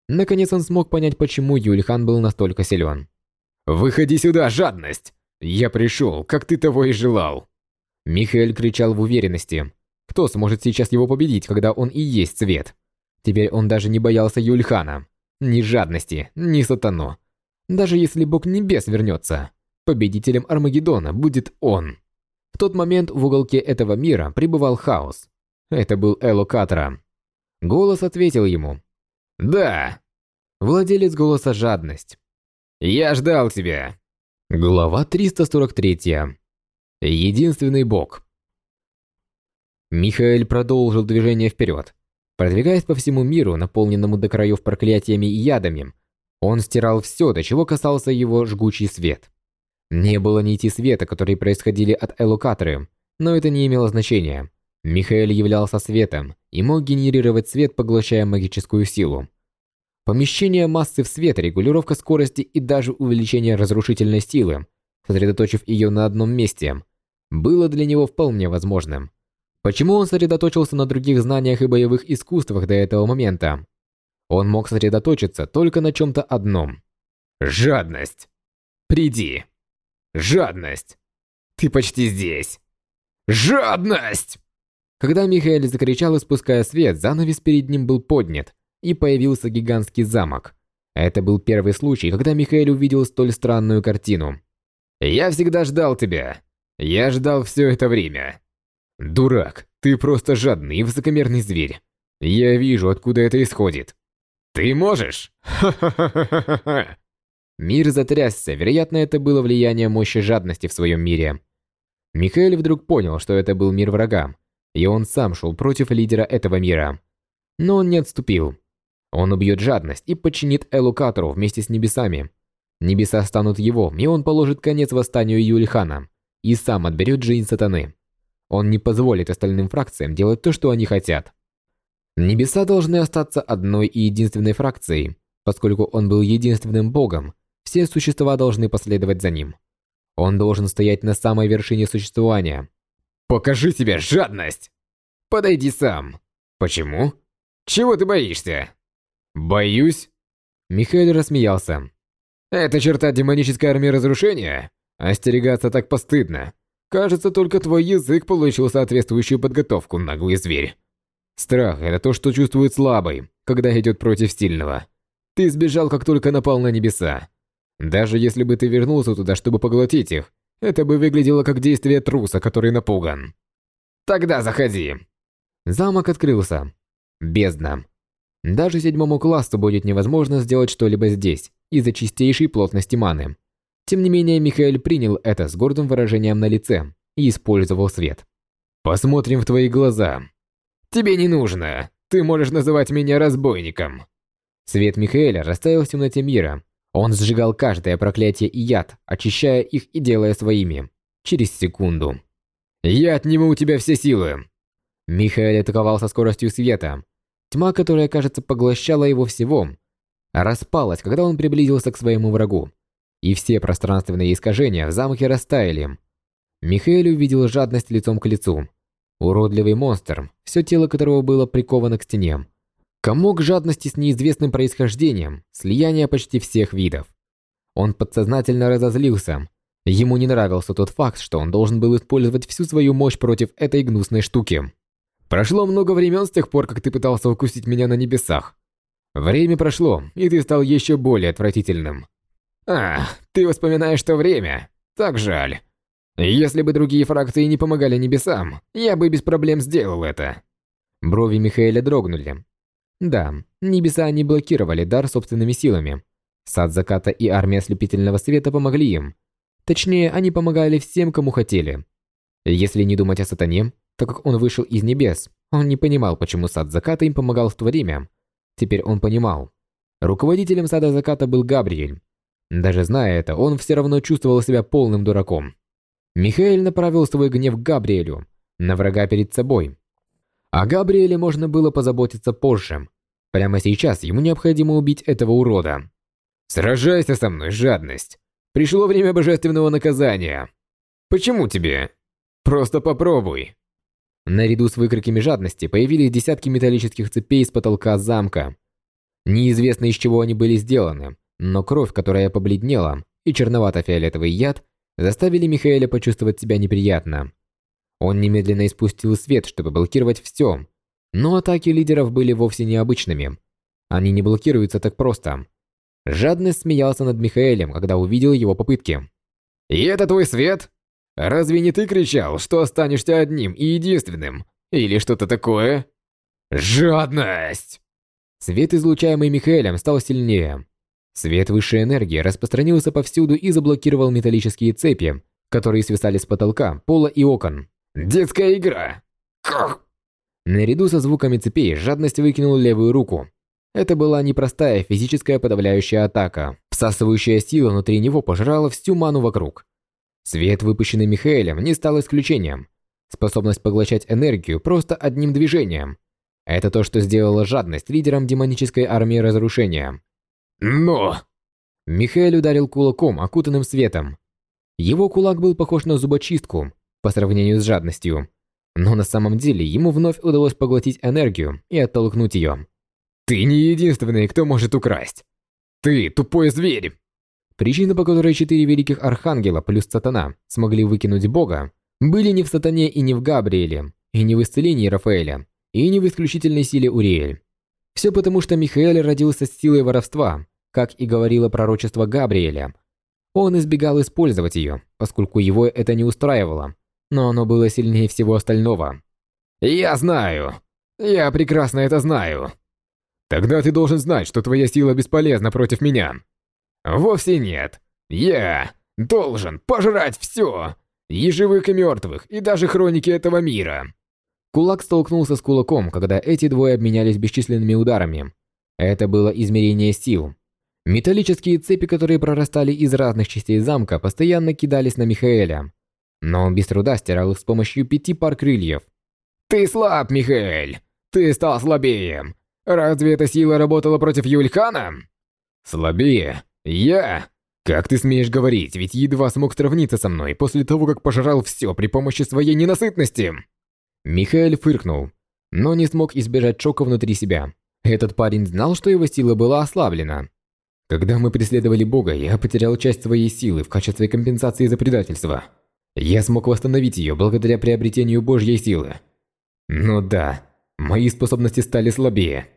Speaker 1: Наконец он смог понять, почему Юльхан был настолько силен. «Выходи сюда, жадность! Я пришел, как ты того и желал!» Михаил кричал в уверенности. Кто сможет сейчас его победить, когда он и есть свет? Теперь он даже не боялся Юльхана. Ни жадности, ни сатану. Даже если бог небес вернется, победителем Армагеддона будет он. В тот момент в уголке этого мира пребывал хаос. Это был Элокатора. Голос ответил ему. «Да!» Владелец голоса жадность. «Я ждал тебя!» Глава 343. Единственный бог. Михаил продолжил движение вперед. Продвигаясь по всему миру, наполненному до краев проклятиями и ядами, он стирал все, до чего касался его жгучий свет. Не было нити света, которые происходили от Элокаторы, но это не имело значения. Михаил являлся светом и мог генерировать свет, поглощая магическую силу. Помещение массы в свет, регулировка скорости и даже увеличение разрушительной силы, сосредоточив ее на одном месте, было для него вполне возможным. Почему он сосредоточился на других знаниях и боевых искусствах до этого момента? Он мог сосредоточиться только на чем-то одном. Жадность. Приди. Жадность. Ты почти здесь. Жадность! Когда Михаил закричал, испуская свет, занавес перед ним был поднят, и появился гигантский замок. Это был первый случай, когда Михаил увидел столь странную картину. «Я всегда ждал тебя. Я ждал все это время. Дурак, ты просто жадный и высокомерный зверь. Я вижу, откуда это исходит. Ты можешь? Ха-ха-ха-ха-ха!» Мир затрясся, вероятно, это было влияние мощи жадности в своем мире. Михаил вдруг понял, что это был мир врага, и он сам шел против лидера этого мира. Но он не отступил. Он убьет жадность и подчинит Элукатору вместе с небесами. Небеса станут его, и он положит конец восстанию Юльхана и сам отберет Джейн Сатаны. Он не позволит остальным фракциям делать то, что они хотят. Небеса должны остаться одной и единственной фракцией. Поскольку он был единственным богом, все существа должны последовать за ним. Он должен стоять на самой вершине существования – Покажи себе жадность! Подойди сам. Почему? Чего ты боишься? Боюсь? Михаил рассмеялся. Это черта демонической армии разрушения? Остерегаться так постыдно. Кажется, только твой язык получил соответствующую подготовку, наглый зверь. Страх – это то, что чувствует слабый, когда идет против сильного. Ты сбежал, как только напал на небеса. Даже если бы ты вернулся туда, чтобы поглотить их, это бы выглядело как действие труса, который напуган. Тогда заходи. Замок открылся. Бездна. Даже седьмому классу будет невозможно сделать что-либо здесь из-за чистейшей плотности маны. Тем не менее, Михаил принял это с гордым выражением на лице и использовал свет. «Посмотрим в твои глаза. Тебе не нужно. Ты можешь называть меня разбойником». Свет Михаэля растаял в темноте мира. Он сжигал каждое проклятие и яд, очищая их и делая своими. Через секунду. «Я отниму у тебя все силы!» Михаил атаковал со скоростью света. Тьма, которая, кажется, поглощала его всего, распалась, когда он приблизился к своему врагу. И все пространственные искажения в замке растаяли. Михаил увидел жадность лицом к лицу. Уродливый монстр, все тело которого было приковано к стене. Комок жадности с неизвестным происхождением, слияние почти всех видов. Он подсознательно разозлился. Ему не нравился тот факт, что он должен был использовать всю свою мощь против этой гнусной штуки. Прошло много времен с тех пор, как ты пытался укусить меня на небесах. Время прошло, и ты стал еще более отвратительным. А, ты вспоминаешь то время? Так жаль. Если бы другие фракции не помогали небесам, я бы без проблем сделал это. Брови Михаэля дрогнули. Да, небеса не блокировали дар собственными силами. Сад заката и армия ослепительного света помогли им. Точнее, они помогали всем, кому хотели. Если не думать о сатане, так как он вышел из небес, он не понимал, почему сад заката им помогал в то время. Теперь он понимал. Руководителем сада заката был Габриэль. Даже зная это, он все равно чувствовал себя полным дураком. Михаил направил свой гнев к Габриэлю, на врага перед собой, о Габриэле можно было позаботиться позже. Прямо сейчас ему необходимо убить этого урода. «Сражайся со мной, жадность! Пришло время божественного наказания! Почему тебе? Просто попробуй!» Наряду с выкриками жадности появились десятки металлических цепей с потолка замка. Неизвестно из чего они были сделаны, но кровь, которая побледнела, и черновато-фиолетовый яд заставили Михаэля почувствовать себя неприятно. Он немедленно испустил свет, чтобы блокировать все. Но атаки лидеров были вовсе необычными. Они не блокируются так просто. Жадность смеялся над Михаэлем, когда увидел его попытки. «И это твой свет? Разве не ты кричал, что останешься одним и единственным? Или что-то такое?» «Жадность!» Свет, излучаемый Михаэлем, стал сильнее. Свет высшей энергии распространился повсюду и заблокировал металлические цепи, которые свисали с потолка, пола и окон. Детская игра. Ках. Наряду со звуками цепей жадность выкинул левую руку. Это была непростая физическая подавляющая атака. Всасывающая сила внутри него пожрала всю ману вокруг. Свет, выпущенный Михаэлем, не стал исключением. Способность поглощать энергию просто одним движением. Это то, что сделало жадность лидером демонической армии разрушения. Но! Михаэль ударил кулаком, окутанным светом. Его кулак был похож на зубочистку, по сравнению с жадностью. Но на самом деле ему вновь удалось поглотить энергию и оттолкнуть ее. «Ты не единственный, кто может украсть! Ты тупой зверь!» Причина, по которой четыре великих архангела плюс сатана смогли выкинуть бога, были не в сатане и не в Габриэле, и не в исцелении Рафаэля, и не в исключительной силе Уриэль. Все потому, что Михаэль родился с силой воровства, как и говорило пророчество Габриэля. Он избегал использовать ее, поскольку его это не устраивало, но оно было сильнее всего остального. «Я знаю! Я прекрасно это знаю!» «Тогда ты должен знать, что твоя сила бесполезна против меня!» «Вовсе нет! Я должен пожрать все! И живых, и мертвых, и даже хроники этого мира!» Кулак столкнулся с кулаком, когда эти двое обменялись бесчисленными ударами. Это было измерение сил. Металлические цепи, которые прорастали из разных частей замка, постоянно кидались на Михаэля. Но он без труда стирал их с помощью пяти пар крыльев. «Ты слаб, Михаэль! Ты стал слабее! Разве эта сила работала против Юльхана?» «Слабее? Я? Как ты смеешь говорить, ведь едва смог сравниться со мной после того, как пожрал все при помощи своей ненасытности!» Михаэль фыркнул, но не смог избежать шока внутри себя. Этот парень знал, что его сила была ослаблена. Когда мы преследовали Бога, я потерял часть своей силы в качестве компенсации за предательство. Я смог восстановить ее благодаря приобретению Божьей силы. Но да, мои способности стали слабее.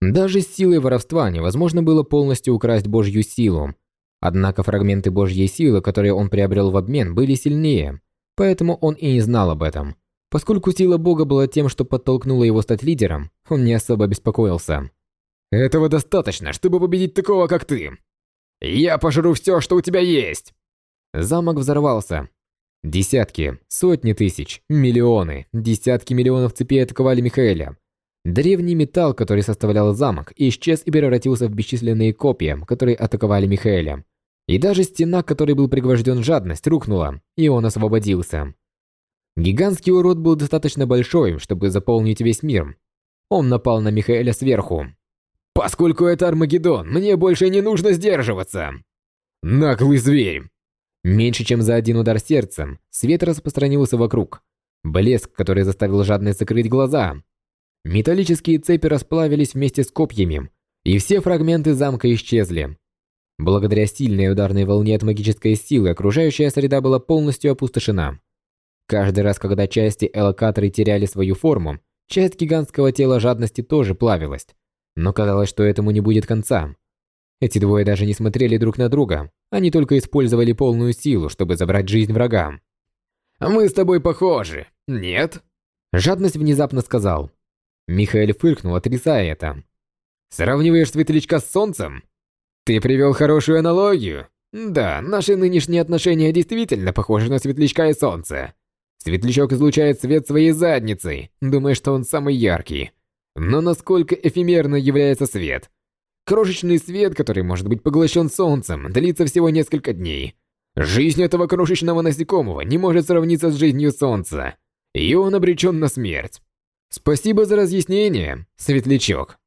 Speaker 1: Даже с силой воровства невозможно было полностью украсть Божью силу. Однако фрагменты Божьей силы, которые он приобрел в обмен, были сильнее, поэтому он и не знал об этом. Поскольку сила Бога была тем, что подтолкнуло его стать лидером, он не особо беспокоился. Этого достаточно, чтобы победить такого, как ты. Я пожру все, что у тебя есть. Замок взорвался. Десятки, сотни тысяч, миллионы, десятки миллионов цепей атаковали Михаэля. Древний металл, который составлял замок, исчез и превратился в бесчисленные копья, которые атаковали Михаэля. И даже стена, которой был пригвожден жадность, рухнула, и он освободился. Гигантский урод был достаточно большой, чтобы заполнить весь мир. Он напал на Михаэля сверху. «Поскольку это Армагеддон, мне больше не нужно сдерживаться!» «Наглый зверь!» Меньше чем за один удар сердцем, свет распространился вокруг. Блеск, который заставил жадность закрыть глаза. Металлические цепи расплавились вместе с копьями, и все фрагменты замка исчезли. Благодаря сильной ударной волне от магической силы, окружающая среда была полностью опустошена. Каждый раз, когда части элокаторы теряли свою форму, часть гигантского тела жадности тоже плавилась. Но казалось, что этому не будет конца. Эти двое даже не смотрели друг на друга, они только использовали полную силу, чтобы забрать жизнь врага. «Мы с тобой похожи, нет?» Жадность внезапно сказал. Михаил фыркнул, отрицая это. «Сравниваешь светлячка с солнцем? Ты привел хорошую аналогию. Да, наши нынешние отношения действительно похожи на светлячка и солнце. Светлячок излучает свет своей задницей, думая, что он самый яркий. Но насколько эфемерно является свет? Крошечный свет, который может быть поглощен солнцем, длится всего несколько дней. Жизнь этого крошечного насекомого не может сравниться с жизнью солнца, и он обречен на смерть. Спасибо за разъяснение, светлячок.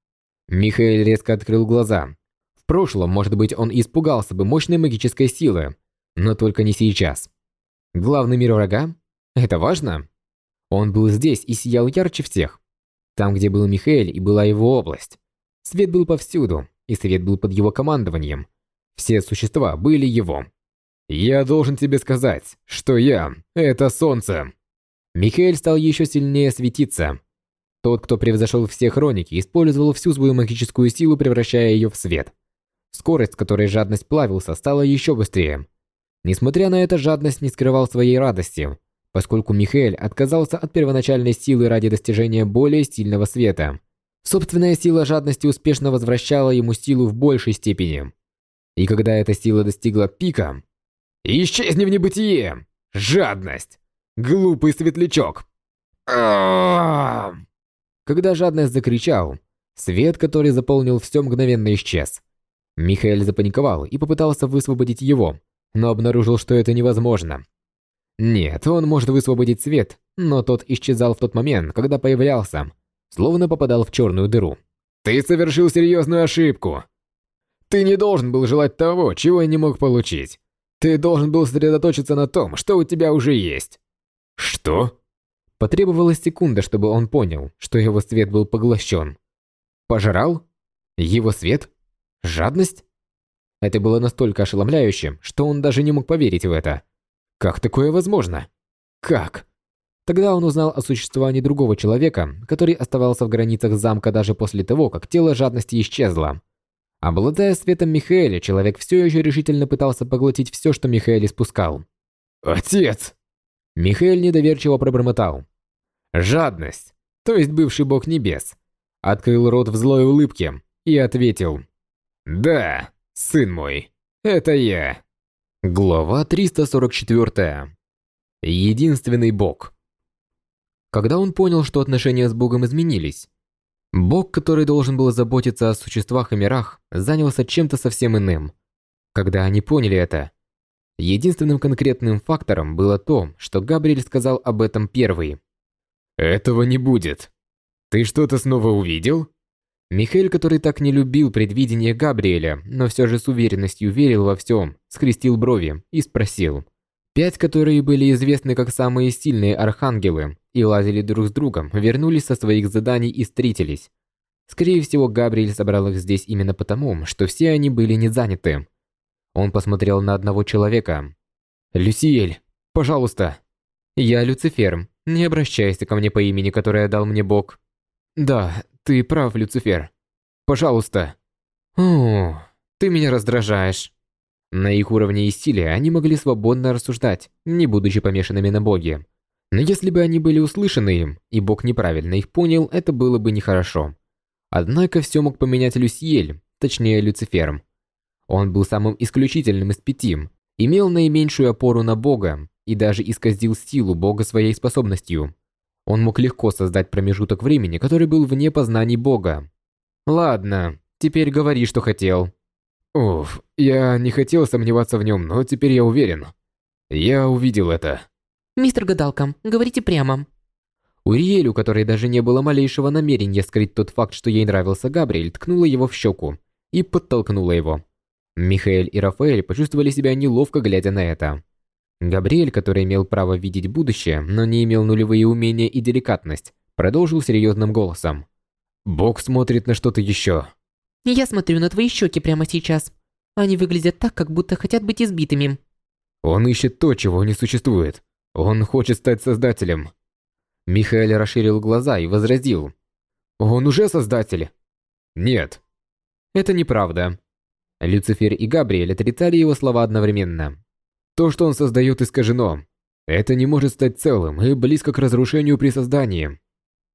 Speaker 1: Михаил резко открыл глаза. В прошлом, может быть, он испугался бы мощной магической силы, но только не сейчас. Главный мир врага? Это важно? Он был здесь и сиял ярче всех. Там, где был Михаил и была его область. Свет был повсюду, и свет был под его командованием. Все существа были его. «Я должен тебе сказать, что я — это солнце!» Михаил стал еще сильнее светиться. Тот, кто превзошел все хроники, использовал всю свою магическую силу, превращая ее в свет. Скорость, с которой жадность плавился, стала еще быстрее. Несмотря на это, жадность не скрывал своей радости, поскольку Михаил отказался от первоначальной силы ради достижения более сильного света. Собственная сила жадности успешно возвращала ему силу в большей степени. И когда эта сила достигла пика... «Исчезни в небытие! Жадность! Глупый светлячок!» Когда жадность закричал, свет, который заполнил все мгновенно исчез. Михаил запаниковал и попытался высвободить его, но обнаружил, что это невозможно. Нет, он может высвободить свет, но тот исчезал в тот момент, когда появлялся, словно попадал в черную дыру. «Ты совершил серьезную ошибку. Ты не должен был желать того, чего не мог получить. Ты должен был сосредоточиться на том, что у тебя уже есть». «Что?» Потребовалась секунда, чтобы он понял, что его свет был поглощен. Пожрал? Его свет? Жадность? Это было настолько ошеломляющим, что он даже не мог поверить в это. Как такое возможно? Как? Тогда он узнал о существовании другого человека, который оставался в границах замка даже после того, как тело жадности исчезло. Обладая светом Михаэля, человек все еще решительно пытался поглотить все, что Михаэль испускал. «Отец!» Михаэль недоверчиво пробормотал. «Жадность, то есть бывший бог небес». Открыл рот в злой улыбке и ответил. «Да, сын мой, это я». Глава 344. Единственный бог. Когда он понял, что отношения с Богом изменились, Бог, который должен был заботиться о существах и мирах, занялся чем-то совсем иным. Когда они поняли это, единственным конкретным фактором было то, что Габриэль сказал об этом первый. «Этого не будет. Ты что-то снова увидел?» Михаил, который так не любил предвидение Габриэля, но все же с уверенностью верил во всем, скрестил брови и спросил. Пять, которые были известны как самые сильные архангелы и лазили друг с другом, вернулись со своих заданий и встретились. Скорее всего, Габриэль собрал их здесь именно потому, что все они были не заняты. Он посмотрел на одного человека. «Люсиэль, пожалуйста!» «Я Люцифер. Не обращайся ко мне по имени, которое дал мне Бог». «Да, ты прав, Люцифер. Пожалуйста». «О, ты меня раздражаешь». На их уровне и стиле они могли свободно рассуждать, не будучи помешанными на боге. Но если бы они были услышаны им, и бог неправильно их понял, это было бы нехорошо. Однако все мог поменять Люсьель, точнее Люцифер. Он был самым исключительным из пяти, имел наименьшую опору на Бога и даже исказил силу Бога своей способностью. Он мог легко создать промежуток времени, который был вне познаний Бога. Ладно, теперь говори, что хотел. Уф, я не хотел сомневаться в нем, но теперь я уверен. Я увидел это.
Speaker 3: Мистер Гадалка, говорите прямо.
Speaker 1: Уриэль, у которой даже не было малейшего намерения скрыть тот факт, что ей нравился Габриэль, ткнула его в щеку и подтолкнула его. Михаэль и Рафаэль почувствовали себя неловко, глядя на это. Габриэль, который имел право видеть будущее, но не имел нулевые умения и деликатность, продолжил серьезным голосом. «Бог смотрит на что-то еще».
Speaker 3: Я смотрю на твои щеки прямо сейчас. Они выглядят так, как будто хотят быть избитыми.
Speaker 1: Он ищет то, чего не существует. Он хочет стать создателем. Михаил расширил глаза и возразил. Он уже создатель. Нет. Это неправда. Люцифер и Габриэль отрицали его слова одновременно. То, что он создает, искажено. Это не может стать целым и близко к разрушению при создании.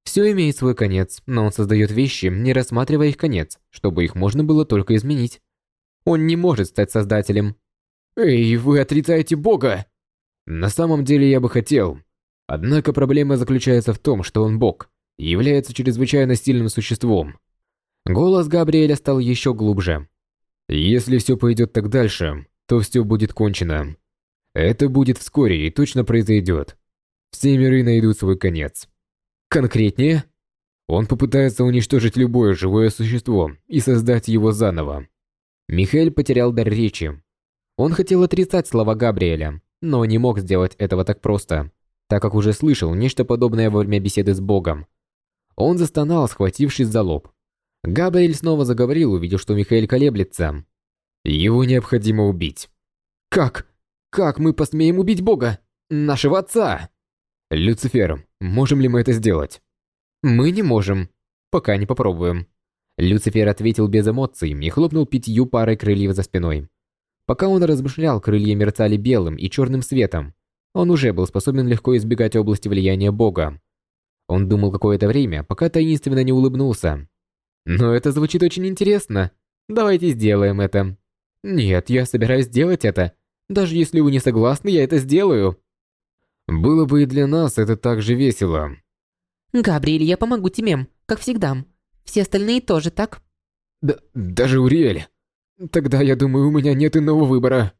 Speaker 1: Все имеет свой конец, но он создает вещи, не рассматривая их конец, чтобы их можно было только изменить. Он не может стать создателем. Эй, вы отрицаете Бога! На самом деле я бы хотел. Однако проблема заключается в том, что он Бог и является чрезвычайно сильным существом. Голос Габриэля стал еще глубже. Если все пойдет так дальше, то все будет кончено. Это будет вскоре и точно произойдет. Все миры найдут свой конец. Конкретнее? Он попытается уничтожить любое живое существо и создать его заново. Михаил потерял дар речи. Он хотел отрицать слова Габриэля, но не мог сделать этого так просто, так как уже слышал нечто подобное во время беседы с Богом. Он застонал, схватившись за лоб. Габриэль снова заговорил, увидев, что Михаил колеблется. Его необходимо убить. Как? Как мы посмеем убить Бога? Нашего отца? Люцифер, можем ли мы это сделать? Мы не можем, пока не попробуем. Люцифер ответил без эмоций и хлопнул пятью парой крыльев за спиной. Пока он размышлял, крылья мерцали белым и черным светом. Он уже был способен легко избегать области влияния Бога. Он думал какое-то время, пока таинственно не улыбнулся. Но это звучит очень интересно. Давайте сделаем это. Нет, я собираюсь сделать это. Даже если вы не согласны, я это сделаю. Было бы и для нас это так же весело.
Speaker 3: Габриэль, я помогу тебе, как всегда. Все остальные тоже, так?
Speaker 1: Да, даже Уриэль. Тогда, я думаю, у меня нет иного выбора.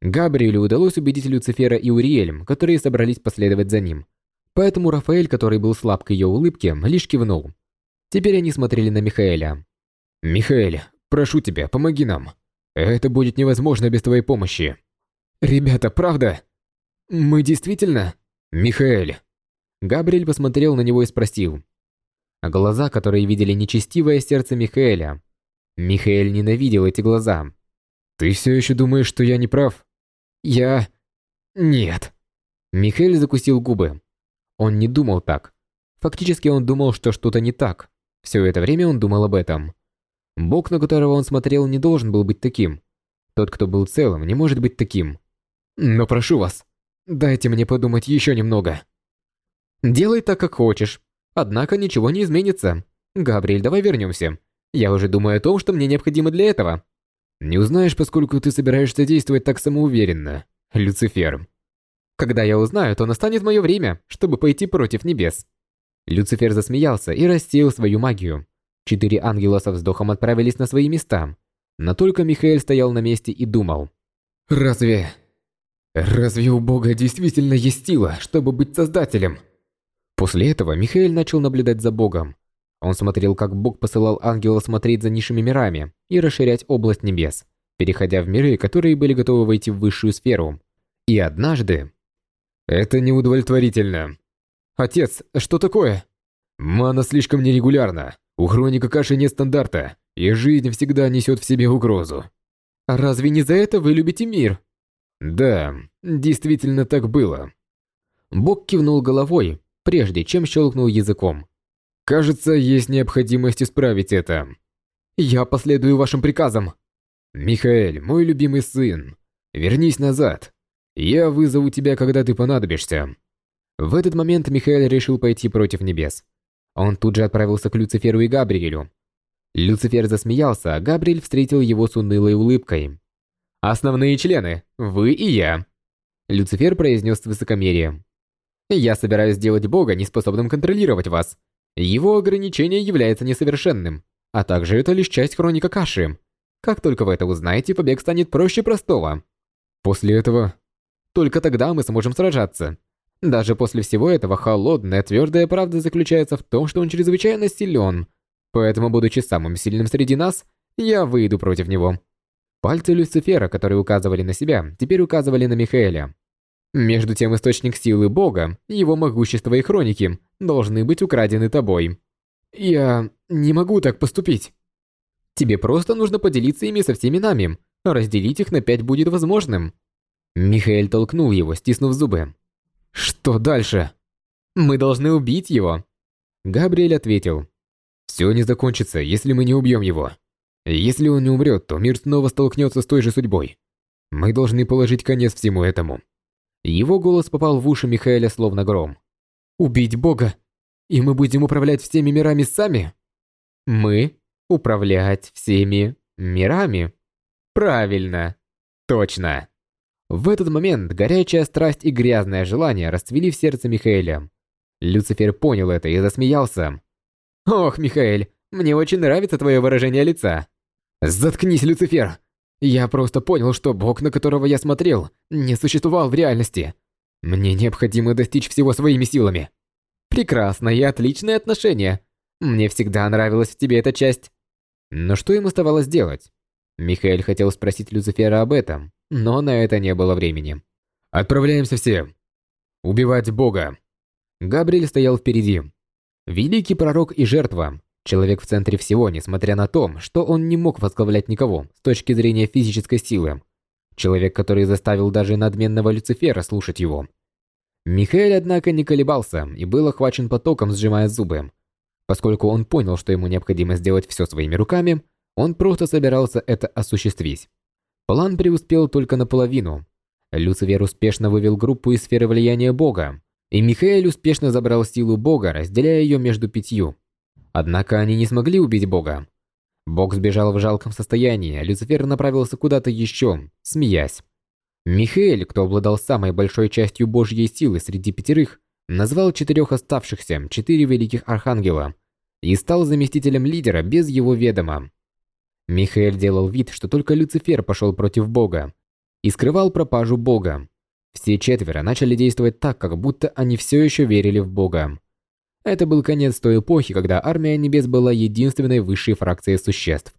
Speaker 1: Габриэлю удалось убедить Люцифера и Уриэль, которые собрались последовать за ним. Поэтому Рафаэль, который был слаб к ее улыбке, лишь кивнул. Теперь они смотрели на Михаэля. «Михаэль, прошу тебя, помоги нам. Это будет невозможно без твоей помощи». «Ребята, правда?» «Мы действительно?» «Михаэль!» Габриэль посмотрел на него и спросил. Глаза, которые видели нечестивое сердце Михаэля. Михаэль ненавидел эти глаза. «Ты все еще думаешь, что я не прав?» «Я... нет». Михаэль закусил губы. Он не думал так. Фактически он думал, что что-то не так. Все это время он думал об этом. Бог, на которого он смотрел, не должен был быть таким. Тот, кто был целым, не может быть таким. Но прошу вас, Дайте мне подумать еще немного. Делай так, как хочешь. Однако ничего не изменится. Габриэль, давай вернемся. Я уже думаю о том, что мне необходимо для этого. Не узнаешь, поскольку ты собираешься действовать так самоуверенно, Люцифер. Когда я узнаю, то настанет мое время, чтобы пойти против небес. Люцифер засмеялся и рассеял свою магию. Четыре ангела со вздохом отправились на свои места. Но только Михаил стоял на месте и думал. «Разве Разве у Бога действительно есть сила, чтобы быть создателем? После этого Михаил начал наблюдать за Богом. Он смотрел, как Бог посылал ангела смотреть за низшими мирами и расширять область небес, переходя в миры, которые были готовы войти в высшую сферу. И однажды... Это неудовлетворительно. Отец, что такое? Мана слишком нерегулярна. У хроника каши нет стандарта, и жизнь всегда несет в себе угрозу. Разве не за это вы любите мир? Да, действительно так было. Бог кивнул головой, прежде чем щелкнул языком. Кажется, есть необходимость исправить это. Я последую вашим приказам. Михаэль, мой любимый сын, вернись назад. Я вызову тебя, когда ты понадобишься. В этот момент Михаил решил пойти против небес. Он тут же отправился к Люциферу и Габриэлю. Люцифер засмеялся, а Габриэль встретил его с унылой улыбкой. «Основные члены, вы и я», – Люцифер произнес с высокомерием. «Я собираюсь сделать Бога неспособным контролировать вас. Его ограничение является несовершенным, а также это лишь часть хроника Каши. Как только вы это узнаете, побег станет проще простого. После этого... Только тогда мы сможем сражаться. Даже после всего этого холодная, твердая правда заключается в том, что он чрезвычайно силен. Поэтому, будучи самым сильным среди нас, я выйду против него. Пальцы Люцифера, которые указывали на себя, теперь указывали на Михаэля. Между тем источник силы Бога, его могущество и хроники должны быть украдены тобой. Я не могу так поступить. Тебе просто нужно поделиться ими со всеми нами. Разделить их на пять будет возможным. Михаэль толкнул его, стиснув зубы. Что дальше? Мы должны убить его. Габриэль ответил. Все не закончится, если мы не убьем его. Если он не умрет, то мир снова столкнется с той же судьбой. Мы должны положить конец всему этому. Его голос попал в уши Михаэля словно гром. Убить Бога? И мы будем управлять всеми мирами сами? Мы? Управлять всеми мирами? Правильно. Точно. В этот момент горячая страсть и грязное желание расцвели в сердце Михаэля. Люцифер понял это и засмеялся. «Ох, Михаэль, мне очень нравится твое выражение лица». «Заткнись, Люцифер! Я просто понял, что бог, на которого я смотрел, не существовал в реальности. Мне необходимо достичь всего своими силами». «Прекрасное и отличное отношение. Мне всегда нравилась в тебе эта часть». Но что им оставалось делать? Михаил хотел спросить Люцифера об этом, но на это не было времени. «Отправляемся все. Убивать Бога!» Габриэль стоял впереди. Великий пророк и жертва. Человек в центре всего, несмотря на то, что он не мог возглавлять никого с точки зрения физической силы. Человек, который заставил даже надменного Люцифера слушать его. Михаил, однако, не колебался и был охвачен потоком, сжимая зубы. Поскольку он понял, что ему необходимо сделать все своими руками, он просто собирался это осуществить. План преуспел только наполовину. Люцифер успешно вывел группу из сферы влияния Бога, и Михаил успешно забрал силу Бога, разделяя ее между пятью. Однако они не смогли убить Бога. Бог сбежал в жалком состоянии, а Люцифер направился куда-то еще, смеясь. Михаил, кто обладал самой большой частью Божьей силы среди пятерых, назвал четырех оставшихся, четыре великих архангела, и стал заместителем лидера без его ведома. Михаил делал вид, что только Люцифер пошел против Бога и скрывал пропажу Бога. Все четверо начали действовать так, как будто они все еще верили в Бога. Это был конец той эпохи, когда армия небес была единственной высшей фракцией существ.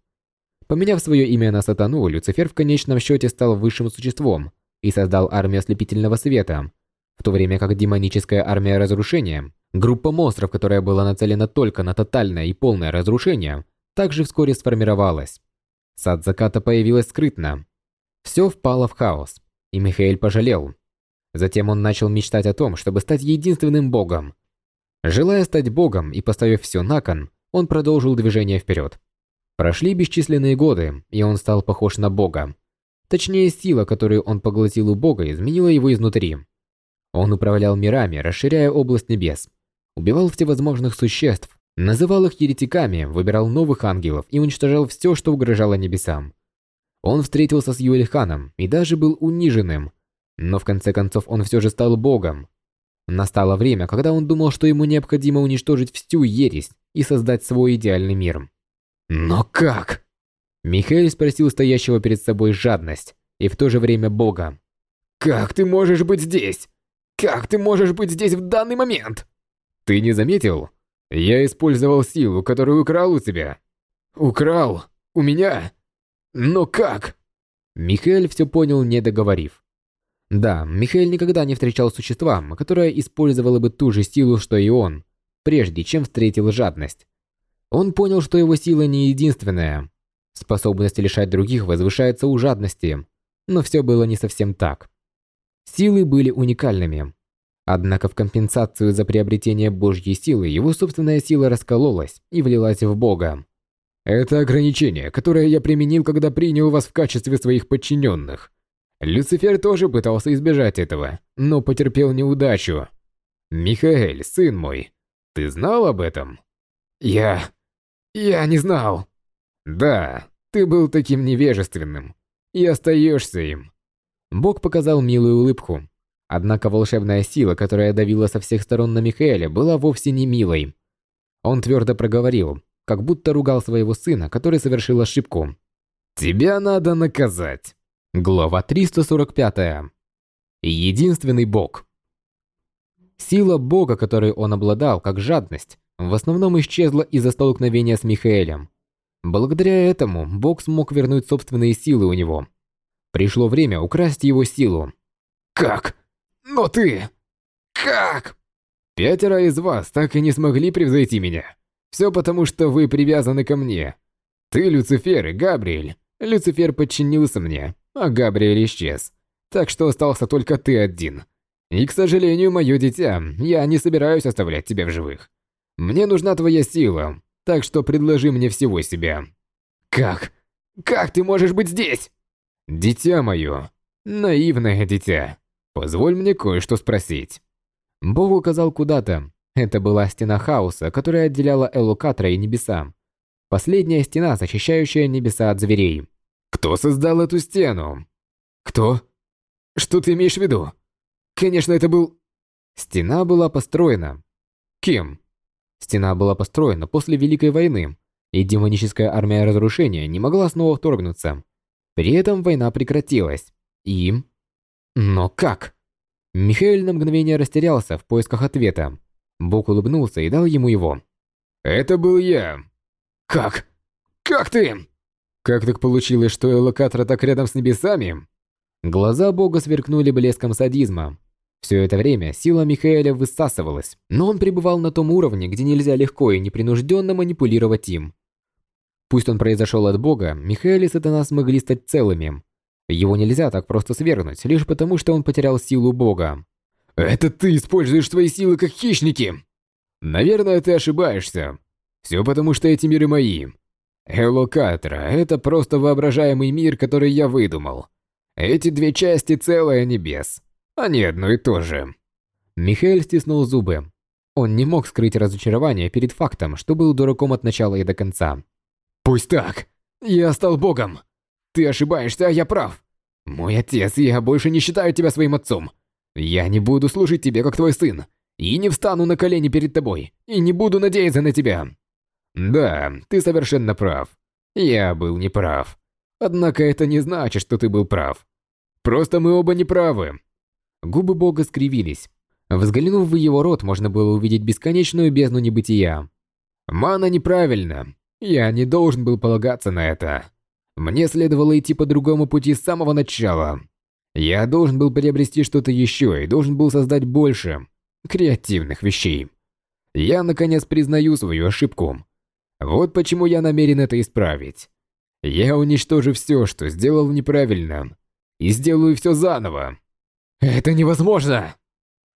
Speaker 1: Поменяв свое имя на Сатану, Люцифер в конечном счете стал высшим существом и создал армию ослепительного света, в то время как демоническая армия разрушения, группа монстров, которая была нацелена только на тотальное и полное разрушение, также вскоре сформировалась. Сад заката появилась скрытно. Все впало в хаос, и Михаил пожалел. Затем он начал мечтать о том, чтобы стать единственным богом. Желая стать богом и поставив все на кон, он продолжил движение вперед. Прошли бесчисленные годы, и он стал похож на бога. Точнее, сила, которую он поглотил у бога, изменила его изнутри. Он управлял мирами, расширяя область небес, убивал всевозможных существ, Называл их еретиками, выбирал новых ангелов и уничтожал все, что угрожало небесам. Он встретился с Юэльханом и даже был униженным, но в конце концов он все же стал богом. Настало время, когда он думал, что ему необходимо уничтожить всю ересь и создать свой идеальный мир. «Но как?» Михаил спросил стоящего перед собой жадность и в то же время бога. «Как ты можешь быть здесь? Как ты можешь быть здесь в данный момент?» «Ты не заметил?» Я использовал силу, которую украл у тебя. Украл? У меня? Но как? Михаил все понял, не договорив. Да, Михаил никогда не встречал существа, которое использовало бы ту же силу, что и он, прежде чем встретил жадность. Он понял, что его сила не единственная. Способность лишать других возвышается у жадности, но все было не совсем так. Силы были уникальными, Однако в компенсацию за приобретение Божьей силы его собственная сила раскололась и влилась в Бога. Это ограничение, которое я применил, когда принял вас в качестве своих подчиненных. Люцифер тоже пытался избежать этого, но потерпел неудачу. Михаэль, сын мой, ты знал об этом? Я... я не знал. Да, ты был таким невежественным. И остаешься им. Бог показал милую улыбку. Однако волшебная сила, которая давила со всех сторон на Михаэля, была вовсе не милой. Он твердо проговорил, как будто ругал своего сына, который совершил ошибку. «Тебя надо наказать». Глава 345. Единственный Бог. Сила Бога, которой он обладал, как жадность, в основном исчезла из-за столкновения с Михаэлем. Благодаря этому Бог смог вернуть собственные силы у него. Пришло время украсть его силу. «Как? Но ты... Как?» «Пятеро из вас так и не смогли превзойти меня. Все потому, что вы привязаны ко мне. Ты, Люцифер и Габриэль. Люцифер подчинился мне, а Габриэль исчез. Так что остался только ты один. И, к сожалению, мое дитя, я не собираюсь оставлять тебя в живых. Мне нужна твоя сила, так что предложи мне всего себя. Как? Как ты можешь быть здесь? Дитя мое, наивное дитя, позволь мне кое-что спросить. Бог указал куда-то. Это была стена хаоса, которая отделяла Элукатра и небеса. Последняя стена, защищающая небеса от зверей. Кто создал эту стену? Кто? Что ты имеешь в виду? Конечно, это был... Стена была построена. Кем? Стена была построена после Великой войны, и демоническая армия разрушения не могла снова вторгнуться. При этом война прекратилась. И... Но как? Михаил на мгновение растерялся в поисках ответа. Бог улыбнулся и дал ему его. «Это был я». «Как? Как ты?» «Как так получилось, что Элокатра так рядом с небесами?» Глаза Бога сверкнули блеском садизма. Все это время сила Михаэля высасывалась, но он пребывал на том уровне, где нельзя легко и непринужденно манипулировать им. Пусть он произошел от Бога, Михаэль и Сатана смогли стать целыми. Его нельзя так просто свергнуть, лишь потому, что он потерял силу Бога. «Это ты используешь свои силы как хищники!» «Наверное, ты ошибаешься. Все потому, что эти миры мои. Элокатра – это просто воображаемый мир, который я выдумал. Эти две части – целое небес. Они одно и то же. Михаил стиснул зубы. Он не мог скрыть разочарование перед фактом, что был дураком от начала и до конца. «Пусть так. Я стал богом. Ты ошибаешься, а я прав. Мой отец, я больше не считаю тебя своим отцом. Я не буду служить тебе, как твой сын. И не встану на колени перед тобой. И не буду надеяться на тебя». «Да, ты совершенно прав. Я был неправ. Однако это не значит, что ты был прав. Просто мы оба неправы. Губы бога скривились. Взглянув в его рот, можно было увидеть бесконечную бездну небытия. «Мана неправильно. Я не должен был полагаться на это. Мне следовало идти по другому пути с самого начала. Я должен был приобрести что-то еще и должен был создать больше креативных вещей. Я, наконец, признаю свою ошибку. Вот почему я намерен это исправить. Я уничтожу все, что сделал неправильно, и сделаю все заново. «Это невозможно!»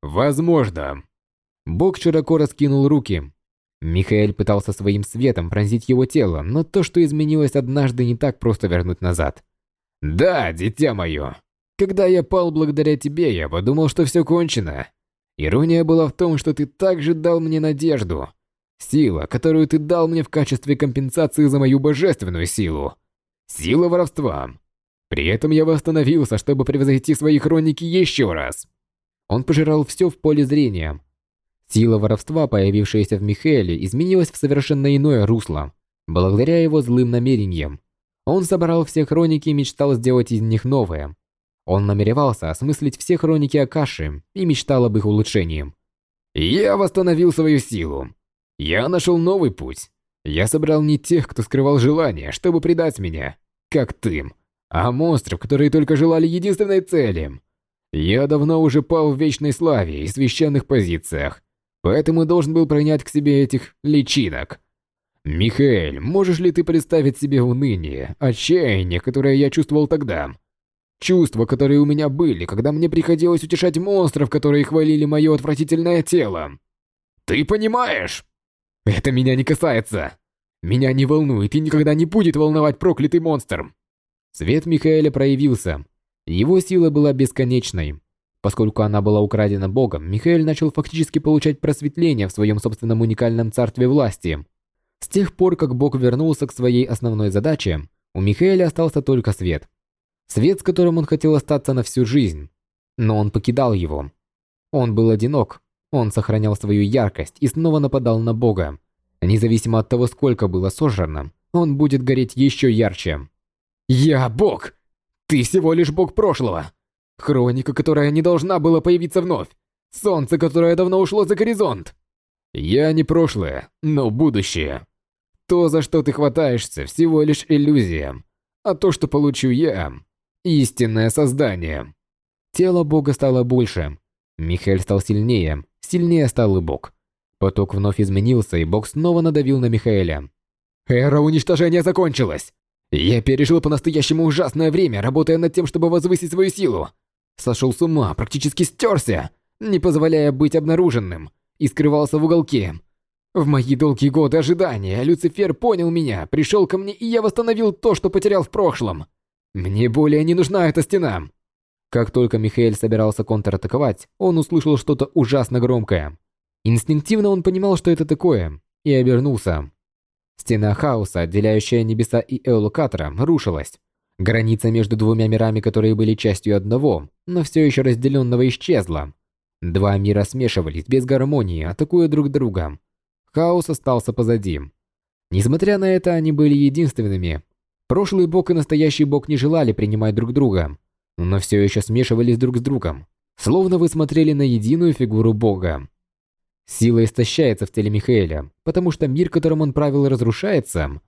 Speaker 1: «Возможно!» Бог широко раскинул руки. Михаэль пытался своим светом пронзить его тело, но то, что изменилось однажды, не так просто вернуть назад. «Да, дитя мое! Когда я пал благодаря тебе, я подумал, что все кончено. Ирония была в том, что ты также дал мне надежду. Сила, которую ты дал мне в качестве компенсации за мою божественную силу. Сила воровства. При этом я восстановился, чтобы превзойти свои хроники еще раз. Он пожирал все в поле зрения. Сила воровства, появившаяся в Михаэле, изменилась в совершенно иное русло, благодаря его злым намерениям. Он собрал все хроники и мечтал сделать из них новые. Он намеревался осмыслить все хроники Акаши и мечтал об их улучшении. «Я восстановил свою силу. Я нашел новый путь. Я собрал не тех, кто скрывал желание, чтобы предать меня, как ты а монстров, которые только желали единственной цели. Я давно уже пал в вечной славе и священных позициях, поэтому должен был принять к себе этих личинок. Михаэль, можешь ли ты представить себе уныние, отчаяние, которое я чувствовал тогда? Чувства, которые у меня были, когда мне приходилось утешать монстров, которые хвалили мое отвратительное тело. Ты понимаешь? Это меня не касается. Меня не волнует и никогда не будет волновать проклятый монстр. Свет Михаэля проявился. Его сила была бесконечной. Поскольку она была украдена Богом, Михаэль начал фактически получать просветление в своем собственном уникальном царстве власти. С тех пор, как Бог вернулся к своей основной задаче, у Михаэля остался только свет. Свет, с которым он хотел остаться на всю жизнь. Но он покидал его. Он был одинок. Он сохранял свою яркость и снова нападал на Бога. Независимо от того, сколько было сожрано, он будет гореть еще ярче. «Я Бог! Ты всего лишь Бог прошлого! Хроника, которая не должна была появиться вновь! Солнце, которое давно ушло за горизонт!» «Я не прошлое, но будущее!» То, за что ты хватаешься, всего лишь иллюзия. А то, что получу я, истинное создание. Тело бога стало больше. Михаил стал сильнее, сильнее стал и бог. Поток вновь изменился, и бог снова надавил на Михаэля. Эра уничтожения закончилась. Я пережил по-настоящему ужасное время, работая над тем, чтобы возвысить свою силу. Сошел с ума, практически стерся, не позволяя быть обнаруженным, и скрывался в уголке, в мои долгие годы ожидания Люцифер понял меня, пришел ко мне, и я восстановил то, что потерял в прошлом. Мне более не нужна эта стена. Как только Михаил собирался контратаковать, он услышал что-то ужасно громкое. Инстинктивно он понимал, что это такое, и обернулся. Стена хаоса, отделяющая небеса и Эолокатора, рушилась. Граница между двумя мирами, которые были частью одного, но все еще разделенного, исчезла. Два мира смешивались без гармонии, атакуя друг друга. Хаос остался позади. Несмотря на это, они были единственными. Прошлый бог и настоящий бог не желали принимать друг друга, но все еще смешивались друг с другом, словно вы смотрели на единую фигуру бога. Сила истощается в теле Михаэля, потому что мир, которым он правил, разрушается.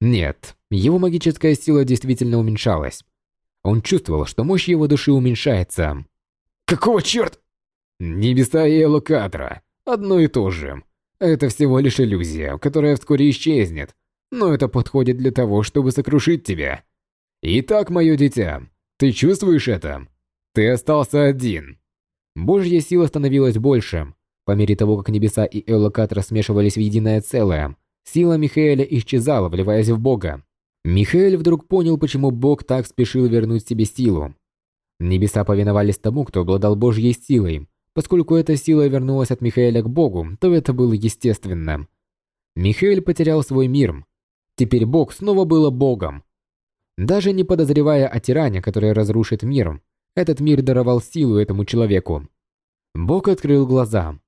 Speaker 1: Нет, его магическая сила действительно уменьшалась. Он чувствовал, что мощь его души уменьшается. Какого черт? Небеса и Элокатра. Одно и то же. Это всего лишь иллюзия, которая вскоре исчезнет, но это подходит для того, чтобы сокрушить тебя. Итак, мое дитя, ты чувствуешь это? Ты остался один. Божья сила становилась больше. По мере того, как небеса и Эолокатра смешивались в единое целое, сила Михаэля исчезала, вливаясь в Бога. Михаэль вдруг понял, почему Бог так спешил вернуть себе силу. Небеса повиновались тому, кто обладал Божьей силой, Поскольку эта сила вернулась от Михаэля к Богу, то это было естественно. Михаэль потерял свой мир. Теперь Бог снова был Богом. Даже не подозревая о тиране, который разрушит мир, этот мир даровал силу этому человеку. Бог открыл глаза.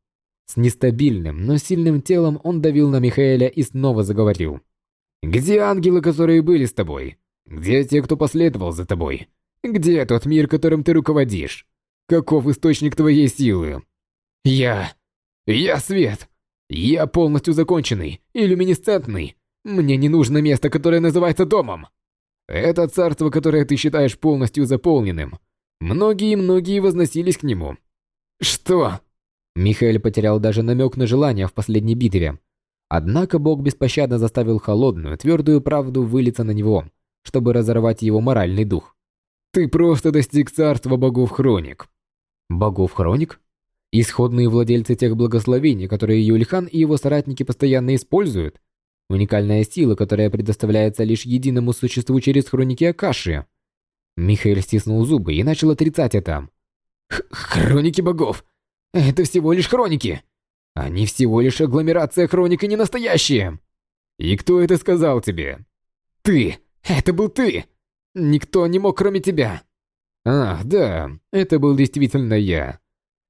Speaker 1: С нестабильным, но сильным телом он давил на Михаэля и снова заговорил. «Где ангелы, которые были с тобой? Где те, кто последовал за тобой? Где тот мир, которым ты руководишь? Каков источник твоей силы? Я... Я свет. Я полностью законченный и люминесцентный. Мне не нужно место, которое называется домом. Это царство, которое ты считаешь полностью заполненным. Многие-многие возносились к нему. Что? Михаил потерял даже намек на желание в последней битве. Однако Бог беспощадно заставил холодную, твердую правду вылиться на него, чтобы разорвать его моральный дух. Ты просто достиг царства богов Хроник. Богов Хроник? Исходные владельцы тех благословений, которые Юльхан и его соратники постоянно используют? Уникальная сила, которая предоставляется лишь единому существу через хроники Акаши. Михаил стиснул зубы и начал отрицать это. Хроники богов. Это всего лишь хроники. Они всего лишь агломерация хроник и не настоящие. И кто это сказал тебе? Ты. Это был ты. Никто не мог, кроме тебя. Ах, да, это был действительно я.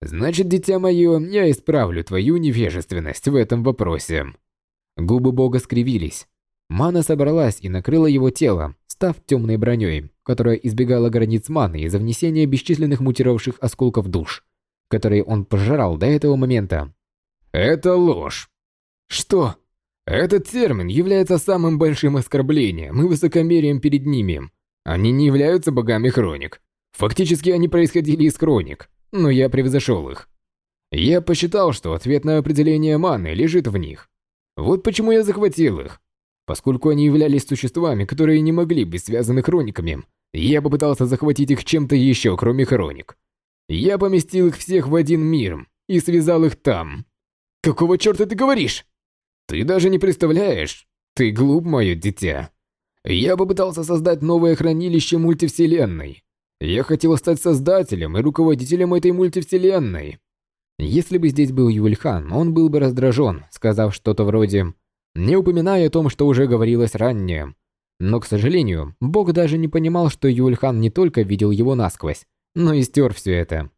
Speaker 1: Значит, дитя мое, я исправлю твою невежественность в этом вопросе. Губы бога скривились. Мана собралась и накрыла его тело, став темной броней, которая избегала границ маны из-за внесения бесчисленных мутировавших осколков душ, которые он пожрал до этого момента. Это ложь. Что? Этот термин является самым большим оскорблением и высокомерием перед ними. Они не являются богами хроник. Фактически они происходили из хроник, но я превзошел их. Я посчитал, что ответное определение маны лежит в них. Вот почему я захватил их. Поскольку они являлись существами, которые не могли быть связаны хрониками, я попытался захватить их чем-то еще, кроме хроник. Я поместил их всех в один мир и связал их там. Какого черта ты говоришь? Ты даже не представляешь. Ты глуп, мое дитя. Я попытался создать новое хранилище мультивселенной. Я хотел стать создателем и руководителем этой мультивселенной. Если бы здесь был Юльхан, он был бы раздражен, сказав что-то вроде не упоминая о том, что уже говорилось ранее. Но, к сожалению, Бог даже не понимал, что Юльхан не только видел его насквозь, но и стер все это.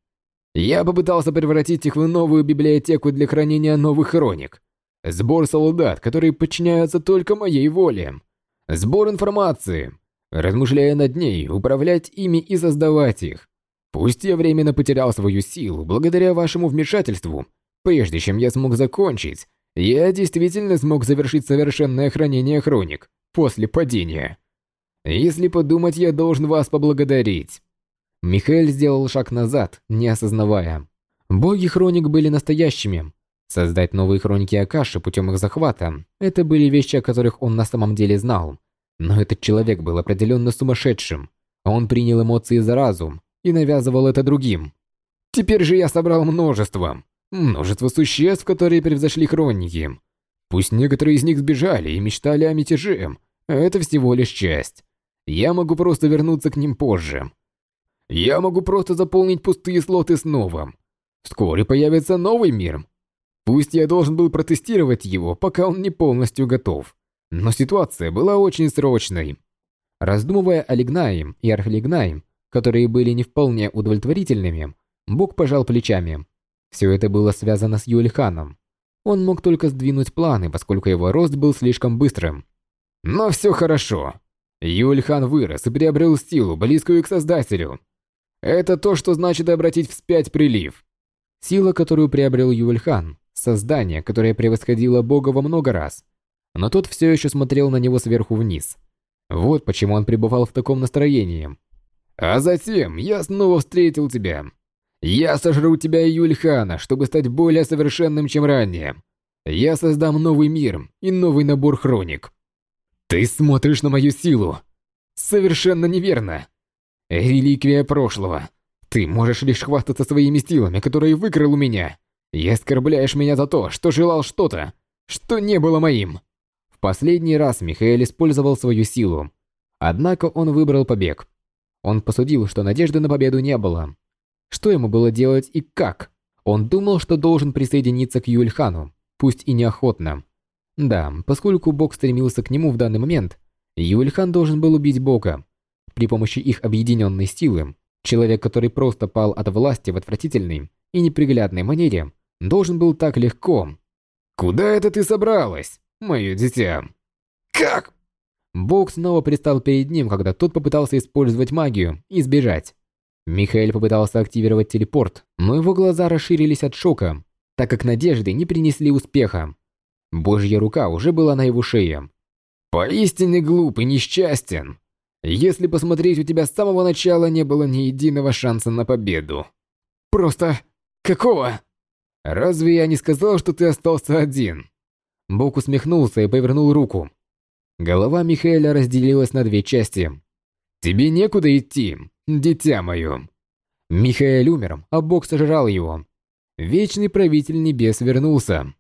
Speaker 1: Я попытался превратить их в новую библиотеку для хранения новых хроник. Сбор солдат, которые подчиняются только моей воле. Сбор информации. Размышляя над ней, управлять ими и создавать их. Пусть я временно потерял свою силу благодаря вашему вмешательству, прежде чем я смог закончить, я действительно смог завершить совершенное хранение хроник после падения. Если подумать, я должен вас поблагодарить. Михаил сделал шаг назад, не осознавая. Боги хроник были настоящими. Создать новые хроники Акаши путем их захвата – это были вещи, о которых он на самом деле знал. Но этот человек был определенно сумасшедшим. Он принял эмоции за разум и навязывал это другим. Теперь же я собрал множество. Множество существ, которые превзошли хроники. Пусть некоторые из них сбежали и мечтали о мятеже, это всего лишь часть. Я могу просто вернуться к ним позже. Я могу просто заполнить пустые слоты снова. Вскоре появится новый мир. Пусть я должен был протестировать его, пока он не полностью готов. Но ситуация была очень срочной. Раздумывая о Лигнаем и Архлигнаем, которые были не вполне удовлетворительными, Бог пожал плечами. Все это было связано с Юльханом. Он мог только сдвинуть планы, поскольку его рост был слишком быстрым. Но все хорошо. Юльхан вырос и приобрел силу, близкую к Создателю. Это то, что значит обратить вспять прилив. Сила, которую приобрел Юльхан, создание, которое превосходило Бога во много раз. Но тот все еще смотрел на него сверху вниз. Вот почему он пребывал в таком настроении. А затем я снова встретил тебя. Я сожру тебя Юльхана, чтобы стать более совершенным, чем ранее. Я создам новый мир и новый набор хроник. Ты смотришь на мою силу. Совершенно неверно. Реликвия прошлого. Ты можешь лишь хвастаться своими силами, которые выкрал у меня. И оскорбляешь меня за то, что желал что-то, что не было моим. В последний раз Михаил использовал свою силу. Однако он выбрал побег. Он посудил, что надежды на победу не было. Что ему было делать и как? Он думал, что должен присоединиться к Юльхану, пусть и неохотно. Да, поскольку Бог стремился к нему в данный момент, Юльхан должен был убить Бога. При помощи их объединенной силы, человек, который просто пал от власти в отвратительной и неприглядной манере, должен был так легко. «Куда это ты собралась, мое дитя?» «Как?» Бог снова пристал перед ним, когда тот попытался использовать магию и сбежать. Михаил попытался активировать телепорт, но его глаза расширились от шока, так как надежды не принесли успеха. Божья рука уже была на его шее. «Поистине глуп и несчастен. Если посмотреть, у тебя с самого начала не было ни единого шанса на победу. Просто... какого? Разве я не сказал, что ты остался один?» Бог усмехнулся и повернул руку. Голова Михаэля разделилась на две части. «Тебе некуда идти, дитя мое». Михаэль умер, а Бог сожрал его. Вечный правитель небес вернулся.